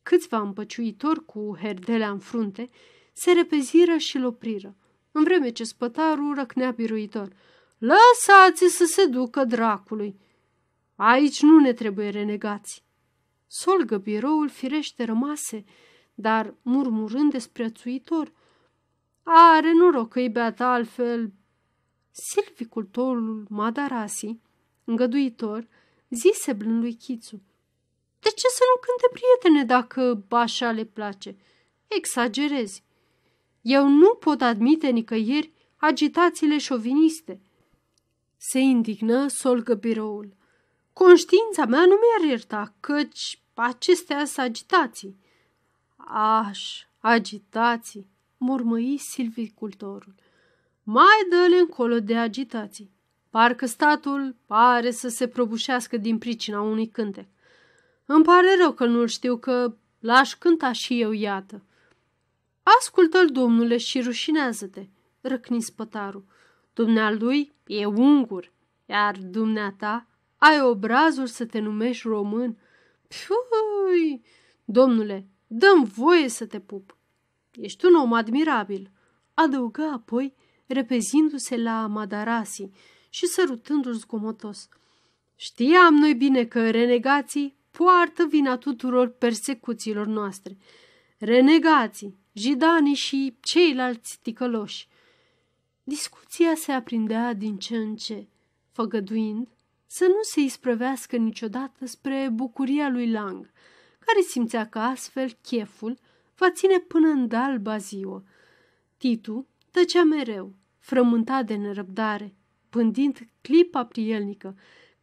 Câțiva împăciuitori cu herdelea în frunte se repeziră și-l opriră, în vreme ce spătarul răcnea biruitor. Lăsați să se ducă dracului! Aici nu ne trebuie renegați. Solgă biroul firește rămase, dar murmurând desprețuitor. Are noroc că-i beat altfel. Silvicultorul Madarasi, îngăduitor, zise blând lui Chițu. De ce să nu cânte prietene dacă așa le place? Exagerezi. Eu nu pot admite nicăieri agitațiile șoviniste. Se indignă solgă biroul. Conștiința mea nu mi-ar ierta, căci acestea sunt agitații. Aș, agitații, mormăi silvicultorul. Mai dă-le încolo de agitații. Parcă statul pare să se prăbușească din pricina unui cântec. Îmi pare rău că nu-l știu, că l-aș cânta și eu, iată. Ascultă-l, domnule, și rușinează-te, răcni spătarul. Dumnealui e ungur, iar dumneata ai obrazul să te numești român. Pui, domnule, dăm voie să te pup. Ești un om admirabil, adăugă apoi, repezindu-se la Madarasi și sărutându-l zgomotos. Știam noi bine că renegații poartă vina tuturor persecuțiilor noastre. Renegații, jidanii și ceilalți ticăloși. Discuția se aprindea din ce în ce, făgăduind să nu se isprăvească niciodată spre bucuria lui Lang, care simțea că astfel cheful va ține până în dalba ziua. Titu tăcea mereu, frământat de nerăbdare, pândind clipa prielnică,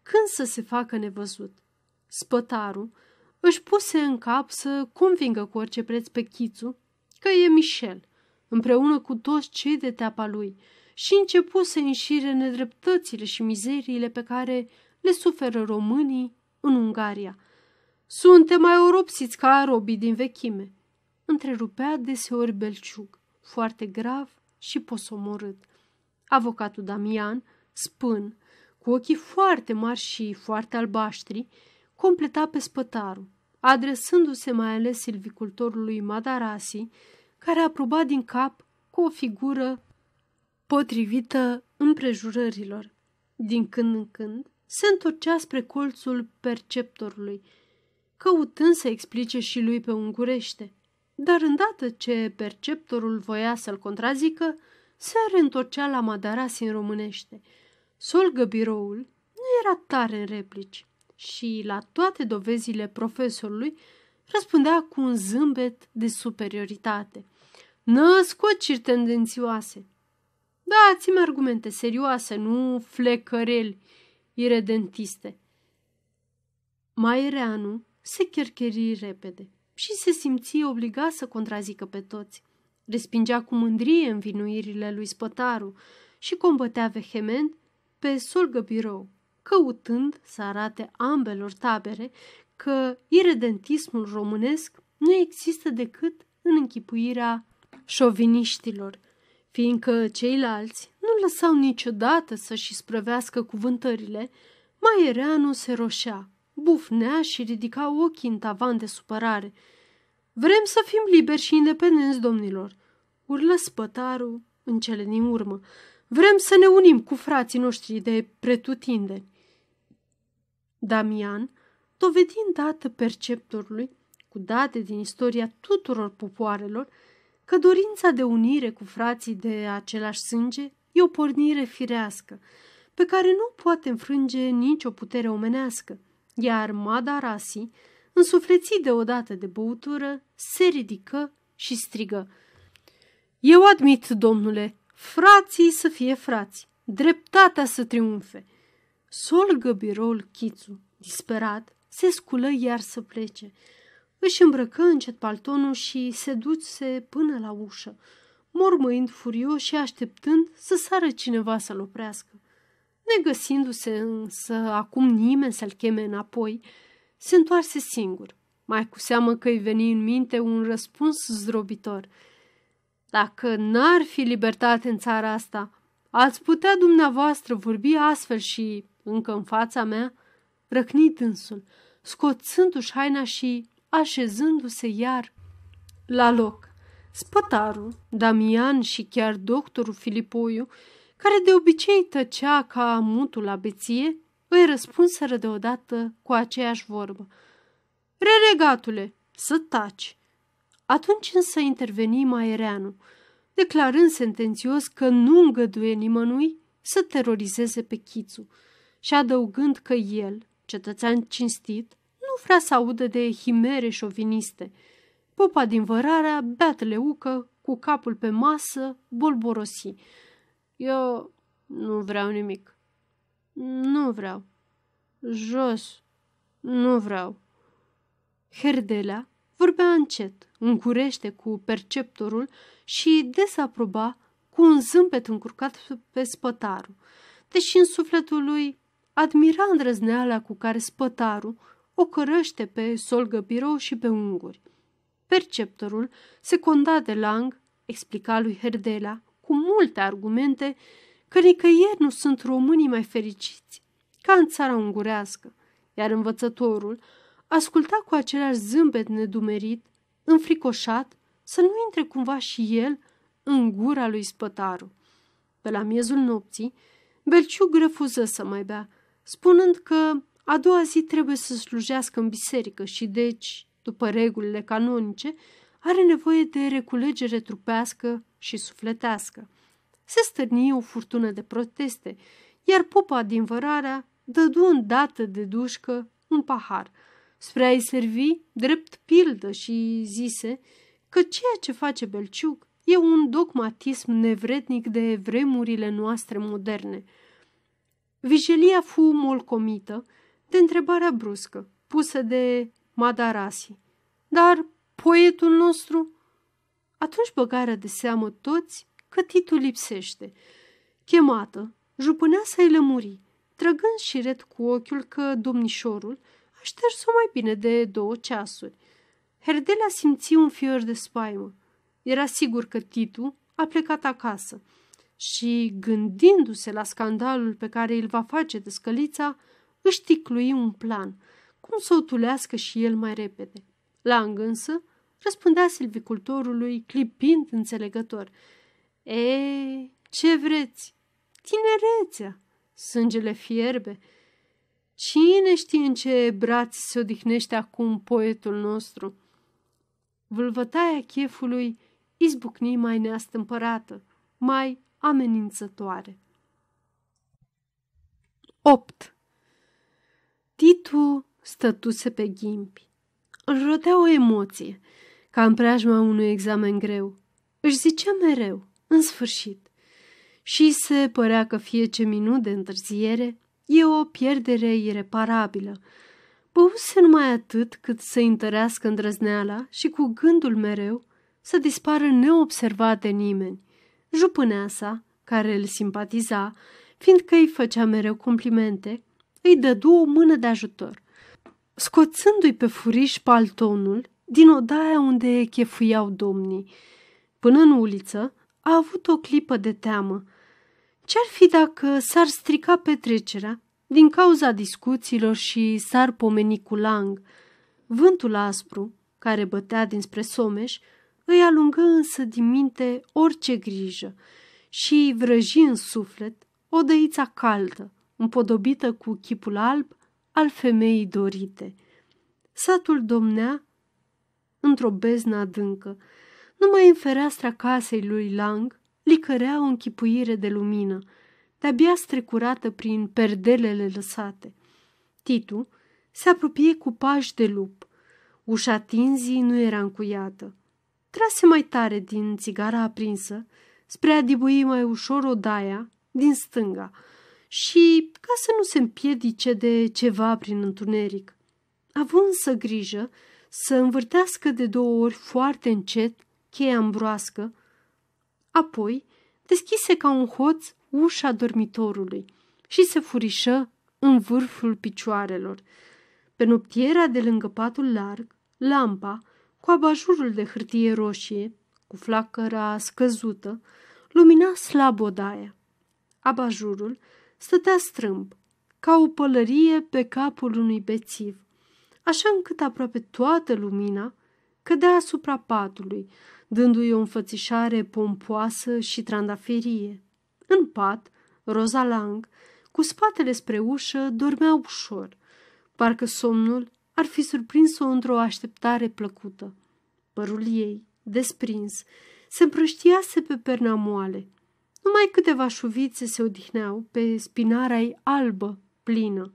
când să se facă nevăzut. Spătarul își puse în cap să convingă cu orice preț pe Chițu că e Michel, împreună cu toți cei de teapa lui, și începu să înșire nedreptățile și mizeriile pe care le suferă românii în Ungaria. Suntem mai oropsiți ca arobii din vechime, întrerupea deseori Belciug, foarte grav și posomorât. Avocatul Damian, spân, cu ochii foarte mari și foarte albaștri, completa pe spătarul, adresându-se mai ales silvicultorului Madarasi, care aproba din cap cu o figură potrivită împrejurărilor. Din când în când se întorcea spre colțul perceptorului, căutând să explice și lui pe ungurește. Dar îndată ce perceptorul voia să-l contrazică, se reîntorcea la Madarasi în românește. Solgă biroul nu era tare în replici și la toate dovezile profesorului răspundea cu un zâmbet de superioritate. Născociri tendențioase. Dați-mi argumente serioase, nu flecăreli iredentiste. Maereanu se chercheri repede și se simți obligat să contrazică pe toți. Respingea cu mândrie învinuirile lui Spătaru și combătea vehement pe solgă birou, căutând să arate ambelor tabere că iredentismul românesc nu există decât în închipuirea șoviniștilor, fiindcă ceilalți nu lăsau niciodată să-și sprăvească cuvântările, Maereanu se roșea, bufnea și ridica ochii în tavan de supărare. Vrem să fim liberi și independenți, domnilor, urlă spătarul în cele din urmă. Vrem să ne unim cu frații noștri de pretutindeni. Damian, dovedind dată perceptorului, cu date din istoria tuturor popoarelor, că dorința de unire cu frații de același sânge e o pornire firească, pe care nu poate înfrânge nicio putere omenească, iar Madarasi, însuflețit deodată de băutură, se ridică și strigă. Eu admit, domnule, frații să fie frați, dreptatea să triumfe. Solgă biroul Chițu, disperat, se sculă iar să plece. Își îmbrăcă încet paltonul și se duce până la ușă, mormăind furios și așteptând să sară cineva să-l oprească. Negăsindu-se însă acum nimeni să-l cheme înapoi, se întoarse singur, mai cu seamă că îi veni în minte un răspuns zdrobitor. Dacă n-ar fi libertate în țara asta, ați putea dumneavoastră vorbi astfel și încă în fața mea? Răcni dânsul, scoțându-și haina și așezându-se iar la loc. Spătarul, Damian și chiar doctorul Filipoiu, care de obicei tăcea ca mutul la beție, îi răspunseră deodată cu aceeași vorbă. Reregatule, să taci! Atunci însă interveni Maereanu, declarând sentențios că nu îngăduie nimănui să terorizeze pe Chițu și adăugând că el, cetățean cinstit, nu vrea să audă de himere șoviniste. Popa din vărarea, beat leucă, cu capul pe masă, bolborosi. Eu nu vreau nimic. Nu vreau. Jos. Nu vreau. Herdelea vorbea încet, încurește cu perceptorul și desaproba cu un zâmbet încurcat pe spătarul, deși în sufletul lui admira îndrăzneala cu care spătarul o cărăște pe solgă birou și pe unguri. Perceptorul, secundat de Lang, explica lui Herdela, cu multe argumente, că nicăieri nu sunt românii mai fericiți ca în țara ungurească, iar învățătorul asculta cu același zâmbet nedumerit, înfricoșat, să nu intre cumva și el în gura lui spătaru. Pe la miezul nopții, Belciug refuză să mai bea, spunând că a doua zi trebuie să slujească în biserică și deci, după regulile canonice, are nevoie de reculegere trupească și sufletească. Se stârni o furtună de proteste, iar popa din vărarea dădu îndată de dușcă un pahar, spre a-i servi drept pildă și zise că ceea ce face Belciug e un dogmatism nevrednic de vremurile noastre moderne. Vigilia fu molcomită de întrebarea bruscă, pusă de Madarasi. Dar poetul nostru? Atunci băgară de seamă toți că titul lipsește. Chemată, jupânea să-i lămuri, trăgând și red cu ochiul că domnișorul a șters-o mai bine de două ceasuri. Herdelea simți un fior de spaimă. Era sigur că Titu a plecat acasă și, gândindu-se la scandalul pe care îl va face de scălița, își ticlui un plan, cum să o tulească și el mai repede. La însă răspundea silvicultorului, clipind înțelegător. E, ce vreți? Tinerețea! Sângele fierbe. Cine știe în ce braț se odihnește acum poetul nostru? Vâlvătaia chefului izbucni mai neastâmpărată, mai amenințătoare. 8. Titu stătuse pe ghimpi. Îl rodea o emoție, ca în preajma unui examen greu. Își zicea mereu, în sfârșit. Și se părea că fie ce minut de întârziere e o pierdere ireparabilă. Băuse numai atât cât să întărească îndrăzneala și cu gândul mereu să dispară neobservat de nimeni. Jupânea sa, care îl simpatiza, fiindcă îi făcea mereu complimente, îi dădu o mână de ajutor. Scoțându-i pe furiș paltonul din odaia unde chefuiau domnii, până în uliță, a avut o clipă de teamă. Ce-ar fi dacă s-ar strica petrecerea din cauza discuțiilor și s-ar pomeni cu lang? Vântul aspru, care bătea dinspre Someș, îi alungă însă din minte orice grijă și vrăji în suflet o dăița caldă, împodobită cu chipul alb al femeii dorite. Satul domnea într-o beznă adâncă. Numai în fereastra casei lui Lang licărea o închipuire de lumină, de-abia strecurată prin perdelele lăsate. Titu se apropie cu pași de lup. Ușa tinzii nu era încuiată. Trase mai tare din țigara aprinsă, spre a dibui mai ușor odaia din stânga și ca să nu se împiedice de ceva prin întuneric. Având însă grijă să învârtească de două ori foarte încet cheia îmbroască, apoi deschise ca un hoț ușa dormitorului și se furișă în vârful picioarelor. Pe noptiera de lângă patul larg, lampa, cu abajurul de hârtie roșie, cu flacăra scăzută, lumina slab odaia. Abajurul stătea strâmb, ca o pălărie pe capul unui bețiv, așa încât aproape toată lumina cădea asupra patului, dându-i o înfățișare pompoasă și trandaferie. În pat, Roza Lang, cu spatele spre ușă, dormea ușor, parcă somnul ar fi surprins-o într-o așteptare plăcută. Părul ei, desprins, se împrăștiase pe perna moale. Numai câteva șuvițe se odihneau pe spinarea ei albă, plină.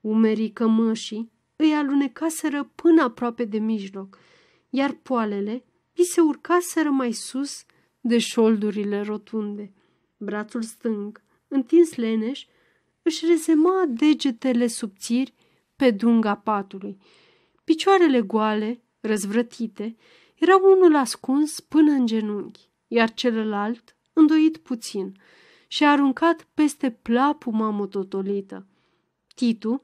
Umerii cămășii îi alunecaseră până aproape de mijloc, iar poalele îi se urcaseră mai sus de șoldurile rotunde. Brațul stâng, întins leneș, își rezema degetele subțiri pe dunga patului. Picioarele goale, răzvrătite, era unul ascuns până în genunchi, iar celălalt îndoit puțin și a aruncat peste plapuma mototolită. Titu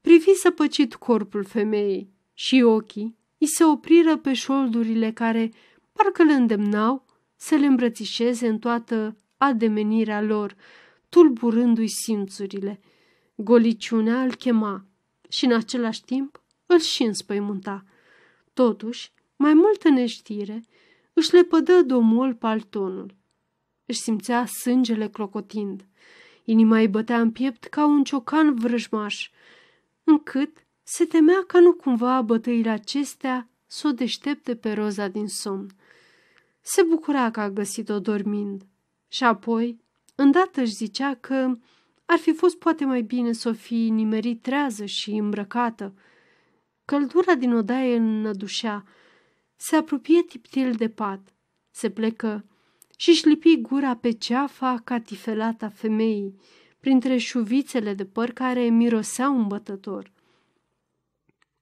privi săpăcit corpul femeii și ochii îi se opriră pe șoldurile care parcă le îndemnau să le îmbrățișeze în toată ademenirea lor, tulburându-i simțurile. Goliciunea îl chema și în același timp îl și înspăimânta. Totuși, mai multă neștire își lepădă domol paltonul. Își simțea sângele clocotind. Inima îi bătea în piept ca un ciocan vrăjmaș, încât se temea ca nu cumva bătăile acestea să o deștepte pe roza din somn. Se bucura că a găsit-o dormind și apoi, îndată își zicea că ar fi fost poate mai bine să o fi nimerit trează și îmbrăcată. Căldura din odaie înnădușea, se apropie tiptil de pat, se plecă și își lipi gura pe ceafa catifelată a femeii, printre șuvițele de păr care miroseau îmbătător.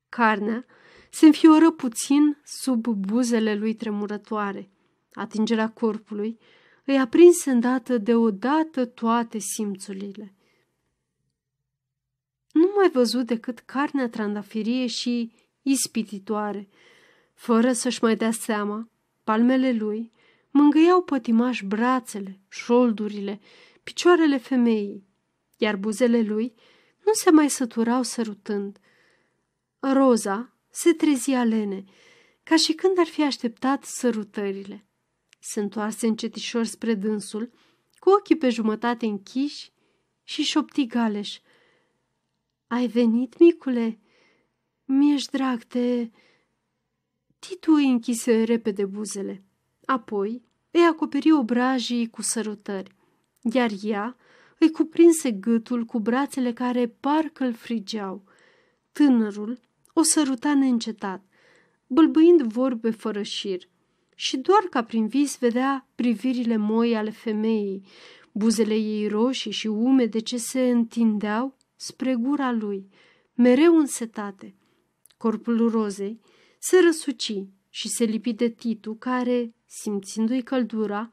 Carnea se înfioră puțin sub buzele lui tremurătoare. Atingerea corpului îi aprinse îndată deodată toate simțurile. Nu mai văzut decât carnea trandafirie și ispititoare. Fără să-și mai dea seama, palmele lui mângâiau pătimaș brațele, șoldurile, picioarele femeii, iar buzele lui nu se mai săturau sărutând. Roza se trezia lene, ca și când ar fi așteptat sărutările. Se întoarse încetișor spre dânsul, cu ochii pe jumătate închiși și șopti galeș. Ai venit, micule? Mi-ești drag, te... Titu îi închise repede buzele. Apoi îi acoperi obrajii cu sărutări, iar ea îi cuprinse gâtul cu brațele care parcă îl frigeau. Tânărul o săruta neîncetat, bâlbâind vorbe fără șir, și doar ca prin vis vedea privirile moi ale femeii, buzele ei roșii și umede ce se întindeau spre gura lui, mereu însetate. Corpul rozei se răsuci și se lipi de Titu, care, simțindu-i căldura,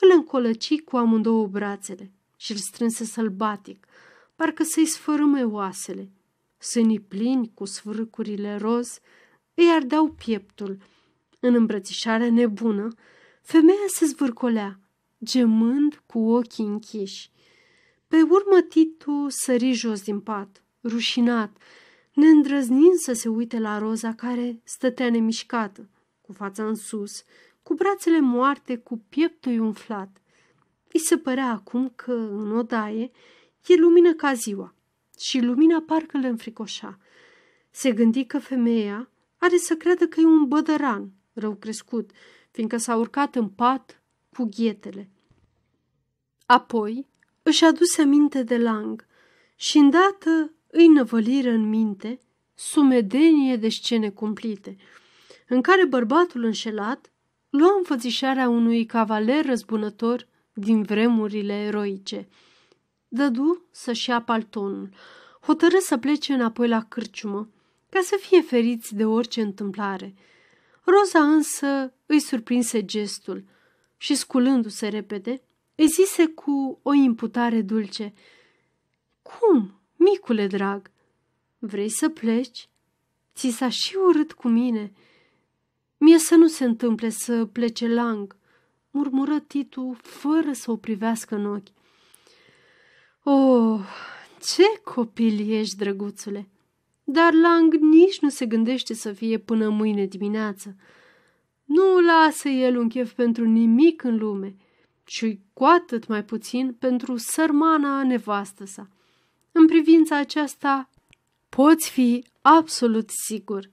îl încolăci cu amândouă brațele și îl strânse sălbatic, parcă să-i sfărâme oasele. Sânii plini cu sfârcurile roz îi ardeau pieptul. În îmbrățișarea nebună, femeia se zvârcolea, gemând cu ochii închiși. Pe urmă Titu sări jos din pat, rușinat, neîndrăznind să se uite la Roza care stătea nemișcată, cu fața în sus, cu brațele moarte, cu pieptul umflat. Îi se părea acum că în odaie e lumină ca ziua și lumina parcă le înfricoșa. Se gândi că femeia are să creadă că e un bădăran rău crescut, fiindcă s-a urcat în pat cu ghetele. Apoi își aduse aminte de lang și îndată îi năvăliră în minte sumedenie de scene cumplite, în care bărbatul înșelat lua înfățișarea unui cavaler răzbunător din vremurile eroice. Dădu să-și ia paltonul, hotărâ să plece înapoi la cârciumă, ca să fie feriți de orice întâmplare. Roza însă îi surprinse gestul și, sculându-se repede, îi zise cu o imputare dulce, Cum, micule drag, vrei să pleci? Ți s-a și urât cu mine. Mie să nu se întâmple să plece lang, murmură Titu fără să o privească în ochi. Oh, ce copil ești, drăguțule! Dar Lang nici nu se gândește să fie până mâine dimineață. Nu lasă el un chef pentru nimic în lume – și cu atât mai puțin pentru sărmana nevastă sa. În privința aceasta poți fi absolut sigur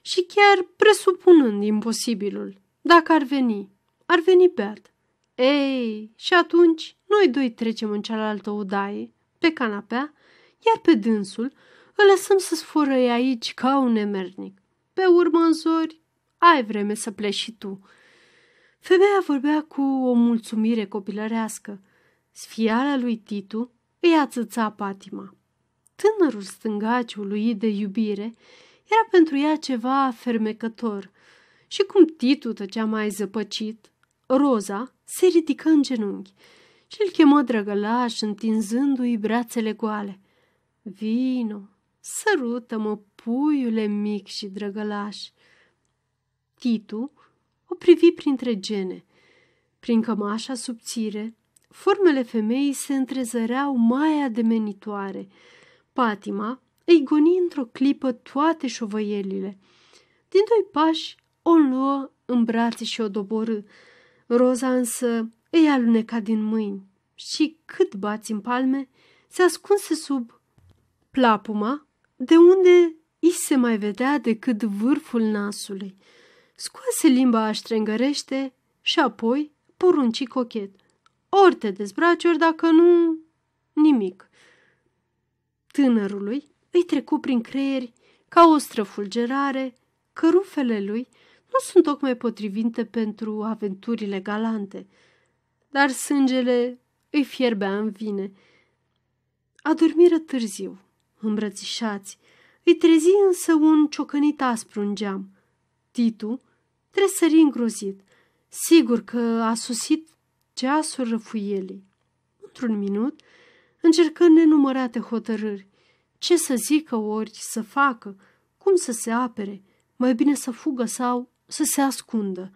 și chiar presupunând imposibilul, dacă ar veni, ar veni Bert. Ei, și atunci noi doi trecem în cealaltă odaie, pe canapea, iar pe dânsul îl lăsăm să sfărăie aici ca un emernic. Pe urmă în zori, ai vreme să pleci și tu. Femeia vorbea cu o mulțumire copilărească. Sfiala lui Titu îi ațăța patima. Tânărul stângaci uluit de iubire era pentru ea ceva fermecător și cum Titu tăcea mai zăpăcit, Roza se ridică în genunchi și îl chemă drăgălaș întinzându-i brațele goale. Vino, sărută-mă, puiule mic și drăgălaș. Titu o privi printre gene. Prin cămașa subțire, formele femeii se întrezăreau mai ademenitoare. Patima îi goni într-o clipă toate șovăielile. Din doi pași o luă în brațe și o doborâ. Roza însă îi aluneca din mâini și cât bați în palme, se ascunse sub plapuma, de unde i se mai vedea decât vârful nasului scoase limba aștrengărește și apoi porunci cochet. Ori te dezbraci, ori dacă nu, nimic. Tânărului îi trecu prin creieri ca o străfulgerare că rufele lui nu sunt tocmai potrivite pentru aventurile galante, dar sângele îi fierbea în vine. Adormiră târziu, îmbrățișați, îi trezi însă un ciocănit aspru în geam. Titu tresări îngrozit, sigur că a susit ceasul răfuielii. Într-un minut, încercă nenumărate hotărâri. Ce să zică ori să facă, cum să se apere, mai bine să fugă sau să se ascundă.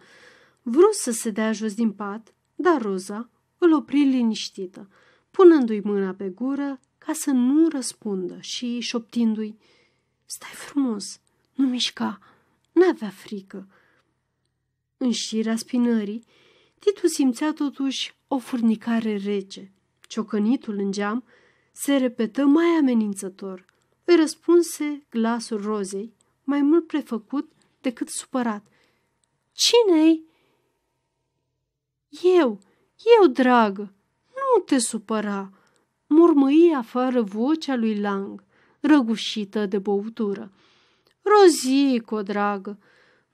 Vrut să se dea jos din pat, dar Roza îl opri liniștită, punându-i mâna pe gură ca să nu răspundă și șoptindu-i, Stai frumos, nu mișca, n-avea frică, în șirea spinării, Titu simțea totuși o furnicare rece. Ciocănitul în geam se repetă mai amenințător. Îi răspunse glasul rozei, mai mult prefăcut decât supărat. Cine-i? Eu, eu, dragă, nu te supăra, murmăi afară vocea lui Lang, răgușită de băutură. Rozico, dragă,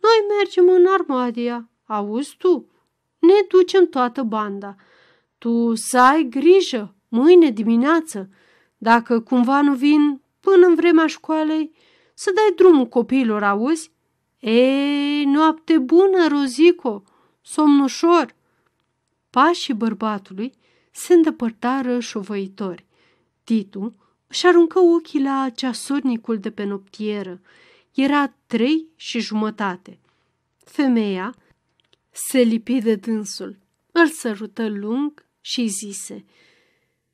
noi mergem în Armadia, auzi tu? Ne ducem toată banda. Tu să ai grijă, mâine dimineață, dacă cumva nu vin până în vremea școalei, să dai drumul copiilor, auzi? Ei, noapte bună, Rozico, somn ușor. Pașii bărbatului se îndepărtară șovăitori. Titu și aruncă ochii la ceasornicul de pe noptieră. Era trei și jumătate. Femeia se lipi de dânsul, îl sărută lung și zise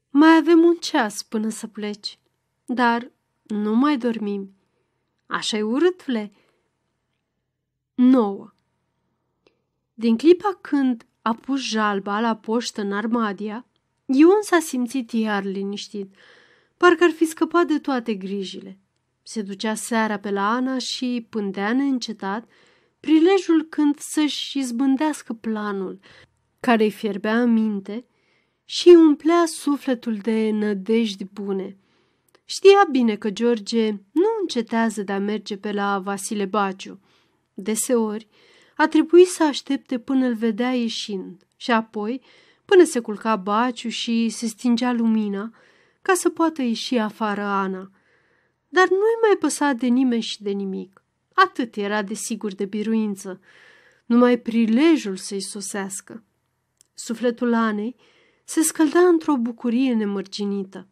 Mai avem un ceas până să pleci, dar nu mai dormim. Așa-i urâtule? 9. Din clipa când a pus jalba la poștă în Armadia, Ion s-a simțit iar liniștit, parcă ar fi scăpat de toate grijile. Se ducea seara pe la Ana și pândea neîncetat prilejul când să-și izbândească planul, care îi fierbea în minte și îi umplea sufletul de nădejdi bune. Știa bine că George nu încetează de a merge pe la Vasile Baciu. Deseori a trebuit să aștepte până îl vedea ieșind și apoi până se culca Baciu și se stingea lumina ca să poată ieși afară Ana. Dar nu-i mai păsa de nimeni și de nimic. Atât era de sigur de biruință, numai prilejul să-i sosească. Sufletul Anei se scălda într-o bucurie nemărginită.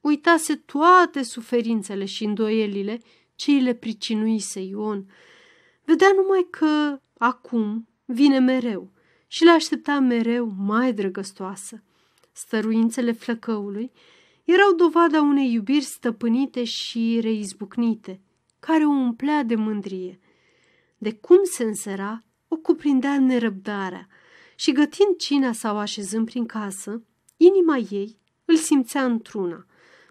Uitase toate suferințele și îndoielile ce îi le pricinuise Ion. Vedea numai că acum vine mereu și le aștepta mereu mai drăgăstoasă. Stăruințele flăcăului erau dovada unei iubiri stăpânite și reizbucnite, care o umplea de mândrie. De cum se însera, o cuprindea nerăbdarea și gătind cina sau așezând prin casă, inima ei îl simțea într-una,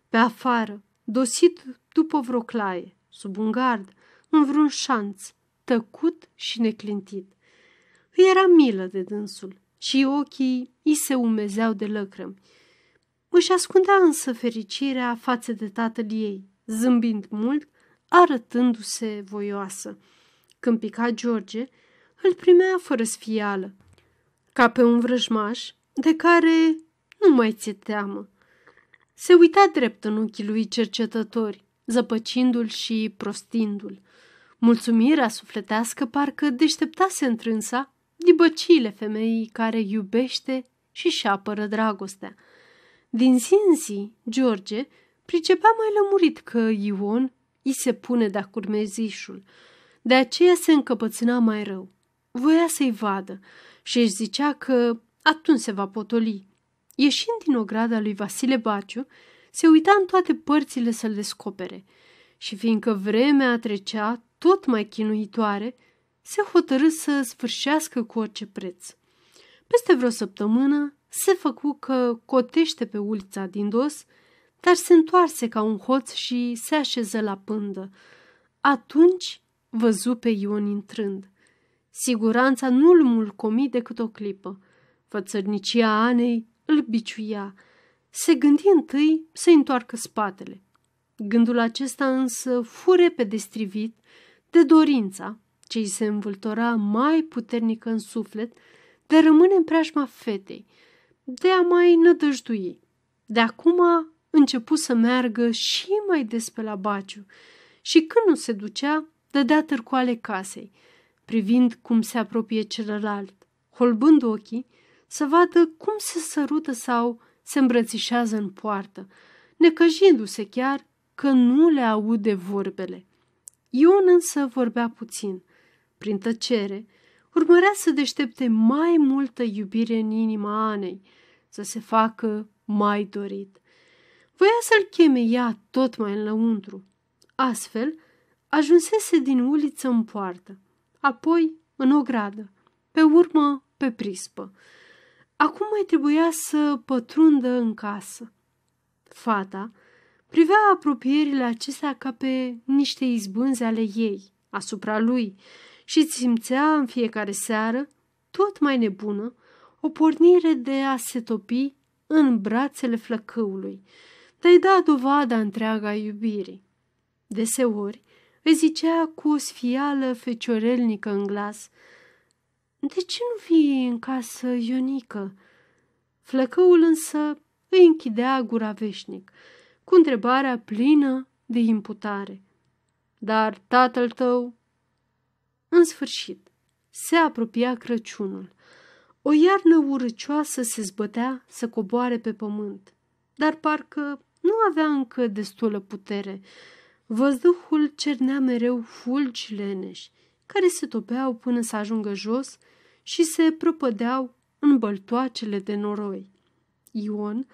pe afară, dosit după vreo claie, sub un gard, în vreun șanț, tăcut și neclintit. Îi era milă de dânsul și ochii îi se umezeau de lăcrămi. Își ascundea însă fericirea față de tatăl ei, zâmbind mult, arătându-se voioasă. Când pica George, îl primea fără sfială, ca pe un vrăjmaș de care nu mai ți teamă. Se uita drept în ochii lui cercetători, zăpăcindu-l și prostindu-l. Mulțumirea sufletească parcă deșteptase întrânsa dibăciile femeii care iubește și și apără dragostea. Din zi în zi, George pricepea mai lămurit că Ion îi se pune de-a curmezișul. De aceea se încăpățâna mai rău. Voia să-i vadă și își zicea că atunci se va potoli. Ieșind din ograda lui Vasile Baciu, se uita în toate părțile să-l descopere și fiindcă vremea trecea tot mai chinuitoare, se hotărâ să sfârșească cu orice preț. Peste vreo săptămână se făcu că cotește pe ulița din dos, dar se întoarse ca un hoț și se așeză la pândă. Atunci văzu pe Ion intrând. Siguranța nu-l mulcomi decât o clipă. Fățărnicia Anei îl biciuia. Se gândi întâi să-i întoarcă spatele. Gândul acesta însă fure pe destrivit de dorința ce îi se învâltora mai puternică în suflet de rămâne în preajma fetei, de a mai nădăjdui. De acum a început să meargă și mai des pe la baciu și când nu se ducea, dădea târcoale casei, privind cum se apropie celălalt, holbând ochii să vadă cum se sărută sau se îmbrățișează în poartă, necăjindu-se chiar că nu le aude vorbele. Ion însă vorbea puțin. Prin tăcere, urmărea să deștepte mai multă iubire în inima Anei, să se facă mai dorit. Voia să-l cheme ea tot mai înăuntru. Astfel, ajunsese din uliță în poartă, apoi în o gradă, pe urmă pe prispă. Acum mai trebuia să pătrundă în casă. Fata privea apropierile acestea ca pe niște izbânze ale ei, asupra lui, și simțea în fiecare seară, tot mai nebună, o pornire de a se topi în brațele flăcăului, de a-i da dovada întreaga iubirii. Deseori îi zicea cu o sfială feciorelnică în glas, De ce nu vii în casă, Ionică?" Flăcăul însă îi închidea gura veșnic, cu întrebarea plină de imputare. Dar tatăl tău... În sfârșit, se apropia Crăciunul. O iarnă urăcioasă se zbătea să coboare pe pământ, dar parcă nu avea încă destulă putere. Văzduhul cernea mereu fulgi leneși, care se topeau până să ajungă jos și se prăpădeau în băltoacele de noroi. Ion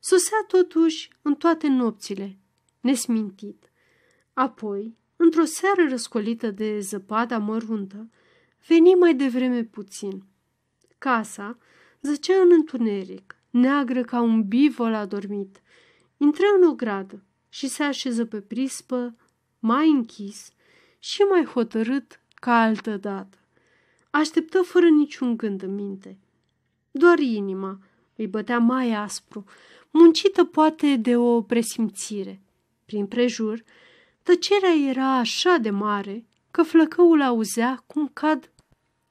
sosea totuși în toate nopțile, nesmintit. Apoi, într-o seară răscolită de zăpada măruntă, veni mai devreme puțin. Casa zăcea în întuneric, neagră ca un bivol adormit. Intră în o gradă și se așeză pe prispă, mai închis și mai hotărât ca altă dată. Așteptă fără niciun gând în minte. Doar inima îi bătea mai aspru, muncită poate de o presimțire. Prin prejur, tăcerea era așa de mare că flăcăul auzea cum cad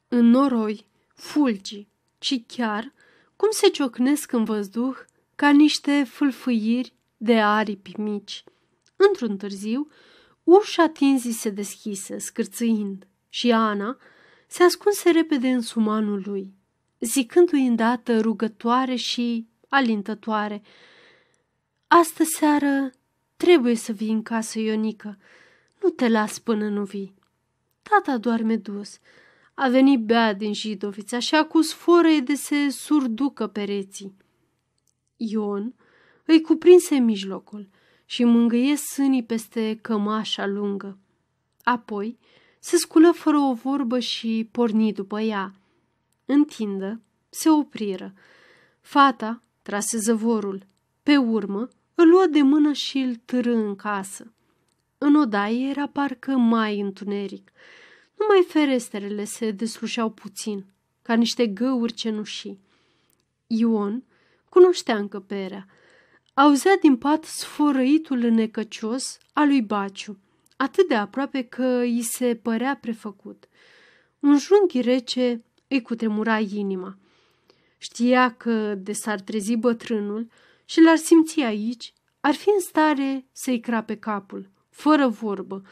în noroi fulgi și chiar cum se ciocnesc în văzduh ca niște fâlfâiri de aripi mici. Într-un târziu, ușa tinzii se deschise, scârțâind, și Ana se ascunse repede în sumanul lui, zicându-i îndată rugătoare și alintătoare. Astă seară trebuie să vii în casă, Ionica. Nu te las până nu vii. Tata doarme dus. A venit bea din Jidovița așa cu sforă de se surducă pereții. Ion îi cuprinse mijlocul și mângâie sânii peste cămașa lungă. Apoi se sculă fără o vorbă și porni după ea. Întindă, se opriră. Fata trase zăvorul. Pe urmă, îl luă de mână și îl târâ în casă. În odaie era parcă mai întuneric. Numai ferestrele se deslușeau puțin, ca niște găuri cenușii. Ion cunoștea încăperea. Auzea din pat sfărăitul necăcios al lui Baciu, atât de aproape că îi se părea prefăcut. Un junghi rece îi cutremura inima. Știa că de s-ar trezi bătrânul și l-ar simți aici, ar fi în stare să-i crape capul, fără vorbă,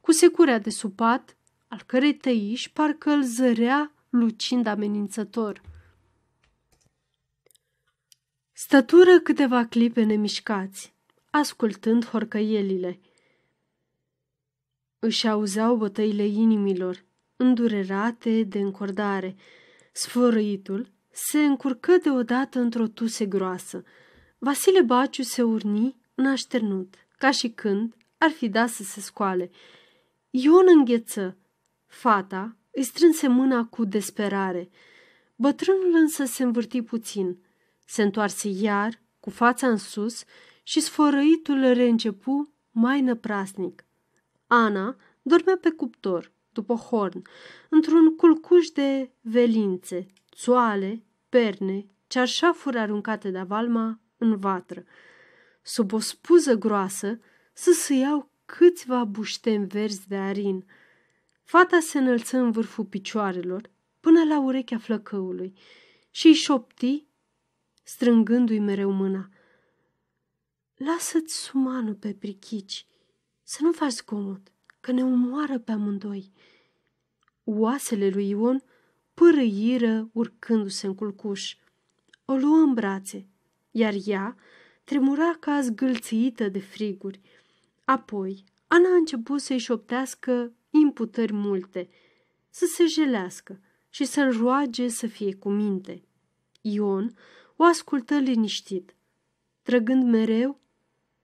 cu securea de supat, al cărei tăiș parcă îl zărea lucind amenințător. Stătură câteva clipe nemișcați, ascultând horcăielile. Își auzeau bătăile inimilor, îndurerate de încordare. Sfărăitul se încurcă deodată într-o tuse groasă. Vasile Baciu se urni în așternut, ca și când ar fi dat să se scoale. Ion îngheță. Fata îi strânse mâna cu desperare. Bătrânul însă se învârti puțin. Se întoarse iar, cu fața în sus, și sfărăitul reîncepu mai năprasnic. Ana dormea pe cuptor, după horn, într-un culcuș de velințe, țoale, perne, cearșafuri aruncate de valma în vatră. Sub o spuză groasă să iau câțiva bușteni verzi de arin. Fata se înălță în vârful picioarelor până la urechea flăcăului și îi șopti, strângându-i mereu mâna. Lasă-ți sumanul pe prichici, să nu faci zgomot, că ne umoară pe amândoi. Oasele lui Ion pârâiră urcându-se în culcuș. O luă în brațe, iar ea tremura ca zgâlțită de friguri. Apoi, Ana a început să-i șoptească imputări multe, să se jelească și să-l roage să fie cu minte. Ion o ascultă liniștit, trăgând mereu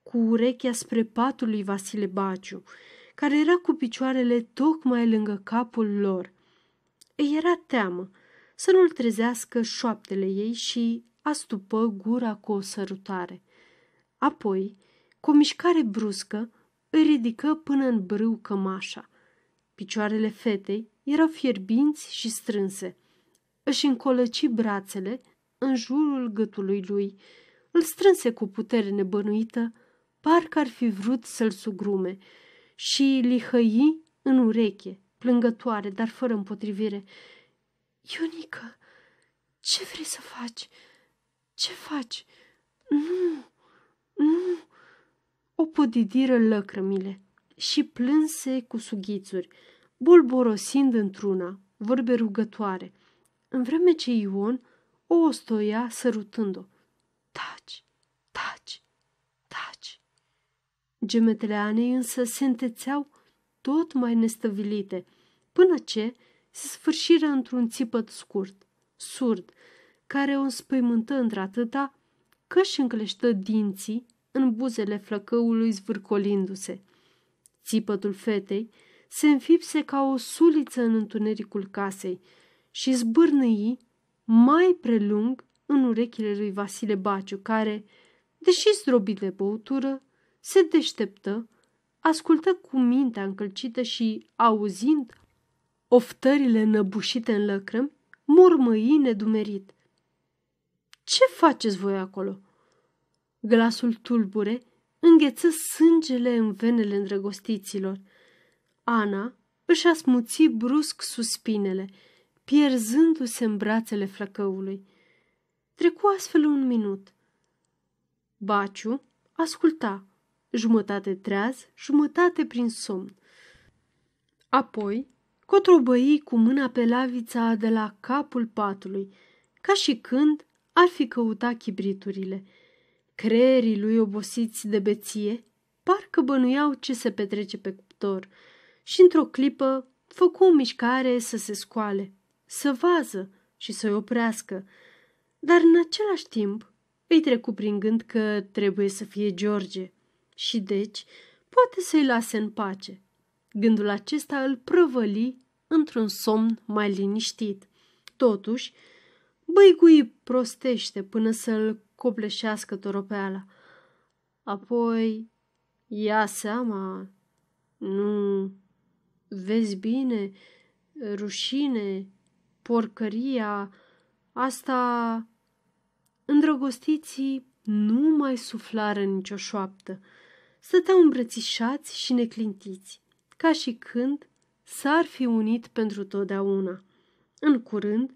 cu urechea spre patul lui Vasile Baciu, care era cu picioarele tocmai lângă capul lor. Îi era teamă să nu-l trezească șoaptele ei și astupă gura cu o sărutare. Apoi, cu o mișcare bruscă, îi ridică până în brâu cămașa. Picioarele fetei erau fierbinți și strânse. Își încolăci brațele în jurul gâtului lui, îl strânse cu putere nebănuită, parcă ar fi vrut să-l sugrume, și lihăi în ureche, plângătoare, dar fără împotrivire. Ionică, ce vrei să faci? Ce faci? Nu, nu. O podidiră lăcrămile și plânse cu sughițuri, bolborosind într-una, vorbe rugătoare, în vreme ce Ion o ostoia sărutând-o. Taci, taci, taci. Gemetele Anei însă se întețeau tot mai nestăvilite, până ce se sfârșiră într-un țipăt scurt, surd, care o înspăimântă într-atâta că și încleștă dinții în buzele flăcăului zvârcolindu-se. Țipătul fetei se înfipse ca o suliță în întunericul casei și zbârnăi mai prelung în urechile lui Vasile Baciu, care, deși zdrobit de băutură, se deșteptă, ascultă cu mintea încălcită și, auzind oftările năbușite în lăcrăm, murmăi nedumerit. Ce faceți voi acolo?" Glasul tulbure îngheță sângele în venele îndrăgostiților. Ana își asmuți brusc suspinele, pierzându-se în brațele flăcăului. Trecu astfel un minut. Baciu asculta, jumătate treaz, jumătate prin somn. Apoi cotrobăi cu mâna pe lavița de la capul patului, ca și când ar fi căutat chibriturile. Creierii lui obosiți de beție parcă bănuiau ce se petrece pe cuptor și într-o clipă făcu o mișcare să se scoale, să vază și să-i oprească, dar în același timp îi trecu prin gând că trebuie să fie George și deci poate să-i lase în pace. Gândul acesta îl prăvăli într-un somn mai liniștit. Totuși, băigui prostește până să-l copleșească toropeala. Apoi ia seama, nu vezi bine, rușine, porcăria, asta... Îndrăgostiții nu mai suflară nicio șoaptă. Stăteau îmbrățișați și neclintiți, ca și când s-ar fi unit pentru totdeauna. În curând,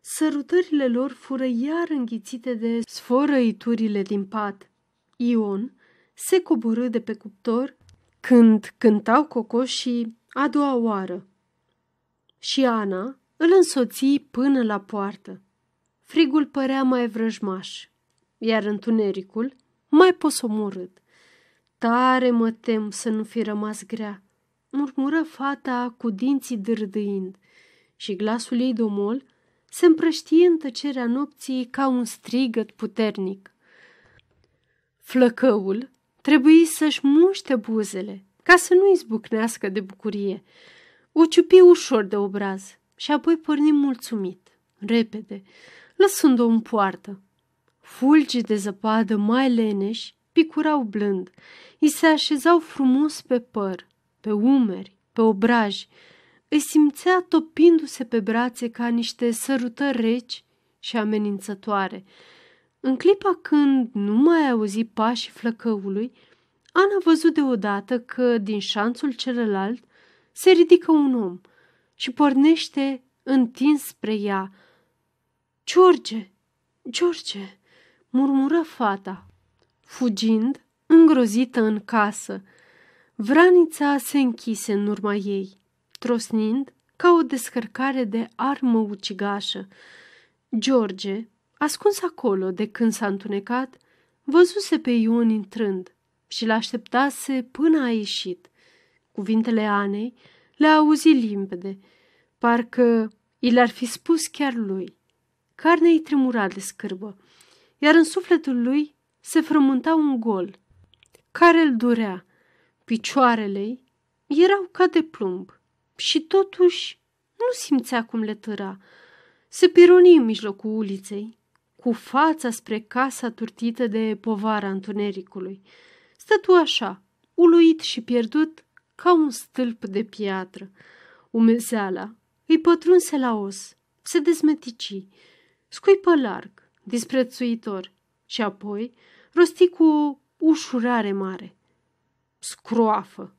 Sărutările lor fură iar înghițite de sforăiturile din pat. Ion se coborâ de pe cuptor când cântau cocoșii a doua oară. Și Ana îl însoții până la poartă. Frigul părea mai vrăjmaș, iar întunericul mai posomorât. Tare mă tem să nu fi rămas grea, murmură fata cu dinții dârdâind și glasul ei domol se împrăștie în tăcerea nopții ca un strigăt puternic. Flăcăul trebuie să-și muște buzele ca să nu izbucnească de bucurie. O ciupi ușor de obraz și apoi porni mulțumit, repede, lăsând-o în poartă. Fulgi de zăpadă mai leneși picurau blând, îi se așezau frumos pe păr, pe umeri, pe obraji, îi simțea topindu-se pe brațe ca niște sărutări reci și amenințătoare. În clipa când nu mai auzi pașii flăcăului, Ana văzut deodată că din șanțul celălalt se ridică un om și pornește întins spre ea. George, George, murmură fata, fugind, îngrozită în casă. Vranița se închise în urma ei trosnind ca o descărcare de armă ucigașă. George, ascuns acolo de când s-a întunecat, văzuse pe Ion intrând și l-așteptase până a ieșit. Cuvintele Anei le auzi limpede, parcă i le-ar fi spus chiar lui. Carnea îi tremura de scârbă, iar în sufletul lui se frământa un gol, care îl durea. Picioarele erau ca de plumb și totuși nu simțea cum le tăra. Se pironi în mijlocul uliței, cu fața spre casa turtită de povara întunericului. Stătu așa, uluit și pierdut ca un stâlp de piatră. Umezeala îi pătrunse la os, se dezmetici, scuipă larg, disprețuitor și apoi rosti cu o ușurare mare. Scroafă!